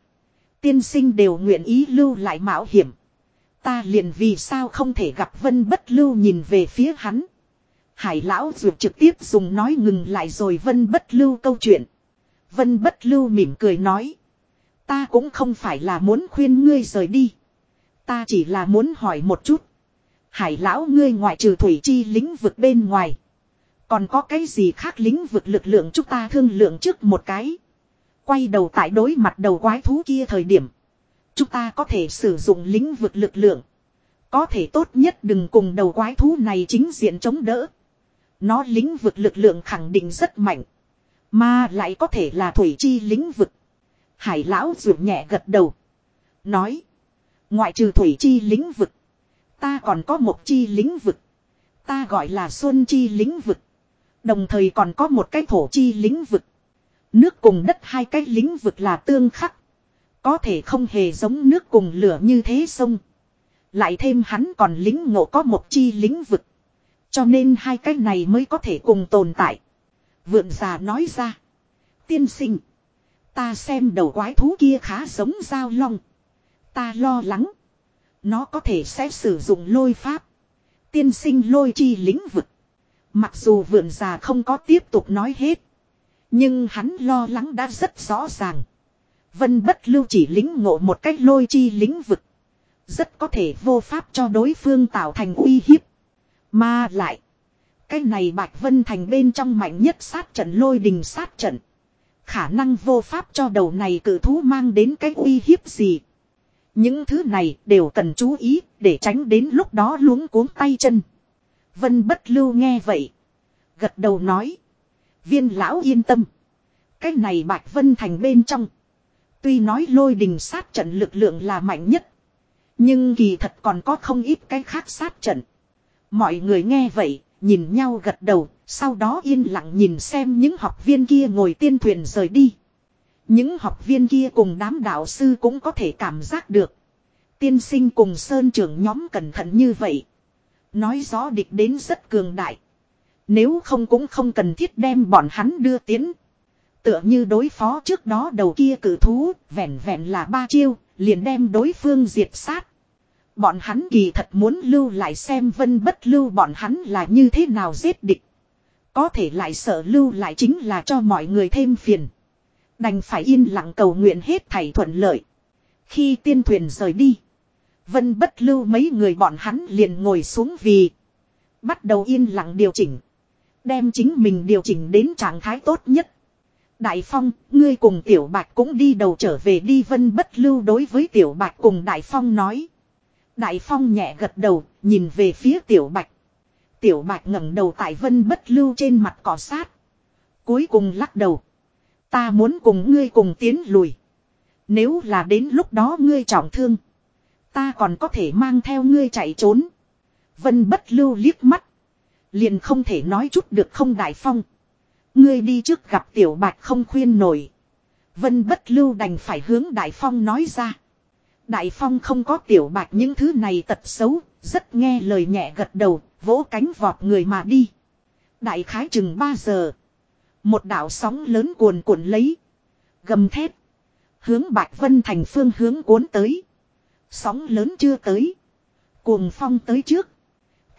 Tiên sinh đều nguyện ý lưu lại mạo hiểm. Ta liền vì sao không thể gặp vân bất lưu nhìn về phía hắn. Hải lão dược trực tiếp dùng nói ngừng lại rồi vân bất lưu câu chuyện. Vân bất lưu mỉm cười nói. Ta cũng không phải là muốn khuyên ngươi rời đi. Ta chỉ là muốn hỏi một chút. Hải lão ngươi ngoại trừ thủy chi lĩnh vực bên ngoài. Còn có cái gì khác lĩnh vực lực lượng chúng ta thương lượng trước một cái. Quay đầu tại đối mặt đầu quái thú kia thời điểm. Chúng ta có thể sử dụng lĩnh vực lực lượng. Có thể tốt nhất đừng cùng đầu quái thú này chính diện chống đỡ. Nó lĩnh vực lực lượng khẳng định rất mạnh. Mà lại có thể là thủy chi lĩnh vực. Hải lão rượu nhẹ gật đầu. Nói. Ngoại trừ thủy chi lĩnh vực. Ta còn có một chi lĩnh vực. Ta gọi là xuân chi lĩnh vực. Đồng thời còn có một cái thổ chi lĩnh vực. Nước cùng đất hai cái lĩnh vực là tương khắc. Có thể không hề giống nước cùng lửa như thế sông. Lại thêm hắn còn lính ngộ có một chi lĩnh vực. Cho nên hai cái này mới có thể cùng tồn tại. Vượn già nói ra. Tiên sinh. Ta xem đầu quái thú kia khá giống dao long. Ta lo lắng. Nó có thể sẽ sử dụng lôi pháp. Tiên sinh lôi chi lĩnh vực. Mặc dù vượn già không có tiếp tục nói hết. Nhưng hắn lo lắng đã rất rõ ràng. Vân bất lưu chỉ lính ngộ một cách lôi chi lĩnh vực. Rất có thể vô pháp cho đối phương tạo thành uy hiếp. Mà lại. Cái này Bạch Vân Thành bên trong mạnh nhất sát trận lôi đình sát trận. Khả năng vô pháp cho đầu này cử thú mang đến cái uy hiếp gì. Những thứ này đều cần chú ý để tránh đến lúc đó luống cuống tay chân. Vân bất lưu nghe vậy. Gật đầu nói. Viên lão yên tâm. Cái này Bạch Vân Thành bên trong. Tuy nói lôi đình sát trận lực lượng là mạnh nhất. Nhưng kỳ thật còn có không ít cái khác sát trận. Mọi người nghe vậy, nhìn nhau gật đầu, sau đó yên lặng nhìn xem những học viên kia ngồi tiên thuyền rời đi. Những học viên kia cùng đám đạo sư cũng có thể cảm giác được. Tiên sinh cùng sơn trưởng nhóm cẩn thận như vậy. Nói rõ địch đến rất cường đại. Nếu không cũng không cần thiết đem bọn hắn đưa tiến. Tựa như đối phó trước đó đầu kia cử thú, vẹn vẹn là ba chiêu, liền đem đối phương diệt sát. Bọn hắn kỳ thật muốn lưu lại xem vân bất lưu bọn hắn là như thế nào giết địch. Có thể lại sợ lưu lại chính là cho mọi người thêm phiền. Đành phải yên lặng cầu nguyện hết thảy thuận lợi. Khi tiên thuyền rời đi. Vân bất lưu mấy người bọn hắn liền ngồi xuống vì. Bắt đầu yên lặng điều chỉnh. Đem chính mình điều chỉnh đến trạng thái tốt nhất. Đại Phong, ngươi cùng Tiểu Bạch cũng đi đầu trở về đi vân bất lưu đối với Tiểu Bạch cùng Đại Phong nói. Đại Phong nhẹ gật đầu, nhìn về phía Tiểu Bạch. Tiểu Bạch ngẩng đầu tại vân bất lưu trên mặt cỏ sát. Cuối cùng lắc đầu. Ta muốn cùng ngươi cùng tiến lùi. Nếu là đến lúc đó ngươi trọng thương. Ta còn có thể mang theo ngươi chạy trốn. Vân bất lưu liếc mắt. Liền không thể nói chút được không Đại Phong. Ngươi đi trước gặp Tiểu Bạch không khuyên nổi. Vân bất lưu đành phải hướng Đại Phong nói ra. Đại Phong không có Tiểu Bạch những thứ này tật xấu, rất nghe lời nhẹ gật đầu, vỗ cánh vọt người mà đi. Đại khái chừng 3 giờ. Một đảo sóng lớn cuồn cuộn lấy. Gầm thép. Hướng Bạch Vân thành phương hướng cuốn tới. Sóng lớn chưa tới. Cuồng phong tới trước.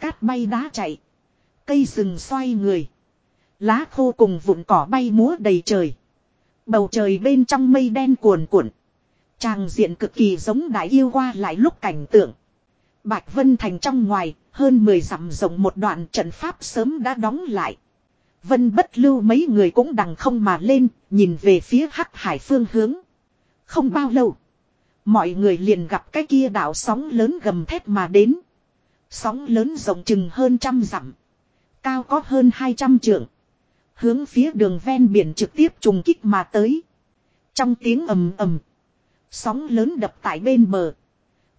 Cát bay đá chạy. Cây rừng xoay người. Lá khô cùng vụn cỏ bay múa đầy trời. Bầu trời bên trong mây đen cuồn cuộn. Tràng diện cực kỳ giống đại yêu qua lại lúc cảnh tượng. Bạch Vân Thành trong ngoài, hơn 10 dặm rộng một đoạn trận pháp sớm đã đóng lại. Vân bất lưu mấy người cũng đằng không mà lên, nhìn về phía hắc hải phương hướng. Không bao lâu, mọi người liền gặp cái kia đảo sóng lớn gầm thép mà đến. Sóng lớn rộng chừng hơn trăm dặm, cao có hơn 200 trượng. Hướng phía đường ven biển trực tiếp trùng kích mà tới. Trong tiếng ầm ầm, sóng lớn đập tại bên bờ.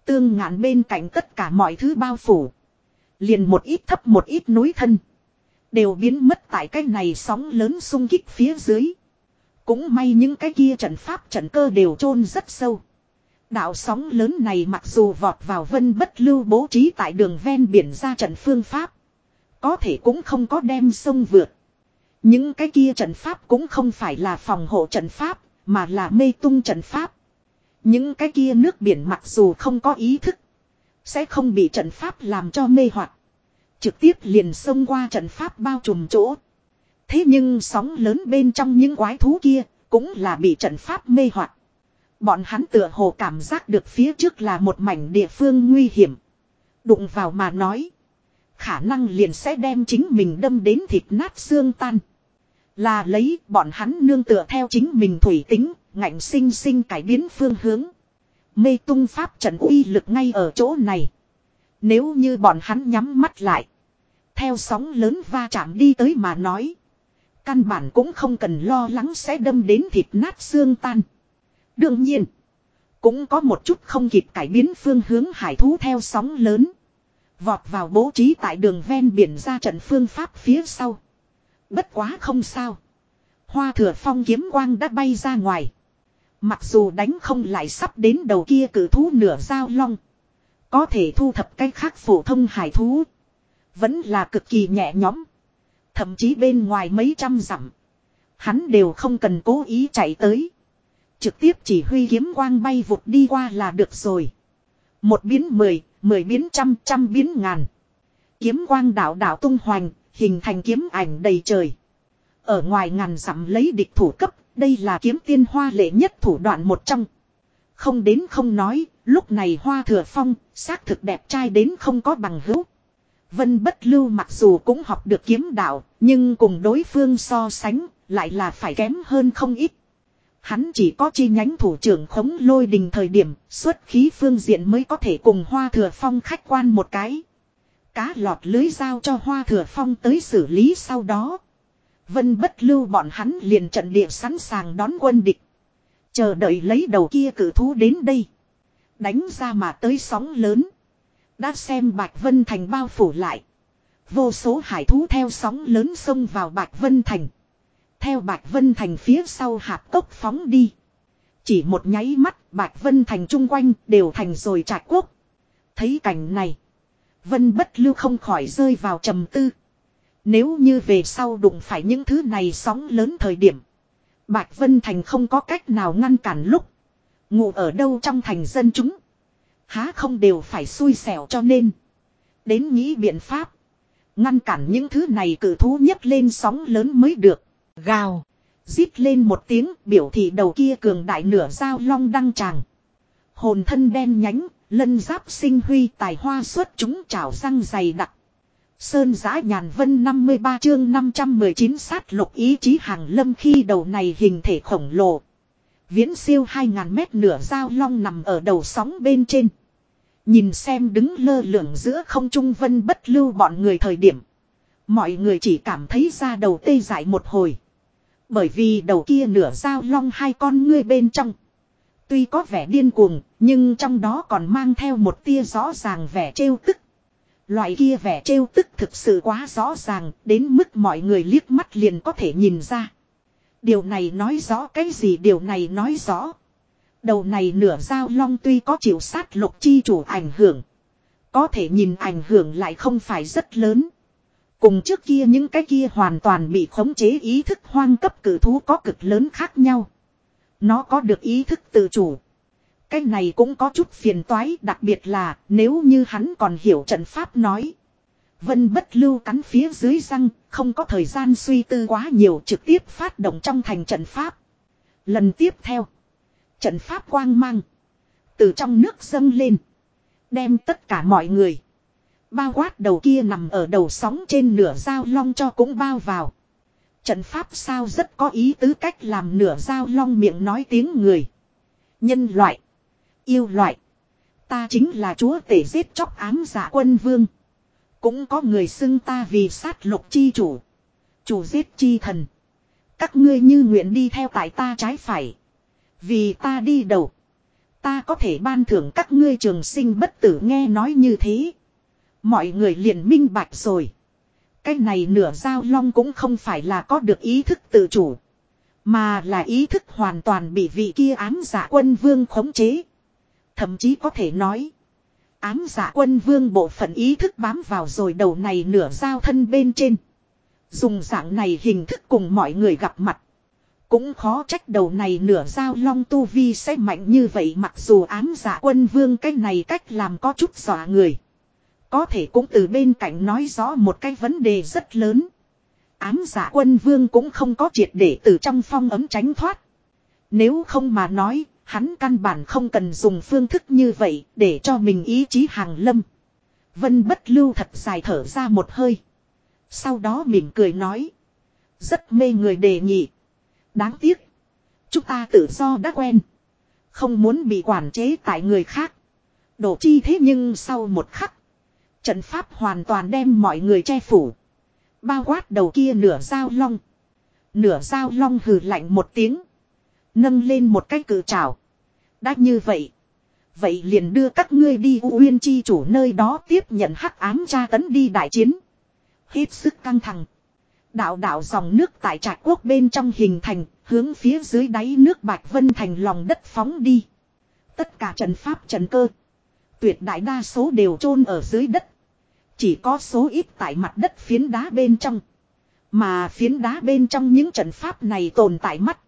Tương ngạn bên cạnh tất cả mọi thứ bao phủ. Liền một ít thấp một ít núi thân. Đều biến mất tại cái này sóng lớn xung kích phía dưới. Cũng may những cái kia trận pháp trận cơ đều chôn rất sâu. Đạo sóng lớn này mặc dù vọt vào vân bất lưu bố trí tại đường ven biển ra trận phương pháp. Có thể cũng không có đem sông vượt. Những cái kia trận pháp cũng không phải là phòng hộ trận pháp, mà là mê tung trận pháp. Những cái kia nước biển mặc dù không có ý thức, sẽ không bị trận pháp làm cho mê hoặc Trực tiếp liền xông qua trận pháp bao trùm chỗ. Thế nhưng sóng lớn bên trong những quái thú kia cũng là bị trận pháp mê hoặc. Bọn hắn tựa hồ cảm giác được phía trước là một mảnh địa phương nguy hiểm. Đụng vào mà nói. Khả năng liền sẽ đem chính mình đâm đến thịt nát xương tan. Là lấy bọn hắn nương tựa theo chính mình thủy tính, ngạnh sinh sinh cải biến phương hướng. Mê tung pháp trận uy lực ngay ở chỗ này. Nếu như bọn hắn nhắm mắt lại. Theo sóng lớn va chạm đi tới mà nói. Căn bản cũng không cần lo lắng sẽ đâm đến thịt nát xương tan. Đương nhiên. Cũng có một chút không kịp cải biến phương hướng hải thú theo sóng lớn. Vọt vào bố trí tại đường ven biển ra trận phương pháp phía sau. Bất quá không sao. Hoa thừa phong kiếm quang đã bay ra ngoài. Mặc dù đánh không lại sắp đến đầu kia cử thú nửa dao long. Có thể thu thập cái khác phổ thông hải thú. Vẫn là cực kỳ nhẹ nhõm. Thậm chí bên ngoài mấy trăm dặm. Hắn đều không cần cố ý chạy tới. Trực tiếp chỉ huy kiếm quang bay vụt đi qua là được rồi. Một biến mười, mười biến trăm, trăm biến ngàn. Kiếm quang đảo đảo tung hoành, hình thành kiếm ảnh đầy trời. Ở ngoài ngàn dặm lấy địch thủ cấp, đây là kiếm tiên hoa lệ nhất thủ đoạn một trong. Không đến không nói, lúc này hoa thừa phong, xác thực đẹp trai đến không có bằng hữu. Vân bất lưu mặc dù cũng học được kiếm đạo, nhưng cùng đối phương so sánh, lại là phải kém hơn không ít. Hắn chỉ có chi nhánh thủ trưởng khống lôi đình thời điểm, xuất khí phương diện mới có thể cùng hoa thừa phong khách quan một cái. Cá lọt lưới giao cho hoa thừa phong tới xử lý sau đó. Vân bất lưu bọn hắn liền trận địa sẵn sàng đón quân địch. Chờ đợi lấy đầu kia cử thú đến đây. Đánh ra mà tới sóng lớn. Đã xem Bạch Vân Thành bao phủ lại. Vô số hải thú theo sóng lớn xông vào Bạch Vân Thành. Theo Bạch Vân Thành phía sau hạp tốc phóng đi. Chỉ một nháy mắt, Bạch Vân Thành chung quanh đều thành rồi trạch quốc. Thấy cảnh này. Vân bất lưu không khỏi rơi vào trầm tư. Nếu như về sau đụng phải những thứ này sóng lớn thời điểm. Bạch Vân Thành không có cách nào ngăn cản lúc. Ngủ ở đâu trong thành dân chúng. Há không đều phải xui xẻo cho nên. Đến nghĩ biện pháp. Ngăn cản những thứ này cử thú nhất lên sóng lớn mới được. Gào. Rít lên một tiếng biểu thị đầu kia cường đại nửa dao long đăng tràng. Hồn thân đen nhánh, lân giáp sinh huy tài hoa xuất chúng trào răng dày đặc. Sơn giã nhàn vân 53 chương 519 sát lục ý chí hàng lâm khi đầu này hình thể khổng lồ. Viễn siêu 2.000 mét nửa dao long nằm ở đầu sóng bên trên. Nhìn xem đứng lơ lửng giữa không trung vân bất lưu bọn người thời điểm. Mọi người chỉ cảm thấy ra đầu tê dại một hồi. Bởi vì đầu kia nửa dao long hai con ngươi bên trong. Tuy có vẻ điên cuồng, nhưng trong đó còn mang theo một tia rõ ràng vẻ trêu tức. Loại kia vẻ trêu tức thực sự quá rõ ràng, đến mức mọi người liếc mắt liền có thể nhìn ra. Điều này nói rõ cái gì điều này nói rõ. Đầu này nửa dao long tuy có chịu sát lục chi chủ ảnh hưởng. Có thể nhìn ảnh hưởng lại không phải rất lớn. Cùng trước kia những cái kia hoàn toàn bị khống chế ý thức hoang cấp cử thú có cực lớn khác nhau. Nó có được ý thức tự chủ. Cái này cũng có chút phiền toái đặc biệt là nếu như hắn còn hiểu trận pháp nói. Vân bất lưu cắn phía dưới răng, không có thời gian suy tư quá nhiều trực tiếp phát động trong thành trận pháp. Lần tiếp theo, trận pháp quang mang. Từ trong nước dâng lên. Đem tất cả mọi người. Bao quát đầu kia nằm ở đầu sóng trên nửa dao long cho cũng bao vào. Trận pháp sao rất có ý tứ cách làm nửa dao long miệng nói tiếng người. Nhân loại. Yêu loại. Ta chính là chúa tể giết chóc ám giả quân vương. Cũng có người xưng ta vì sát lục chi chủ. Chủ giết chi thần. Các ngươi như nguyện đi theo tại ta trái phải. Vì ta đi đầu. Ta có thể ban thưởng các ngươi trường sinh bất tử nghe nói như thế. Mọi người liền minh bạch rồi. Cái này nửa giao long cũng không phải là có được ý thức tự chủ. Mà là ý thức hoàn toàn bị vị kia ám giả quân vương khống chế. Thậm chí có thể nói. Ám giả quân vương bộ phận ý thức bám vào rồi đầu này nửa giao thân bên trên. Dùng dạng này hình thức cùng mọi người gặp mặt. Cũng khó trách đầu này nửa giao long tu vi sẽ mạnh như vậy mặc dù ám giả quân vương cái này cách làm có chút dọa người. Có thể cũng từ bên cạnh nói rõ một cái vấn đề rất lớn. Ám giả quân vương cũng không có triệt để từ trong phong ấm tránh thoát. Nếu không mà nói, hắn căn bản không cần dùng phương thức như vậy để cho mình ý chí hàng lâm. Vân bất lưu thật dài thở ra một hơi. Sau đó mỉm cười nói. Rất mê người đề nghị. Đáng tiếc. Chúng ta tự do đã quen. Không muốn bị quản chế tại người khác. Đổ chi thế nhưng sau một khắc. Trận pháp hoàn toàn đem mọi người che phủ. Bao quát đầu kia nửa dao long. Nửa dao long hừ lạnh một tiếng. Nâng lên một cái cự trào. Đã như vậy. Vậy liền đưa các ngươi đi U Uyên Chi chủ nơi đó tiếp nhận hắc ám tra tấn đi đại chiến. Hết sức căng thẳng. Đạo đạo dòng nước tại trạch quốc bên trong hình thành, hướng phía dưới đáy nước Bạch Vân thành lòng đất phóng đi. Tất cả trận pháp trận cơ. Tuyệt đại đa số đều chôn ở dưới đất. Chỉ có số ít tại mặt đất phiến đá bên trong. Mà phiến đá bên trong những trận pháp này tồn tại mắt.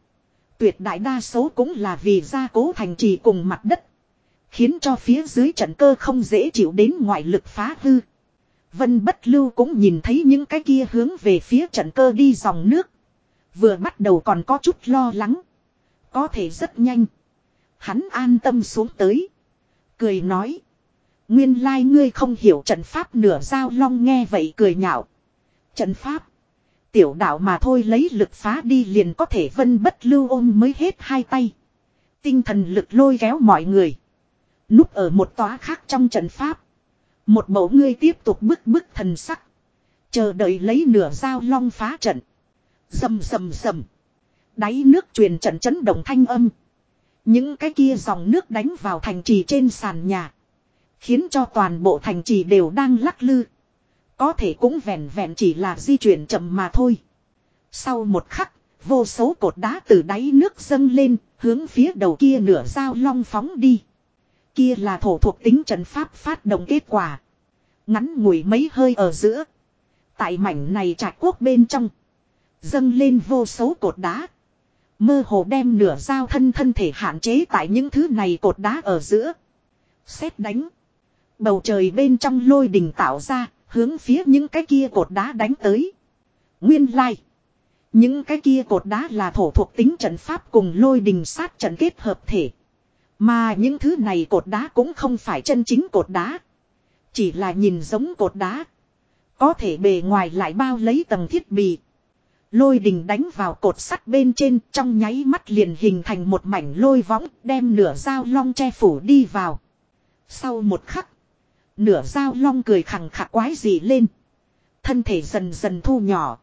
Tuyệt đại đa số cũng là vì gia cố thành trì cùng mặt đất. Khiến cho phía dưới trận cơ không dễ chịu đến ngoại lực phá hư. Vân bất lưu cũng nhìn thấy những cái kia hướng về phía trận cơ đi dòng nước. Vừa bắt đầu còn có chút lo lắng. Có thể rất nhanh. Hắn an tâm xuống tới. Cười nói. Nguyên lai ngươi không hiểu trận pháp nửa giao long nghe vậy cười nhạo. Trận pháp. Tiểu đạo mà thôi lấy lực phá đi liền có thể vân bất lưu ôm mới hết hai tay. Tinh thần lực lôi kéo mọi người. Núp ở một tòa khác trong trận pháp. Một mẫu ngươi tiếp tục bức bức thần sắc. Chờ đợi lấy nửa dao long phá trận. Dầm dầm dầm. Đáy nước truyền trận chấn động thanh âm. Những cái kia dòng nước đánh vào thành trì trên sàn nhà. Khiến cho toàn bộ thành trì đều đang lắc lư. Có thể cũng vẹn vẹn chỉ là di chuyển chậm mà thôi. Sau một khắc, vô số cột đá từ đáy nước dâng lên, hướng phía đầu kia nửa dao long phóng đi. Kia là thổ thuộc tính trận pháp phát động kết quả. Ngắn ngủi mấy hơi ở giữa. Tại mảnh này trạch quốc bên trong. Dâng lên vô số cột đá. Mơ hồ đem nửa dao thân thân thể hạn chế tại những thứ này cột đá ở giữa. Xét đánh. Bầu trời bên trong lôi đình tạo ra, hướng phía những cái kia cột đá đánh tới. Nguyên lai. Những cái kia cột đá là thổ thuộc tính trận pháp cùng lôi đình sát trận kết hợp thể. Mà những thứ này cột đá cũng không phải chân chính cột đá. Chỉ là nhìn giống cột đá. Có thể bề ngoài lại bao lấy tầng thiết bị. Lôi đình đánh vào cột sắt bên trên, trong nháy mắt liền hình thành một mảnh lôi võng, đem nửa dao long che phủ đi vào. Sau một khắc. Nửa dao long cười khẳng khả quái dị lên. Thân thể dần dần thu nhỏ.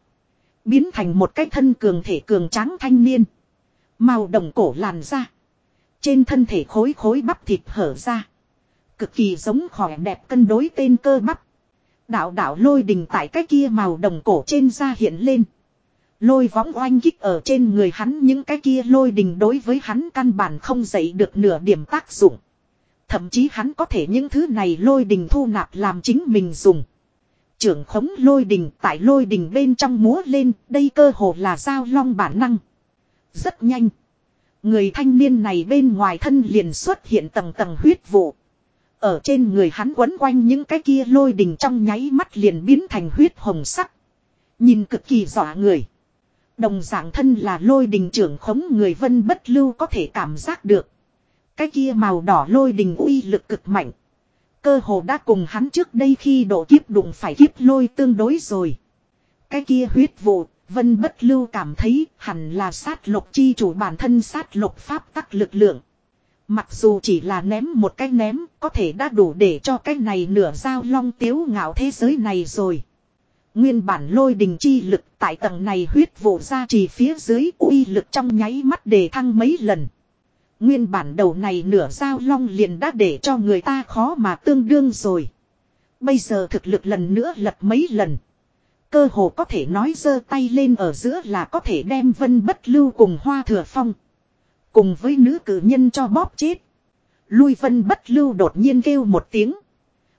Biến thành một cái thân cường thể cường tráng thanh niên. Màu đồng cổ làn ra. Trên thân thể khối khối bắp thịt hở ra. Cực kỳ giống khỏe đẹp cân đối tên cơ bắp. Đạo đạo lôi đình tại cái kia màu đồng cổ trên da hiện lên. Lôi võng oanh kích ở trên người hắn những cái kia lôi đình đối với hắn căn bản không dậy được nửa điểm tác dụng. Thậm chí hắn có thể những thứ này lôi đình thu nạp làm chính mình dùng. Trưởng khống lôi đình tại lôi đình bên trong múa lên, đây cơ hồ là giao long bản năng. Rất nhanh. Người thanh niên này bên ngoài thân liền xuất hiện tầng tầng huyết vụ. Ở trên người hắn quấn quanh những cái kia lôi đình trong nháy mắt liền biến thành huyết hồng sắc. Nhìn cực kỳ dọa người. Đồng dạng thân là lôi đình trưởng khống người vân bất lưu có thể cảm giác được. Cái kia màu đỏ lôi đình uy lực cực mạnh. Cơ hồ đã cùng hắn trước đây khi độ kiếp đụng phải kiếp lôi tương đối rồi. Cái kia huyết vụ, vân bất lưu cảm thấy hẳn là sát lục chi chủ bản thân sát lục pháp tắc lực lượng. Mặc dù chỉ là ném một cái ném, có thể đã đủ để cho cái này nửa dao long tiếu ngạo thế giới này rồi. Nguyên bản lôi đình chi lực tại tầng này huyết vụ ra chỉ phía dưới uy lực trong nháy mắt đề thăng mấy lần. Nguyên bản đầu này nửa dao long liền đã để cho người ta khó mà tương đương rồi. Bây giờ thực lực lần nữa lật mấy lần. Cơ hồ có thể nói giơ tay lên ở giữa là có thể đem vân bất lưu cùng hoa thừa phong. Cùng với nữ cử nhân cho bóp chết. Lui vân bất lưu đột nhiên kêu một tiếng.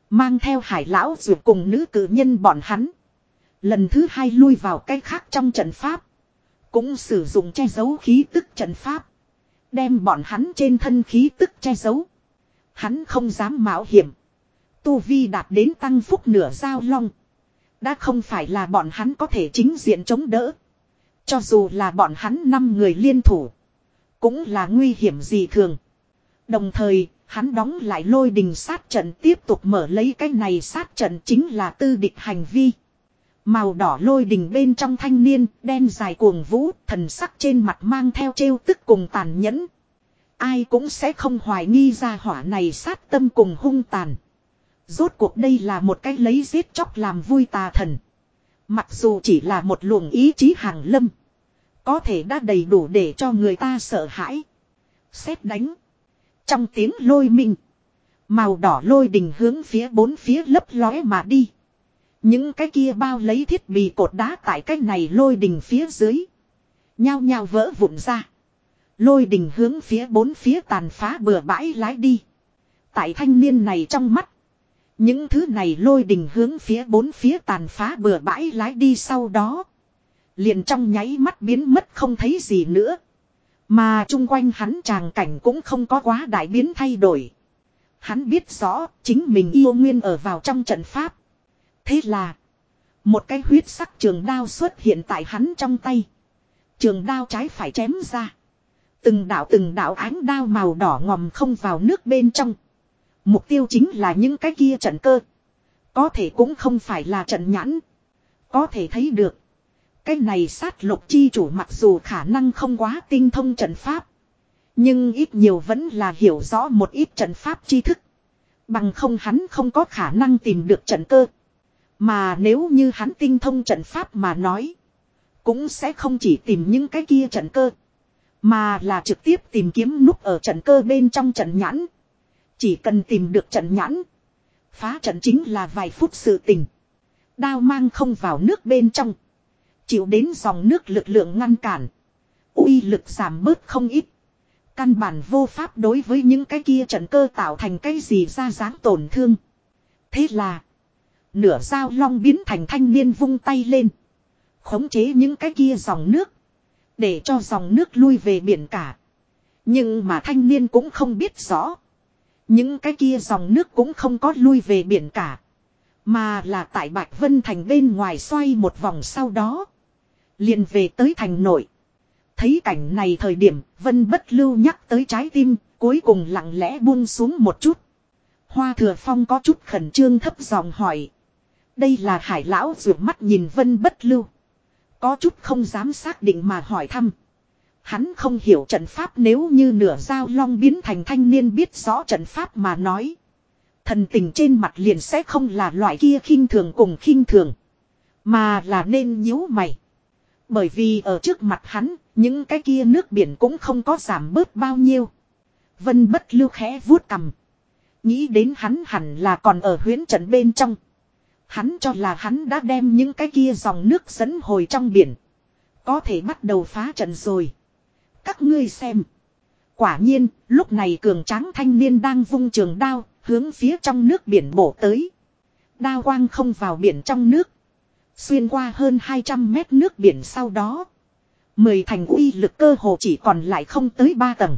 Mang theo hải lão ruột cùng nữ cử nhân bọn hắn. Lần thứ hai lui vào cái khác trong trận pháp. Cũng sử dụng che giấu khí tức trận pháp. Đem bọn hắn trên thân khí tức che giấu. Hắn không dám mạo hiểm. Tu Vi đạt đến tăng phúc nửa giao long. Đã không phải là bọn hắn có thể chính diện chống đỡ. Cho dù là bọn hắn năm người liên thủ. Cũng là nguy hiểm gì thường. Đồng thời, hắn đóng lại lôi đình sát trận tiếp tục mở lấy cái này sát trận chính là tư địch hành vi. Màu đỏ lôi đình bên trong thanh niên, đen dài cuồng vũ, thần sắc trên mặt mang theo trêu tức cùng tàn nhẫn. Ai cũng sẽ không hoài nghi ra hỏa này sát tâm cùng hung tàn. Rốt cuộc đây là một cái lấy giết chóc làm vui tà thần. Mặc dù chỉ là một luồng ý chí hàng lâm. Có thể đã đầy đủ để cho người ta sợ hãi. Xét đánh. Trong tiếng lôi mình, Màu đỏ lôi đình hướng phía bốn phía lấp lóe mà đi. Những cái kia bao lấy thiết bị cột đá tại cái này lôi đình phía dưới. Nhao nhao vỡ vụn ra. Lôi đình hướng phía bốn phía tàn phá bừa bãi lái đi. Tại thanh niên này trong mắt. Những thứ này lôi đình hướng phía bốn phía tàn phá bừa bãi lái đi sau đó. Liền trong nháy mắt biến mất không thấy gì nữa. Mà chung quanh hắn tràng cảnh cũng không có quá đại biến thay đổi. Hắn biết rõ chính mình yêu nguyên ở vào trong trận pháp. Thế là. Một cái huyết sắc trường đao xuất hiện tại hắn trong tay. Trường đao trái phải chém ra. Từng đạo từng đạo ánh đao màu đỏ ngòm không vào nước bên trong. Mục tiêu chính là những cái kia trận cơ. Có thể cũng không phải là trận nhãn. Có thể thấy được. Cái này sát lục chi chủ mặc dù khả năng không quá tinh thông trận pháp. Nhưng ít nhiều vẫn là hiểu rõ một ít trận pháp tri thức. Bằng không hắn không có khả năng tìm được trận cơ. Mà nếu như hắn tinh thông trận pháp mà nói. Cũng sẽ không chỉ tìm những cái kia trận cơ. Mà là trực tiếp tìm kiếm núp ở trận cơ bên trong trận nhãn. Chỉ cần tìm được trận nhãn. Phá trận chính là vài phút sự tình. Đao mang không vào nước bên trong. Chịu đến dòng nước lực lượng ngăn cản. uy lực giảm bớt không ít. Căn bản vô pháp đối với những cái kia trận cơ tạo thành cái gì ra dáng tổn thương. Thế là. Nửa dao long biến thành thanh niên vung tay lên. Khống chế những cái kia dòng nước. Để cho dòng nước lui về biển cả. Nhưng mà thanh niên cũng không biết rõ. Những cái kia dòng nước cũng không có lui về biển cả. Mà là tại Bạch Vân Thành bên ngoài xoay một vòng sau đó. liền về tới thành nội. Thấy cảnh này thời điểm, Vân bất lưu nhắc tới trái tim, cuối cùng lặng lẽ buông xuống một chút. Hoa thừa phong có chút khẩn trương thấp giọng hỏi. Đây là hải lão rượu mắt nhìn Vân bất lưu. Có chút không dám xác định mà hỏi thăm. Hắn không hiểu trận pháp nếu như nửa dao long biến thành thanh niên biết rõ trận pháp mà nói. Thần tình trên mặt liền sẽ không là loại kia khinh thường cùng khinh thường. Mà là nên nhíu mày. Bởi vì ở trước mặt hắn, những cái kia nước biển cũng không có giảm bớt bao nhiêu. Vân bất lưu khẽ vuốt cầm. Nghĩ đến hắn hẳn là còn ở huyến trận bên trong. Hắn cho là hắn đã đem những cái kia dòng nước dẫn hồi trong biển. Có thể bắt đầu phá trận rồi. Các ngươi xem. Quả nhiên, lúc này cường tráng thanh niên đang vung trường đao, hướng phía trong nước biển bổ tới. Đao quang không vào biển trong nước. Xuyên qua hơn 200 mét nước biển sau đó. Mười thành uy lực cơ hồ chỉ còn lại không tới ba tầng.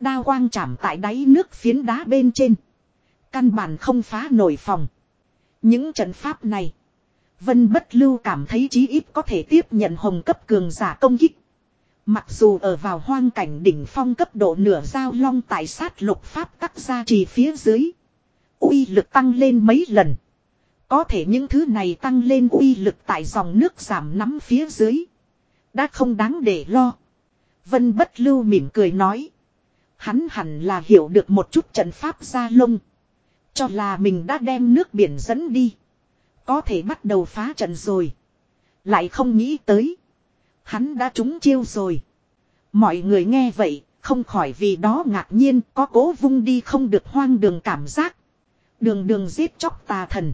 Đao quang chạm tại đáy nước phiến đá bên trên. Căn bản không phá nổi phòng. Những trận pháp này. Vân bất lưu cảm thấy chí ít có thể tiếp nhận hồng cấp cường giả công kích. Mặc dù ở vào hoang cảnh đỉnh phong cấp độ nửa giao long tại sát lục pháp tắc ra trì phía dưới. uy lực tăng lên mấy lần. Có thể những thứ này tăng lên uy lực tại dòng nước giảm nắm phía dưới. Đã không đáng để lo. Vân bất lưu mỉm cười nói. Hắn hẳn là hiểu được một chút trận pháp gia lông. Cho là mình đã đem nước biển dẫn đi. Có thể bắt đầu phá trận rồi. Lại không nghĩ tới. Hắn đã trúng chiêu rồi. Mọi người nghe vậy, không khỏi vì đó ngạc nhiên có cố vung đi không được hoang đường cảm giác. Đường đường giết chóc tà thần.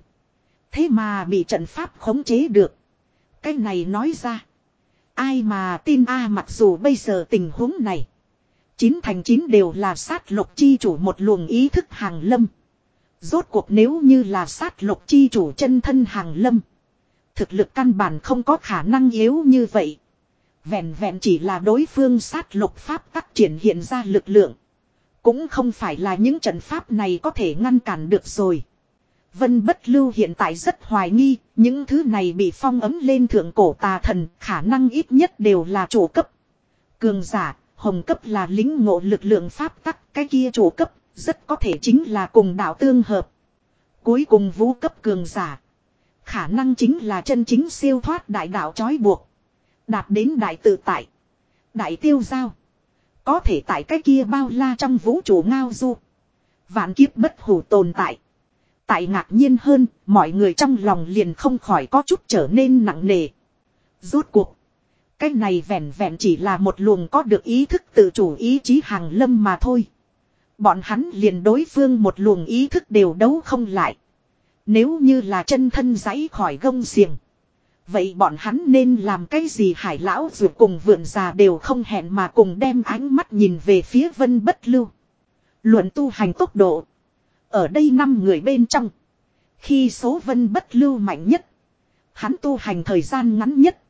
Thế mà bị trận pháp khống chế được. Cái này nói ra. Ai mà tin a mặc dù bây giờ tình huống này. Chín thành chín đều là sát lục chi chủ một luồng ý thức hàng lâm. Rốt cuộc nếu như là sát lục chi chủ chân thân hàng lâm. Thực lực căn bản không có khả năng yếu như vậy. Vẹn vẹn chỉ là đối phương sát lục pháp tắc triển hiện ra lực lượng. Cũng không phải là những trận pháp này có thể ngăn cản được rồi. Vân bất lưu hiện tại rất hoài nghi, những thứ này bị phong ấm lên thượng cổ tà thần, khả năng ít nhất đều là chủ cấp. Cường giả, hồng cấp là lính ngộ lực lượng pháp tắc, cái kia chủ cấp, rất có thể chính là cùng đạo tương hợp. Cuối cùng vũ cấp cường giả. Khả năng chính là chân chính siêu thoát đại đạo trói buộc. Đạt đến đại tự tại. Đại tiêu giao. Có thể tại cái kia bao la trong vũ trụ ngao du. Vạn kiếp bất hủ tồn tại. Tại ngạc nhiên hơn, mọi người trong lòng liền không khỏi có chút trở nên nặng nề. Rốt cuộc. Cái này vẹn vẹn chỉ là một luồng có được ý thức tự chủ ý chí hàng lâm mà thôi. Bọn hắn liền đối phương một luồng ý thức đều đấu không lại. Nếu như là chân thân giấy khỏi gông xiềng. Vậy bọn hắn nên làm cái gì hải lão dù cùng vượn già đều không hẹn mà cùng đem ánh mắt nhìn về phía vân bất lưu. Luận tu hành tốc độ. Ở đây năm người bên trong. Khi số vân bất lưu mạnh nhất. Hắn tu hành thời gian ngắn nhất.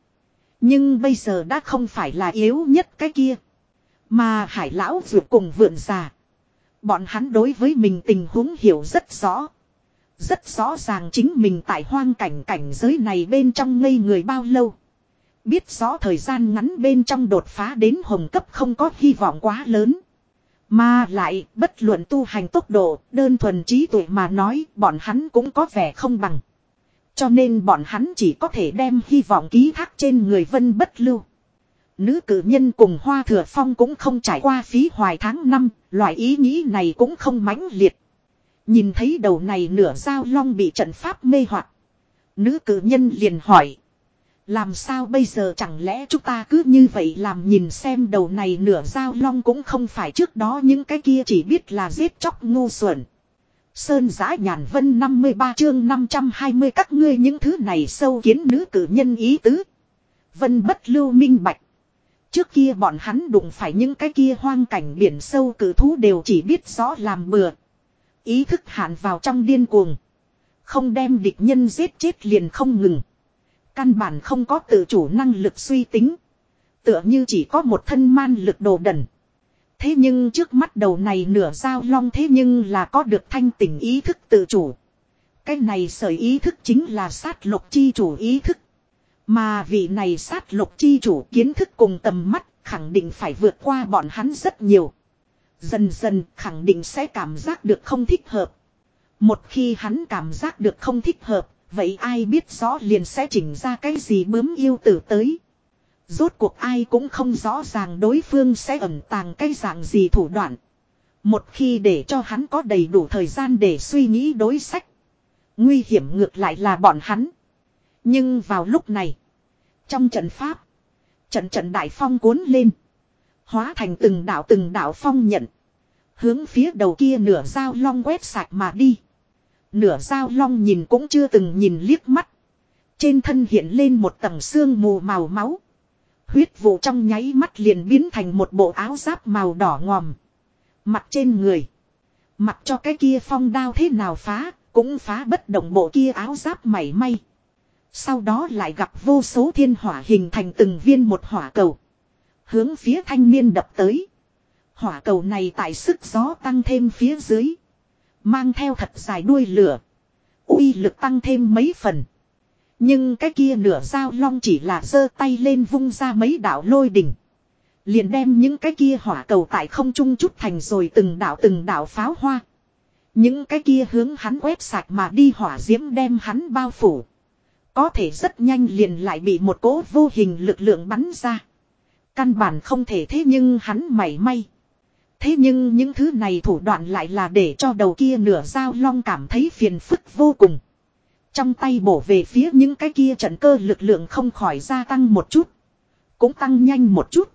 Nhưng bây giờ đã không phải là yếu nhất cái kia. Mà hải lão dù cùng vượn già. Bọn hắn đối với mình tình huống hiểu rất rõ. Rất rõ ràng chính mình tại hoang cảnh cảnh giới này bên trong ngây người bao lâu. Biết rõ thời gian ngắn bên trong đột phá đến hồng cấp không có hy vọng quá lớn. Mà lại, bất luận tu hành tốc độ, đơn thuần trí tuệ mà nói, bọn hắn cũng có vẻ không bằng. Cho nên bọn hắn chỉ có thể đem hy vọng ký thác trên người vân bất lưu. Nữ cử nhân cùng Hoa Thừa Phong cũng không trải qua phí hoài tháng năm, loại ý nghĩ này cũng không mãnh liệt. Nhìn thấy đầu này nửa dao long bị trận pháp mê hoặc Nữ cử nhân liền hỏi. Làm sao bây giờ chẳng lẽ chúng ta cứ như vậy làm nhìn xem đầu này nửa dao long cũng không phải trước đó những cái kia chỉ biết là giết chóc ngu xuẩn. Sơn giã nhàn vân 53 chương 520 các ngươi những thứ này sâu kiến nữ cử nhân ý tứ. Vân bất lưu minh bạch. Trước kia bọn hắn đụng phải những cái kia hoang cảnh biển sâu cử thú đều chỉ biết rõ làm bừa. Ý thức hạn vào trong điên cuồng. Không đem địch nhân giết chết liền không ngừng. Căn bản không có tự chủ năng lực suy tính. Tựa như chỉ có một thân man lực đồ đần. Thế nhưng trước mắt đầu này nửa dao long thế nhưng là có được thanh tỉnh ý thức tự chủ. Cái này sở ý thức chính là sát lục chi chủ ý thức. Mà vị này sát lục chi chủ kiến thức cùng tầm mắt khẳng định phải vượt qua bọn hắn rất nhiều. Dần dần khẳng định sẽ cảm giác được không thích hợp. Một khi hắn cảm giác được không thích hợp, vậy ai biết rõ liền sẽ chỉnh ra cái gì bướm yêu tử tới. Rốt cuộc ai cũng không rõ ràng đối phương sẽ ẩn tàng cái dạng gì thủ đoạn. Một khi để cho hắn có đầy đủ thời gian để suy nghĩ đối sách. Nguy hiểm ngược lại là bọn hắn. Nhưng vào lúc này. Trong trận pháp. Trận trận đại phong cuốn lên. Hóa thành từng đạo từng đạo phong nhận. Hướng phía đầu kia nửa dao long quét sạch mà đi. Nửa dao long nhìn cũng chưa từng nhìn liếc mắt. Trên thân hiện lên một tầng xương mù màu máu. Huyết vụ trong nháy mắt liền biến thành một bộ áo giáp màu đỏ ngòm. Mặt trên người. Mặt cho cái kia phong đao thế nào phá, cũng phá bất động bộ kia áo giáp mảy may. Sau đó lại gặp vô số thiên hỏa hình thành từng viên một hỏa cầu. Hướng phía thanh niên đập tới. Hỏa cầu này tại sức gió tăng thêm phía dưới. Mang theo thật dài đuôi lửa. uy lực tăng thêm mấy phần. Nhưng cái kia nửa dao long chỉ là giơ tay lên vung ra mấy đạo lôi đỉnh. Liền đem những cái kia hỏa cầu tại không trung chút thành rồi từng đạo từng đạo pháo hoa. Những cái kia hướng hắn quét sạch mà đi hỏa diễm đem hắn bao phủ. Có thể rất nhanh liền lại bị một cố vô hình lực lượng bắn ra. Căn bản không thể thế nhưng hắn mảy may. Thế nhưng những thứ này thủ đoạn lại là để cho đầu kia nửa dao long cảm thấy phiền phức vô cùng. Trong tay bổ về phía những cái kia trận cơ lực lượng không khỏi gia tăng một chút. Cũng tăng nhanh một chút.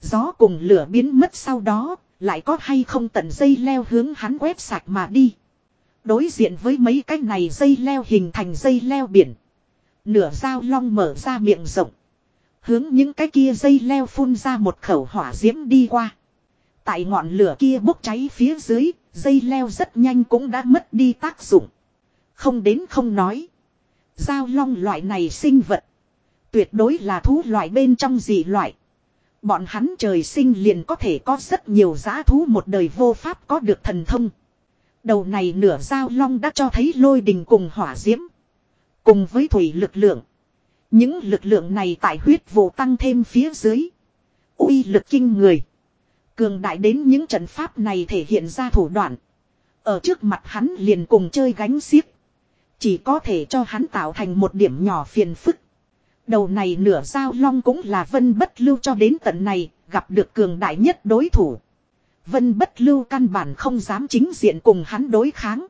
Gió cùng lửa biến mất sau đó, lại có hay không tận dây leo hướng hắn quét sạch mà đi. Đối diện với mấy cái này dây leo hình thành dây leo biển. Nửa dao long mở ra miệng rộng. Hướng những cái kia dây leo phun ra một khẩu hỏa diễm đi qua. Tại ngọn lửa kia bốc cháy phía dưới, dây leo rất nhanh cũng đã mất đi tác dụng. Không đến không nói. Giao long loại này sinh vật. Tuyệt đối là thú loại bên trong dị loại. Bọn hắn trời sinh liền có thể có rất nhiều giá thú một đời vô pháp có được thần thông. Đầu này nửa giao long đã cho thấy lôi đình cùng hỏa diễm. Cùng với thủy lực lượng. Những lực lượng này tại huyết vụ tăng thêm phía dưới. uy lực kinh người. Cường đại đến những trận pháp này thể hiện ra thủ đoạn. Ở trước mặt hắn liền cùng chơi gánh xiếc. Chỉ có thể cho hắn tạo thành một điểm nhỏ phiền phức. Đầu này nửa giao long cũng là vân bất lưu cho đến tận này, gặp được cường đại nhất đối thủ. Vân bất lưu căn bản không dám chính diện cùng hắn đối kháng.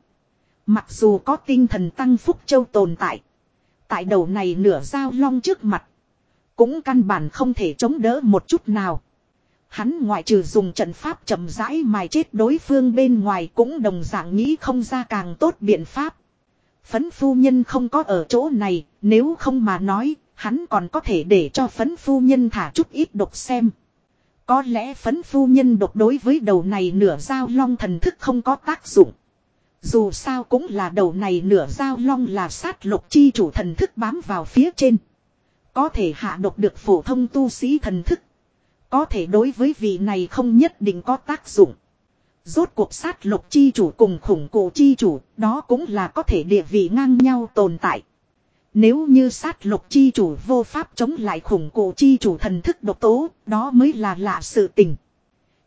Mặc dù có tinh thần tăng phúc châu tồn tại. Tại đầu này nửa dao long trước mặt. Cũng căn bản không thể chống đỡ một chút nào. Hắn ngoại trừ dùng trận pháp chậm rãi mài chết đối phương bên ngoài cũng đồng dạng nghĩ không ra càng tốt biện pháp. Phấn phu nhân không có ở chỗ này, nếu không mà nói, hắn còn có thể để cho phấn phu nhân thả chút ít độc xem. Có lẽ phấn phu nhân độc đối với đầu này nửa dao long thần thức không có tác dụng. Dù sao cũng là đầu này nửa dao long là sát lục chi chủ thần thức bám vào phía trên. Có thể hạ độc được phổ thông tu sĩ thần thức. Có thể đối với vị này không nhất định có tác dụng. Rốt cuộc sát lục chi chủ cùng khủng cổ chi chủ, đó cũng là có thể địa vị ngang nhau tồn tại. Nếu như sát lục chi chủ vô pháp chống lại khủng cổ chi chủ thần thức độc tố, đó mới là lạ sự tình.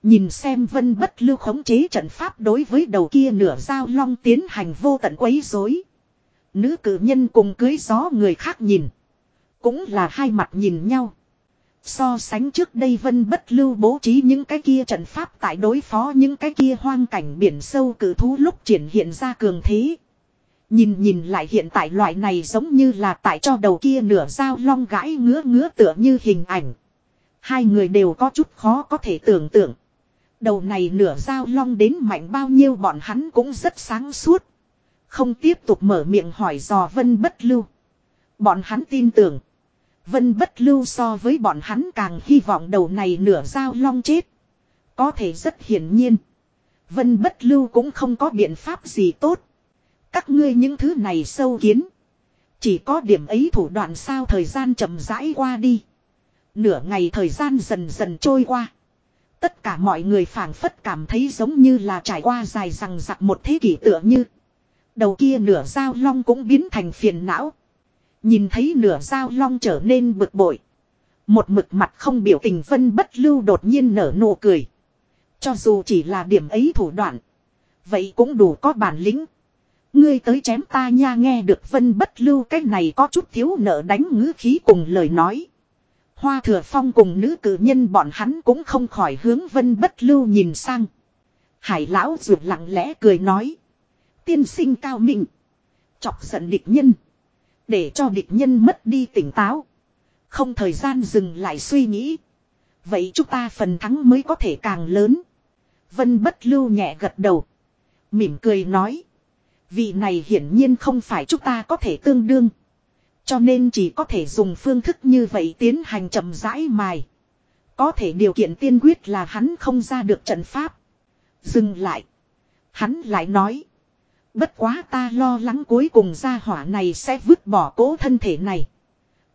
Nhìn xem vân bất lưu khống chế trận pháp đối với đầu kia nửa dao long tiến hành vô tận quấy rối. Nữ cử nhân cùng cưới gió người khác nhìn. Cũng là hai mặt nhìn nhau. So sánh trước đây vân bất lưu bố trí những cái kia trận pháp tại đối phó những cái kia hoang cảnh biển sâu cử thú lúc triển hiện ra cường thế. Nhìn nhìn lại hiện tại loại này giống như là tại cho đầu kia nửa dao long gãi ngứa ngứa tựa như hình ảnh. Hai người đều có chút khó có thể tưởng tượng. Đầu này nửa dao long đến mạnh bao nhiêu bọn hắn cũng rất sáng suốt. Không tiếp tục mở miệng hỏi dò vân bất lưu. Bọn hắn tin tưởng. Vân bất lưu so với bọn hắn càng hy vọng đầu này nửa dao long chết. Có thể rất hiển nhiên. Vân bất lưu cũng không có biện pháp gì tốt. Các ngươi những thứ này sâu kiến. Chỉ có điểm ấy thủ đoạn sao thời gian chậm rãi qua đi. Nửa ngày thời gian dần dần trôi qua. Tất cả mọi người phảng phất cảm thấy giống như là trải qua dài rằng dặc một thế kỷ tựa như. Đầu kia nửa dao long cũng biến thành phiền não. Nhìn thấy nửa dao long trở nên bực bội. Một mực mặt không biểu tình vân bất lưu đột nhiên nở nụ cười. Cho dù chỉ là điểm ấy thủ đoạn. Vậy cũng đủ có bản lĩnh. Ngươi tới chém ta nha nghe được vân bất lưu cái này có chút thiếu nợ đánh ngữ khí cùng lời nói. Hoa thừa phong cùng nữ cử nhân bọn hắn cũng không khỏi hướng vân bất lưu nhìn sang. Hải lão ruột lặng lẽ cười nói. Tiên sinh cao minh. Chọc giận địch nhân. Để cho địch nhân mất đi tỉnh táo. Không thời gian dừng lại suy nghĩ. Vậy chúng ta phần thắng mới có thể càng lớn. Vân bất lưu nhẹ gật đầu. Mỉm cười nói. Vị này hiển nhiên không phải chúng ta có thể tương đương. Cho nên chỉ có thể dùng phương thức như vậy tiến hành chậm rãi mài. Có thể điều kiện tiên quyết là hắn không ra được trận pháp. Dừng lại. Hắn lại nói. Bất quá ta lo lắng cuối cùng gia hỏa này sẽ vứt bỏ cố thân thể này.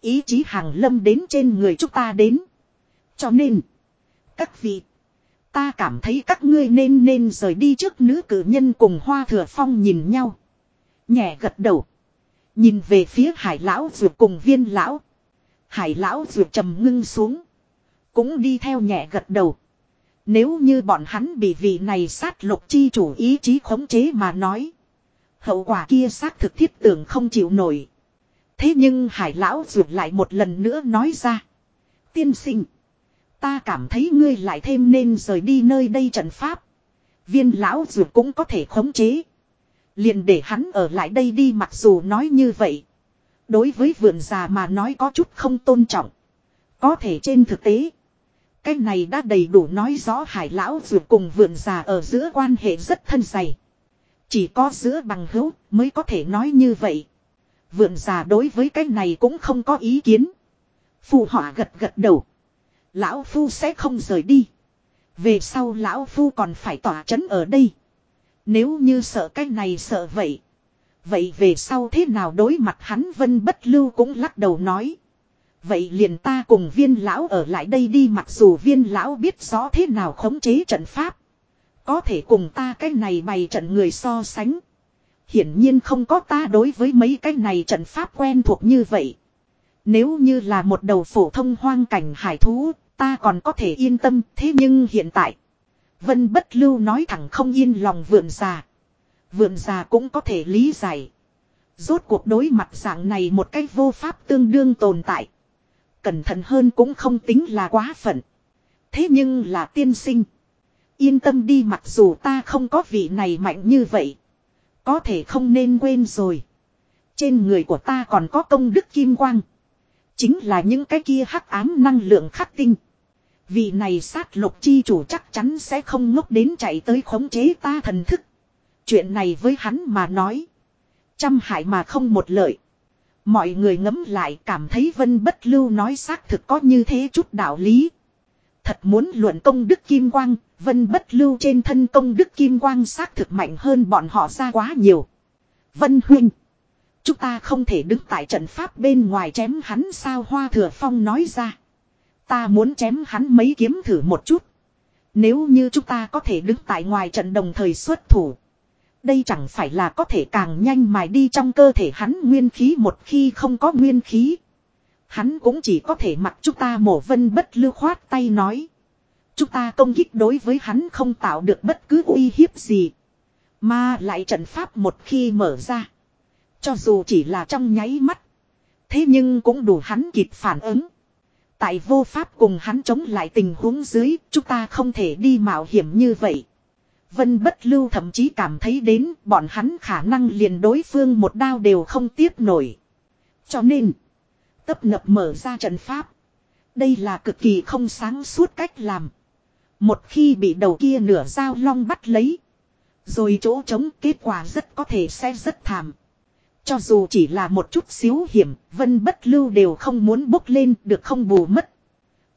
Ý chí hàng lâm đến trên người chúng ta đến. Cho nên. Các vị. Ta cảm thấy các ngươi nên nên rời đi trước nữ cử nhân cùng hoa thừa phong nhìn nhau. Nhẹ gật đầu. Nhìn về phía hải lão ruột cùng viên lão. Hải lão ruột trầm ngưng xuống. Cũng đi theo nhẹ gật đầu. Nếu như bọn hắn bị vị này sát lục chi chủ ý chí khống chế mà nói. Hậu quả kia xác thực thiết tưởng không chịu nổi. Thế nhưng hải lão ruột lại một lần nữa nói ra. Tiên sinh. Ta cảm thấy ngươi lại thêm nên rời đi nơi đây trận pháp. Viên lão ruột cũng có thể khống chế. Liền để hắn ở lại đây đi mặc dù nói như vậy. Đối với vườn già mà nói có chút không tôn trọng. Có thể trên thực tế. Cái này đã đầy đủ nói rõ hải lão dù cùng vườn già ở giữa quan hệ rất thân dày. Chỉ có giữa bằng hữu mới có thể nói như vậy. Vườn già đối với cái này cũng không có ý kiến. Phù họa gật gật đầu. Lão Phu sẽ không rời đi. Về sau Lão Phu còn phải tỏa chấn ở đây. Nếu như sợ cái này sợ vậy. Vậy về sau thế nào đối mặt hắn vân bất lưu cũng lắc đầu nói. Vậy liền ta cùng viên lão ở lại đây đi mặc dù viên lão biết rõ thế nào khống chế trận pháp. Có thể cùng ta cái này bày trận người so sánh. Hiển nhiên không có ta đối với mấy cái này trận pháp quen thuộc như vậy. Nếu như là một đầu phổ thông hoang cảnh hải thú, ta còn có thể yên tâm, thế nhưng hiện tại. Vân bất lưu nói thẳng không yên lòng vượn già. Vượn già cũng có thể lý giải. Rốt cuộc đối mặt dạng này một cách vô pháp tương đương tồn tại. Cẩn thận hơn cũng không tính là quá phận. Thế nhưng là tiên sinh. Yên tâm đi mặc dù ta không có vị này mạnh như vậy. Có thể không nên quên rồi. Trên người của ta còn có công đức kim quang. Chính là những cái kia hắc ám năng lượng khắc tinh. Vị này sát lục chi chủ chắc chắn sẽ không ngốc đến chạy tới khống chế ta thần thức. Chuyện này với hắn mà nói. Trăm hại mà không một lợi. Mọi người ngấm lại cảm thấy vân bất lưu nói xác thực có như thế chút đạo lý. Thật muốn luận công đức kim quang, vân bất lưu trên thân công đức kim quang xác thực mạnh hơn bọn họ ra quá nhiều. Vân huynh. Chúng ta không thể đứng tại trận pháp bên ngoài chém hắn sao hoa thừa phong nói ra. Ta muốn chém hắn mấy kiếm thử một chút. Nếu như chúng ta có thể đứng tại ngoài trận đồng thời xuất thủ. Đây chẳng phải là có thể càng nhanh mài đi trong cơ thể hắn nguyên khí một khi không có nguyên khí. Hắn cũng chỉ có thể mặc chúng ta mổ vân bất lưu khoát tay nói. Chúng ta công kích đối với hắn không tạo được bất cứ uy hiếp gì. Mà lại trận pháp một khi mở ra. Cho dù chỉ là trong nháy mắt. Thế nhưng cũng đủ hắn kịp phản ứng. Tại vô pháp cùng hắn chống lại tình huống dưới, chúng ta không thể đi mạo hiểm như vậy. Vân bất lưu thậm chí cảm thấy đến bọn hắn khả năng liền đối phương một đao đều không tiếp nổi. Cho nên, tấp nập mở ra trận pháp. Đây là cực kỳ không sáng suốt cách làm. Một khi bị đầu kia nửa dao long bắt lấy. Rồi chỗ trống kết quả rất có thể sẽ rất thảm. Cho dù chỉ là một chút xíu hiểm, vân bất lưu đều không muốn bốc lên được không bù mất.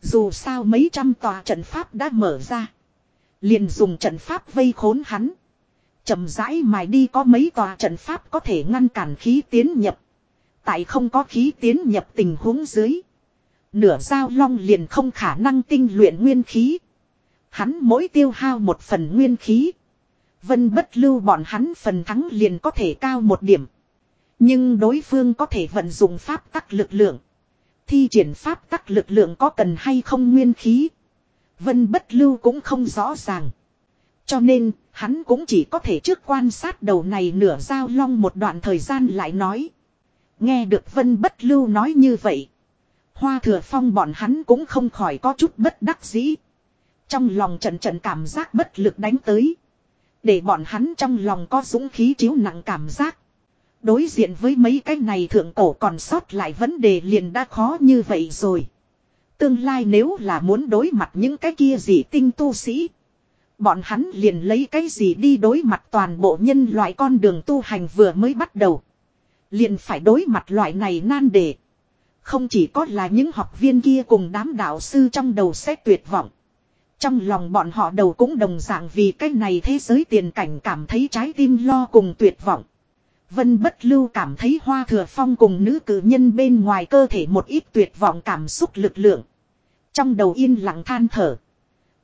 Dù sao mấy trăm tòa trận pháp đã mở ra. Liền dùng trận pháp vây khốn hắn. chậm rãi mài đi có mấy tòa trận pháp có thể ngăn cản khí tiến nhập. Tại không có khí tiến nhập tình huống dưới. Nửa dao long liền không khả năng tinh luyện nguyên khí. Hắn mỗi tiêu hao một phần nguyên khí. Vân bất lưu bọn hắn phần thắng liền có thể cao một điểm. Nhưng đối phương có thể vận dụng pháp tắc lực lượng. Thi triển pháp tắc lực lượng có cần hay không nguyên khí. Vân bất lưu cũng không rõ ràng. Cho nên, hắn cũng chỉ có thể trước quan sát đầu này nửa giao long một đoạn thời gian lại nói. Nghe được Vân bất lưu nói như vậy. Hoa thừa phong bọn hắn cũng không khỏi có chút bất đắc dĩ. Trong lòng trận trận cảm giác bất lực đánh tới. Để bọn hắn trong lòng có dũng khí chiếu nặng cảm giác. Đối diện với mấy cái này thượng cổ còn sót lại vấn đề liền đã khó như vậy rồi. Tương lai nếu là muốn đối mặt những cái kia gì tinh tu sĩ. Bọn hắn liền lấy cái gì đi đối mặt toàn bộ nhân loại con đường tu hành vừa mới bắt đầu. Liền phải đối mặt loại này nan đề. Không chỉ có là những học viên kia cùng đám đạo sư trong đầu sẽ tuyệt vọng. Trong lòng bọn họ đầu cũng đồng dạng vì cái này thế giới tiền cảnh cảm thấy trái tim lo cùng tuyệt vọng. Vân bất lưu cảm thấy hoa thừa phong cùng nữ cử nhân bên ngoài cơ thể một ít tuyệt vọng cảm xúc lực lượng. Trong đầu yên lặng than thở.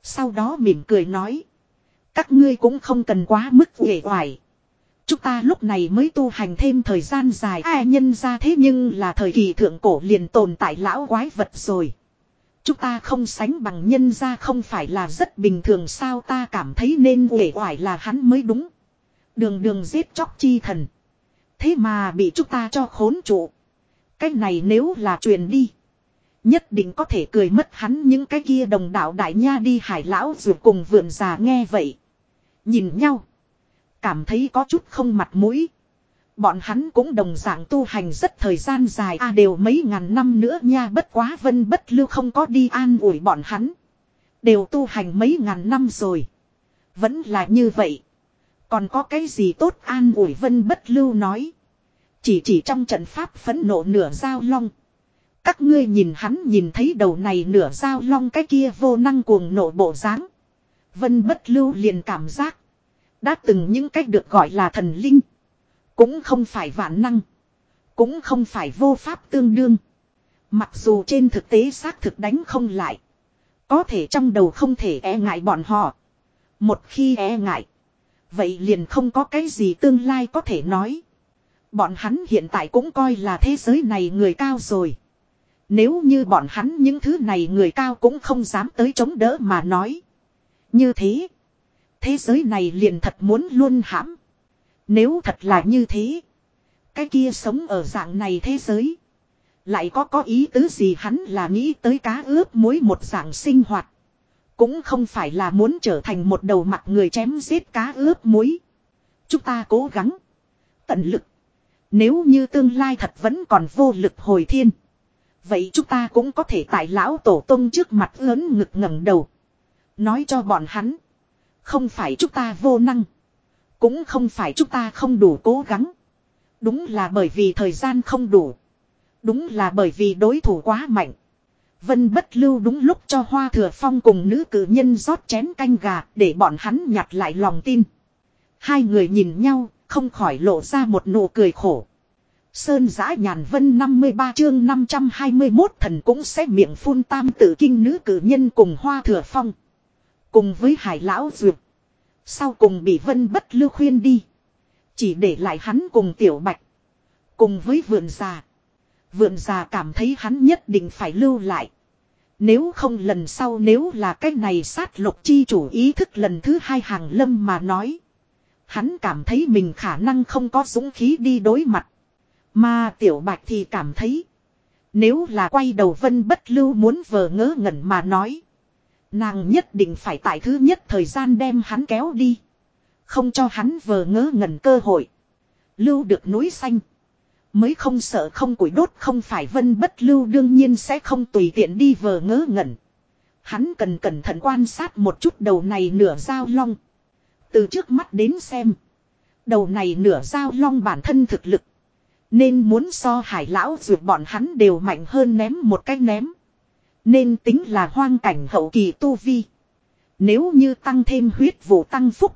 Sau đó mỉm cười nói. Các ngươi cũng không cần quá mức uể oải. Chúng ta lúc này mới tu hành thêm thời gian dài ai nhân ra thế nhưng là thời kỳ thượng cổ liền tồn tại lão quái vật rồi. Chúng ta không sánh bằng nhân ra không phải là rất bình thường sao ta cảm thấy nên uể oải là hắn mới đúng. Đường đường giết chóc chi thần. Thế mà bị chúng ta cho khốn trụ. Cái này nếu là truyền đi. Nhất định có thể cười mất hắn những cái kia đồng đạo đại nha đi hải lão ruột cùng vườn già nghe vậy. Nhìn nhau. Cảm thấy có chút không mặt mũi. Bọn hắn cũng đồng dạng tu hành rất thời gian dài a đều mấy ngàn năm nữa nha, bất quá vân bất lưu không có đi an ủi bọn hắn. Đều tu hành mấy ngàn năm rồi. Vẫn là như vậy. Còn có cái gì tốt an ủi vân bất lưu nói. Chỉ chỉ trong trận pháp phấn nộ nửa dao long. Các ngươi nhìn hắn nhìn thấy đầu này nửa dao long cái kia vô năng cuồng nộ bộ dáng. Vân bất lưu liền cảm giác. Đã từng những cách được gọi là thần linh. Cũng không phải vạn năng. Cũng không phải vô pháp tương đương. Mặc dù trên thực tế xác thực đánh không lại. Có thể trong đầu không thể e ngại bọn họ. Một khi e ngại. Vậy liền không có cái gì tương lai có thể nói. Bọn hắn hiện tại cũng coi là thế giới này người cao rồi. Nếu như bọn hắn những thứ này người cao cũng không dám tới chống đỡ mà nói. Như thế. Thế giới này liền thật muốn luôn hãm. Nếu thật là như thế. Cái kia sống ở dạng này thế giới. Lại có có ý tứ gì hắn là nghĩ tới cá ướp muối một dạng sinh hoạt. Cũng không phải là muốn trở thành một đầu mặt người chém giết cá ướp muối. Chúng ta cố gắng. Tận lực. Nếu như tương lai thật vẫn còn vô lực hồi thiên. Vậy chúng ta cũng có thể tại lão tổ tông trước mặt lớn ngực ngẩng đầu. Nói cho bọn hắn. Không phải chúng ta vô năng. Cũng không phải chúng ta không đủ cố gắng. Đúng là bởi vì thời gian không đủ. Đúng là bởi vì đối thủ quá mạnh. Vân bất lưu đúng lúc cho Hoa Thừa Phong cùng nữ cử nhân rót chén canh gà để bọn hắn nhặt lại lòng tin. Hai người nhìn nhau, không khỏi lộ ra một nụ cười khổ. Sơn giã nhàn vân 53 chương 521 thần cũng sẽ miệng phun tam tử kinh nữ cử nhân cùng Hoa Thừa Phong. Cùng với hải lão duyệt. Sau cùng bị vân bất lưu khuyên đi. Chỉ để lại hắn cùng tiểu bạch. Cùng với vườn già. Vượn già cảm thấy hắn nhất định phải lưu lại. Nếu không lần sau nếu là cái này sát lục chi chủ ý thức lần thứ hai hàng lâm mà nói. Hắn cảm thấy mình khả năng không có dũng khí đi đối mặt. Mà tiểu bạch thì cảm thấy. Nếu là quay đầu vân bất lưu muốn vờ ngớ ngẩn mà nói. Nàng nhất định phải tại thứ nhất thời gian đem hắn kéo đi. Không cho hắn vờ ngớ ngẩn cơ hội. Lưu được núi xanh. Mới không sợ không củi đốt không phải vân bất lưu đương nhiên sẽ không tùy tiện đi vờ ngớ ngẩn. Hắn cần cẩn thận quan sát một chút đầu này nửa dao long. Từ trước mắt đến xem. Đầu này nửa dao long bản thân thực lực. Nên muốn so hải lão ruột bọn hắn đều mạnh hơn ném một cái ném. Nên tính là hoang cảnh hậu kỳ tu vi. Nếu như tăng thêm huyết vụ tăng phúc.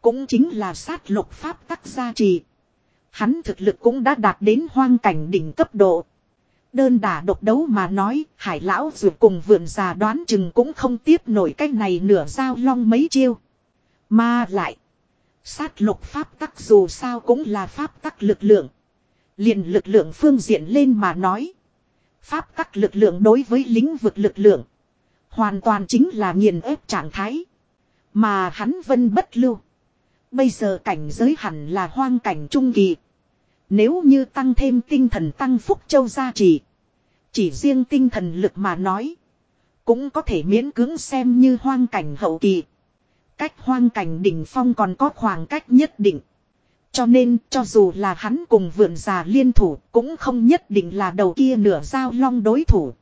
Cũng chính là sát lục pháp tắc gia trì. Hắn thực lực cũng đã đạt đến hoang cảnh đỉnh cấp độ. Đơn đả độc đấu mà nói, hải lão dù cùng vườn già đoán chừng cũng không tiếp nổi cách này nửa dao long mấy chiêu. Mà lại, sát lục pháp tắc dù sao cũng là pháp tắc lực lượng. liền lực lượng phương diện lên mà nói. Pháp tắc lực lượng đối với lĩnh vực lực lượng. Hoàn toàn chính là nghiền ép trạng thái. Mà hắn vân bất lưu. Bây giờ cảnh giới hẳn là hoang cảnh trung kỳ. Nếu như tăng thêm tinh thần tăng phúc châu gia trì. Chỉ riêng tinh thần lực mà nói. Cũng có thể miễn cưỡng xem như hoang cảnh hậu kỳ. Cách hoang cảnh đỉnh phong còn có khoảng cách nhất định. Cho nên cho dù là hắn cùng vượn già liên thủ cũng không nhất định là đầu kia nửa giao long đối thủ.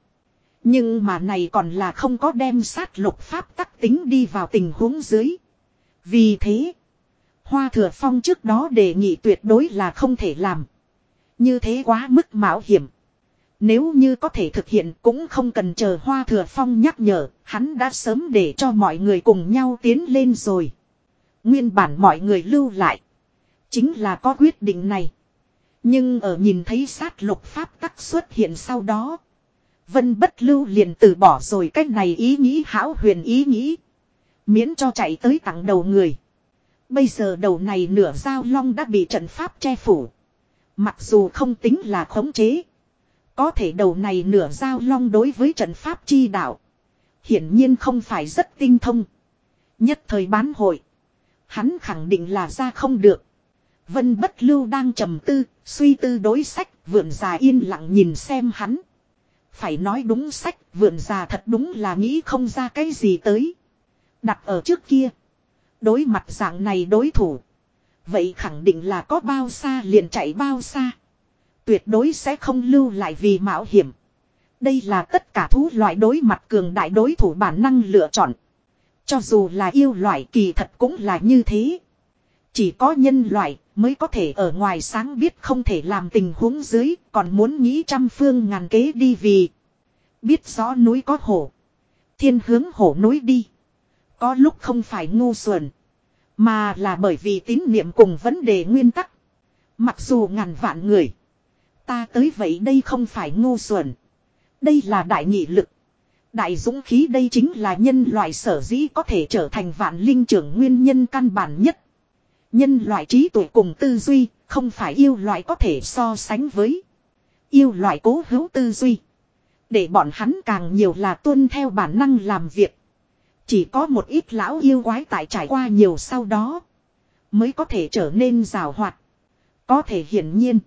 Nhưng mà này còn là không có đem sát lục pháp tắc tính đi vào tình huống dưới. Vì thế, Hoa thừa phong trước đó đề nghị tuyệt đối là không thể làm. Như thế quá mức mạo hiểm. Nếu như có thể thực hiện cũng không cần chờ Hoa Thừa Phong nhắc nhở, hắn đã sớm để cho mọi người cùng nhau tiến lên rồi. Nguyên bản mọi người lưu lại. Chính là có quyết định này. Nhưng ở nhìn thấy sát lục pháp tắc xuất hiện sau đó. Vân bất lưu liền từ bỏ rồi cách này ý nghĩ hão huyền ý nghĩ. Miễn cho chạy tới tặng đầu người. Bây giờ đầu này nửa dao long đã bị trận pháp che phủ. Mặc dù không tính là khống chế. Có thể đầu này nửa dao long đối với trận pháp chi đạo. Hiển nhiên không phải rất tinh thông. Nhất thời bán hội. Hắn khẳng định là ra không được. Vân bất lưu đang trầm tư, suy tư đối sách, vượn già yên lặng nhìn xem hắn. Phải nói đúng sách, vượn già thật đúng là nghĩ không ra cái gì tới. Đặt ở trước kia. Đối mặt dạng này đối thủ. Vậy khẳng định là có bao xa liền chạy bao xa. Tuyệt đối sẽ không lưu lại vì mạo hiểm. Đây là tất cả thú loại đối mặt cường đại đối thủ bản năng lựa chọn. Cho dù là yêu loại kỳ thật cũng là như thế. Chỉ có nhân loại mới có thể ở ngoài sáng biết không thể làm tình huống dưới, còn muốn nghĩ trăm phương ngàn kế đi vì. Biết rõ núi có hổ. Thiên hướng hổ núi đi. Có lúc không phải ngu xuẩn. Mà là bởi vì tín niệm cùng vấn đề nguyên tắc. Mặc dù ngàn vạn người. Ta tới vậy đây không phải ngu xuẩn. Đây là đại nghị lực. Đại dũng khí đây chính là nhân loại sở dĩ có thể trở thành vạn linh trưởng nguyên nhân căn bản nhất. Nhân loại trí tuệ cùng tư duy, không phải yêu loại có thể so sánh với. Yêu loại cố hữu tư duy. Để bọn hắn càng nhiều là tuân theo bản năng làm việc. Chỉ có một ít lão yêu quái tại trải qua nhiều sau đó. Mới có thể trở nên rào hoạt. Có thể hiển nhiên.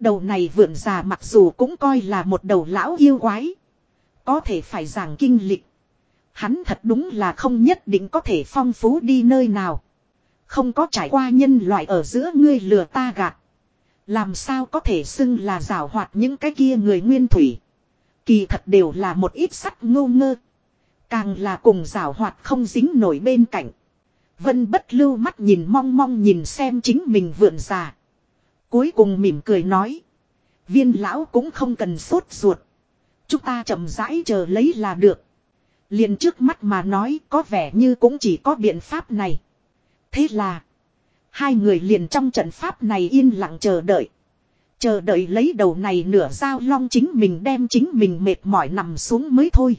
Đầu này vượn già mặc dù cũng coi là một đầu lão yêu quái. Có thể phải giảng kinh lịch. Hắn thật đúng là không nhất định có thể phong phú đi nơi nào. Không có trải qua nhân loại ở giữa ngươi lừa ta gạt. Làm sao có thể xưng là rào hoạt những cái kia người nguyên thủy. Kỳ thật đều là một ít sắt ngô ngơ. Càng là cùng rào hoạt không dính nổi bên cạnh. Vân bất lưu mắt nhìn mong mong nhìn xem chính mình vượn già. Cuối cùng mỉm cười nói. Viên lão cũng không cần sốt ruột. Chúng ta chậm rãi chờ lấy là được. liền trước mắt mà nói có vẻ như cũng chỉ có biện pháp này. Thế là. Hai người liền trong trận pháp này yên lặng chờ đợi. Chờ đợi lấy đầu này nửa dao long chính mình đem chính mình mệt mỏi nằm xuống mới thôi.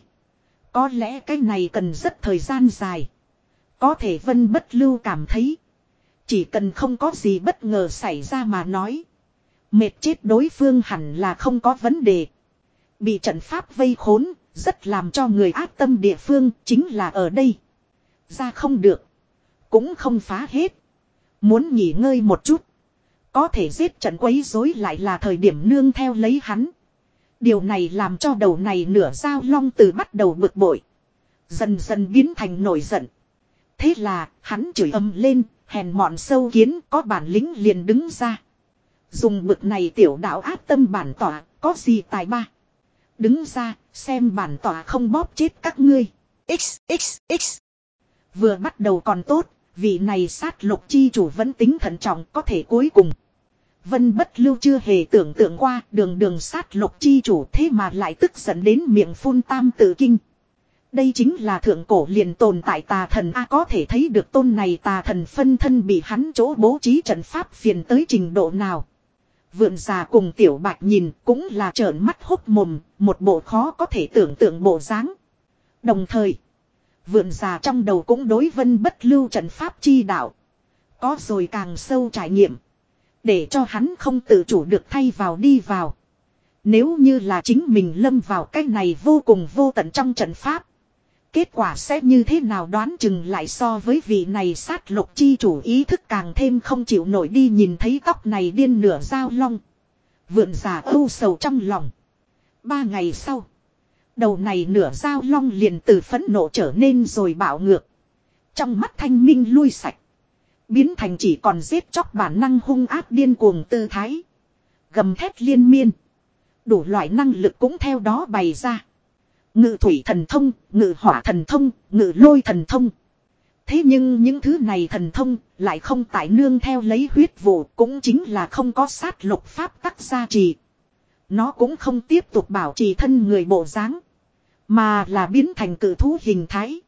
Có lẽ cái này cần rất thời gian dài. Có thể vân bất lưu cảm thấy. Chỉ cần không có gì bất ngờ xảy ra mà nói. Mệt chết đối phương hẳn là không có vấn đề. Bị trận pháp vây khốn, rất làm cho người ác tâm địa phương chính là ở đây. Ra không được. Cũng không phá hết. Muốn nghỉ ngơi một chút. Có thể giết trận quấy rối lại là thời điểm nương theo lấy hắn. Điều này làm cho đầu này nửa dao long từ bắt đầu bực bội. Dần dần biến thành nổi giận. Thế là, hắn chửi âm lên, hèn mọn sâu kiến có bản lĩnh liền đứng ra. Dùng bực này tiểu đạo áp tâm bản tỏa, có gì tài ba. Đứng ra, xem bản tỏa không bóp chết các ngươi. X, X, X. Vừa bắt đầu còn tốt, vị này sát lục chi chủ vẫn tính thận trọng có thể cuối cùng. Vân bất lưu chưa hề tưởng tượng qua đường đường sát lục chi chủ thế mà lại tức giận đến miệng phun tam tự kinh. Đây chính là thượng cổ liền tồn tại tà thần A có thể thấy được tôn này tà thần phân thân bị hắn chỗ bố trí trận pháp phiền tới trình độ nào. Vượn già cùng tiểu bạch nhìn cũng là trợn mắt hốc mồm, một bộ khó có thể tưởng tượng bộ dáng. Đồng thời, vượn già trong đầu cũng đối vân bất lưu trận pháp chi đạo. Có rồi càng sâu trải nghiệm. Để cho hắn không tự chủ được thay vào đi vào. Nếu như là chính mình lâm vào cái này vô cùng vô tận trong trận pháp. Kết quả sẽ như thế nào đoán chừng lại so với vị này sát lục chi chủ ý thức càng thêm không chịu nổi đi nhìn thấy tóc này điên nửa dao long. Vượn giả âu sầu trong lòng. Ba ngày sau. Đầu này nửa dao long liền từ phẫn nộ trở nên rồi bạo ngược. Trong mắt thanh minh lui sạch. Biến thành chỉ còn giết chóc bản năng hung ác điên cuồng tư thái. Gầm thét liên miên. Đủ loại năng lực cũng theo đó bày ra. Ngự thủy thần thông, ngự hỏa thần thông, ngự lôi thần thông. Thế nhưng những thứ này thần thông lại không tại nương theo lấy huyết vụ cũng chính là không có sát lục pháp tắc gia trì. Nó cũng không tiếp tục bảo trì thân người bộ dáng Mà là biến thành cử thú hình thái.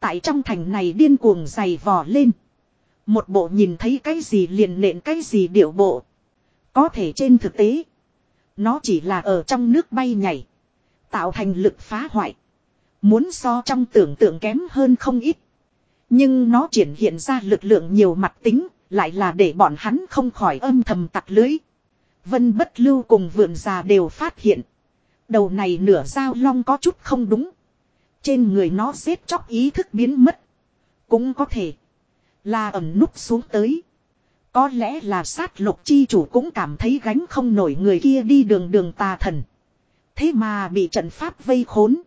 Tại trong thành này điên cuồng dày vò lên. Một bộ nhìn thấy cái gì liền nện cái gì điệu bộ. Có thể trên thực tế. Nó chỉ là ở trong nước bay nhảy. Tạo thành lực phá hoại. Muốn so trong tưởng tượng kém hơn không ít. Nhưng nó triển hiện ra lực lượng nhiều mặt tính, lại là để bọn hắn không khỏi âm thầm tặc lưới. Vân bất lưu cùng vượn già đều phát hiện. Đầu này nửa dao long có chút không đúng. Trên người nó xếp chóc ý thức biến mất. Cũng có thể là ẩn núp xuống tới. Có lẽ là sát lục chi chủ cũng cảm thấy gánh không nổi người kia đi đường đường tà thần. Thế mà bị trận pháp vây khốn.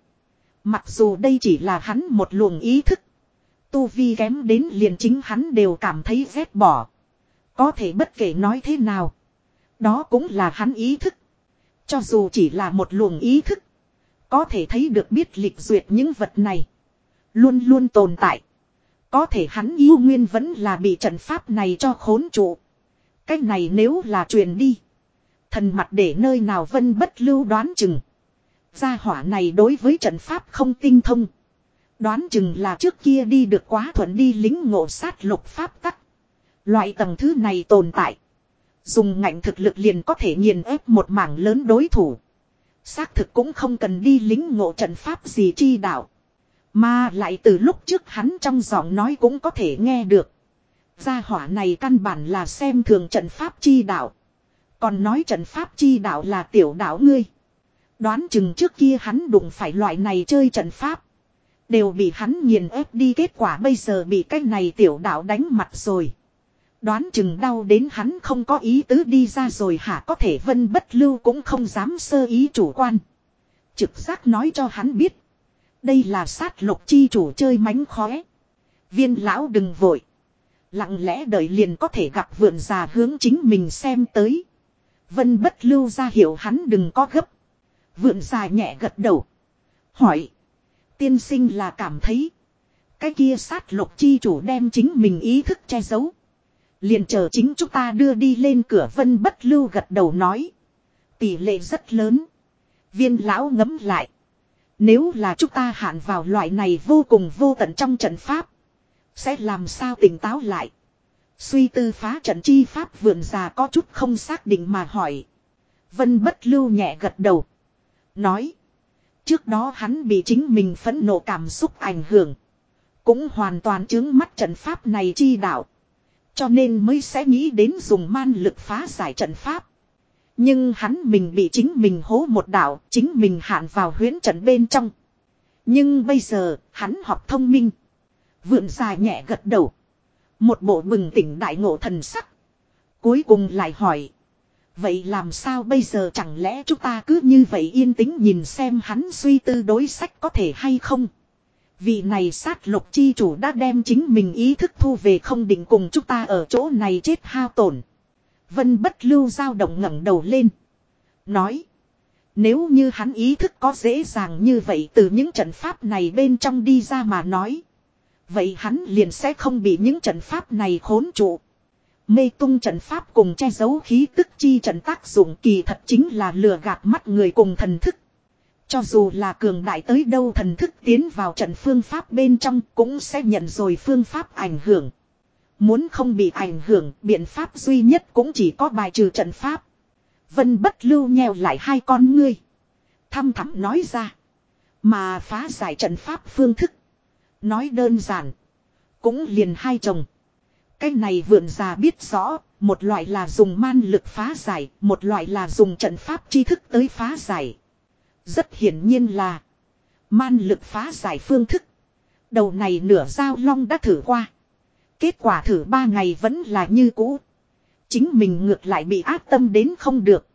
Mặc dù đây chỉ là hắn một luồng ý thức. Tu vi kém đến liền chính hắn đều cảm thấy ghét bỏ. Có thể bất kể nói thế nào. Đó cũng là hắn ý thức. Cho dù chỉ là một luồng ý thức. Có thể thấy được biết lịch duyệt những vật này. Luôn luôn tồn tại. Có thể hắn yêu nguyên vẫn là bị trận pháp này cho khốn trụ. Cái này nếu là truyền đi. Thần mặt để nơi nào vân bất lưu đoán chừng. Gia hỏa này đối với trận pháp không tinh thông. Đoán chừng là trước kia đi được quá thuận đi lính ngộ sát lục pháp tắc. Loại tầng thứ này tồn tại. Dùng ngạnh thực lực liền có thể nghiền ép một mảng lớn đối thủ. Xác thực cũng không cần đi lính ngộ trận pháp gì chi đạo. Mà lại từ lúc trước hắn trong giọng nói cũng có thể nghe được. Gia hỏa này căn bản là xem thường trận pháp chi đạo. Còn nói trận pháp chi đạo là tiểu đạo ngươi. Đoán chừng trước kia hắn đụng phải loại này chơi trận pháp. Đều bị hắn nghiền ép đi, kết quả bây giờ bị cái này tiểu đạo đánh mặt rồi. Đoán chừng đau đến hắn không có ý tứ đi ra rồi hả có thể vân bất lưu cũng không dám sơ ý chủ quan. Trực giác nói cho hắn biết. Đây là sát lục chi chủ chơi mánh khóe. Viên lão đừng vội. Lặng lẽ đợi liền có thể gặp vượn già hướng chính mình xem tới. Vân bất lưu ra hiểu hắn đừng có gấp. Vượn già nhẹ gật đầu. Hỏi. Tiên sinh là cảm thấy. Cái kia sát lục chi chủ đem chính mình ý thức che giấu. Liền chờ chính chúng ta đưa đi lên cửa vân bất lưu gật đầu nói. Tỷ lệ rất lớn. Viên lão ngấm lại. Nếu là chúng ta hạn vào loại này vô cùng vô tận trong trận pháp. Sẽ làm sao tỉnh táo lại. Suy tư phá trận chi pháp vườn già có chút không xác định mà hỏi. Vân bất lưu nhẹ gật đầu. Nói. Trước đó hắn bị chính mình phẫn nộ cảm xúc ảnh hưởng. Cũng hoàn toàn chứng mắt trận pháp này chi đạo. Cho nên mới sẽ nghĩ đến dùng man lực phá giải trận pháp. Nhưng hắn mình bị chính mình hố một đạo, chính mình hạn vào huyến trận bên trong. Nhưng bây giờ, hắn học thông minh. Vượn dài nhẹ gật đầu. Một bộ bừng tỉnh đại ngộ thần sắc. Cuối cùng lại hỏi. Vậy làm sao bây giờ chẳng lẽ chúng ta cứ như vậy yên tĩnh nhìn xem hắn suy tư đối sách có thể hay không? Vị này sát lục chi chủ đã đem chính mình ý thức thu về không định cùng chúng ta ở chỗ này chết hao tổn. Vân bất lưu dao động ngẩng đầu lên. Nói. Nếu như hắn ý thức có dễ dàng như vậy từ những trận pháp này bên trong đi ra mà nói. Vậy hắn liền sẽ không bị những trận pháp này khốn trụ. Mê tung trận pháp cùng che giấu khí tức chi trận tác dụng kỳ thật chính là lừa gạt mắt người cùng thần thức. Cho dù là cường đại tới đâu thần thức tiến vào trận phương pháp bên trong cũng sẽ nhận rồi phương pháp ảnh hưởng. Muốn không bị ảnh hưởng biện pháp duy nhất cũng chỉ có bài trừ trận pháp. Vân bất lưu nheo lại hai con ngươi. Thăm thẳm nói ra. Mà phá giải trận pháp phương thức. Nói đơn giản. Cũng liền hai chồng. Cái này vượn già biết rõ, một loại là dùng man lực phá giải, một loại là dùng trận pháp tri thức tới phá giải. Rất hiển nhiên là man lực phá giải phương thức. Đầu này nửa giao long đã thử qua. Kết quả thử ba ngày vẫn là như cũ. Chính mình ngược lại bị ác tâm đến không được.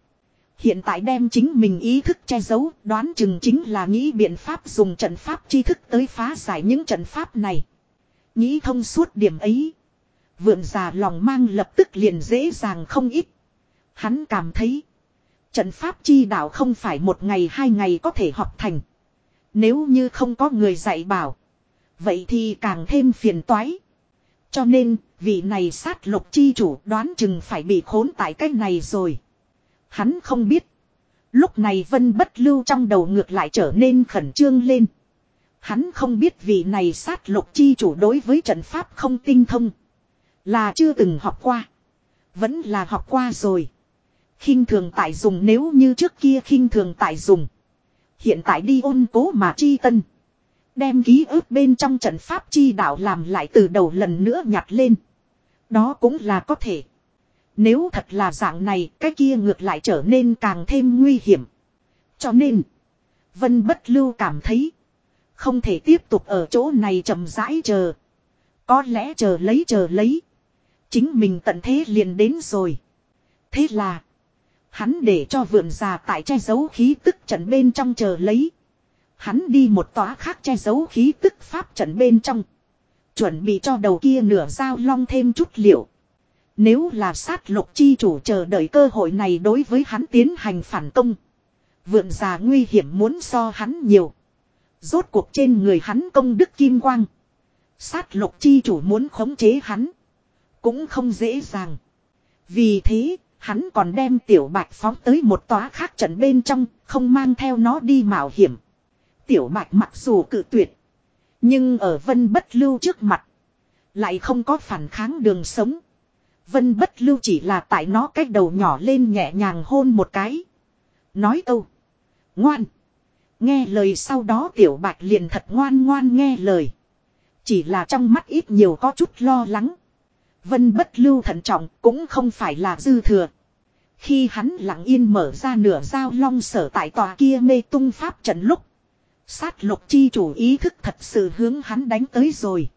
Hiện tại đem chính mình ý thức che giấu, đoán chừng chính là nghĩ biện pháp dùng trận pháp tri thức tới phá giải những trận pháp này. Nghĩ thông suốt điểm ấy. Vượn già lòng mang lập tức liền dễ dàng không ít. Hắn cảm thấy. Trận pháp chi đạo không phải một ngày hai ngày có thể học thành. Nếu như không có người dạy bảo. Vậy thì càng thêm phiền toái. Cho nên, vị này sát lục chi chủ đoán chừng phải bị khốn tại cái này rồi. Hắn không biết. Lúc này vân bất lưu trong đầu ngược lại trở nên khẩn trương lên. Hắn không biết vị này sát lục chi chủ đối với trận pháp không tinh thông. Là chưa từng học qua. Vẫn là học qua rồi. khinh thường tại dùng nếu như trước kia khinh thường tại dùng. Hiện tại đi ôn cố mà chi tân. Đem ký ức bên trong trận pháp chi đạo làm lại từ đầu lần nữa nhặt lên. Đó cũng là có thể. Nếu thật là dạng này, cái kia ngược lại trở nên càng thêm nguy hiểm. Cho nên, Vân Bất Lưu cảm thấy, không thể tiếp tục ở chỗ này chậm rãi chờ. Có lẽ chờ lấy chờ lấy. Chính mình tận thế liền đến rồi. Thế là, hắn để cho vượn già tại che giấu khí tức trận bên trong chờ lấy. Hắn đi một tóa khác che giấu khí tức pháp trận bên trong. Chuẩn bị cho đầu kia nửa dao long thêm chút liệu. Nếu là sát lục chi chủ chờ đợi cơ hội này đối với hắn tiến hành phản công. Vượn già nguy hiểm muốn so hắn nhiều. Rốt cuộc trên người hắn công đức kim quang. Sát lục chi chủ muốn khống chế hắn. Cũng không dễ dàng. Vì thế, hắn còn đem tiểu bạch phóng tới một tóa khác trận bên trong, không mang theo nó đi mạo hiểm. Tiểu bạch mặc dù cự tuyệt. Nhưng ở vân bất lưu trước mặt. Lại không có phản kháng đường sống. Vân bất lưu chỉ là tại nó cách đầu nhỏ lên nhẹ nhàng hôn một cái. Nói âu. Ngoan. Nghe lời sau đó tiểu bạch liền thật ngoan ngoan nghe lời. Chỉ là trong mắt ít nhiều có chút lo lắng. Vân bất lưu thận trọng cũng không phải là dư thừa. Khi hắn lặng yên mở ra nửa dao long sở tại tòa kia mê tung pháp trận lúc. Sát lục chi chủ ý thức thật sự hướng hắn đánh tới rồi.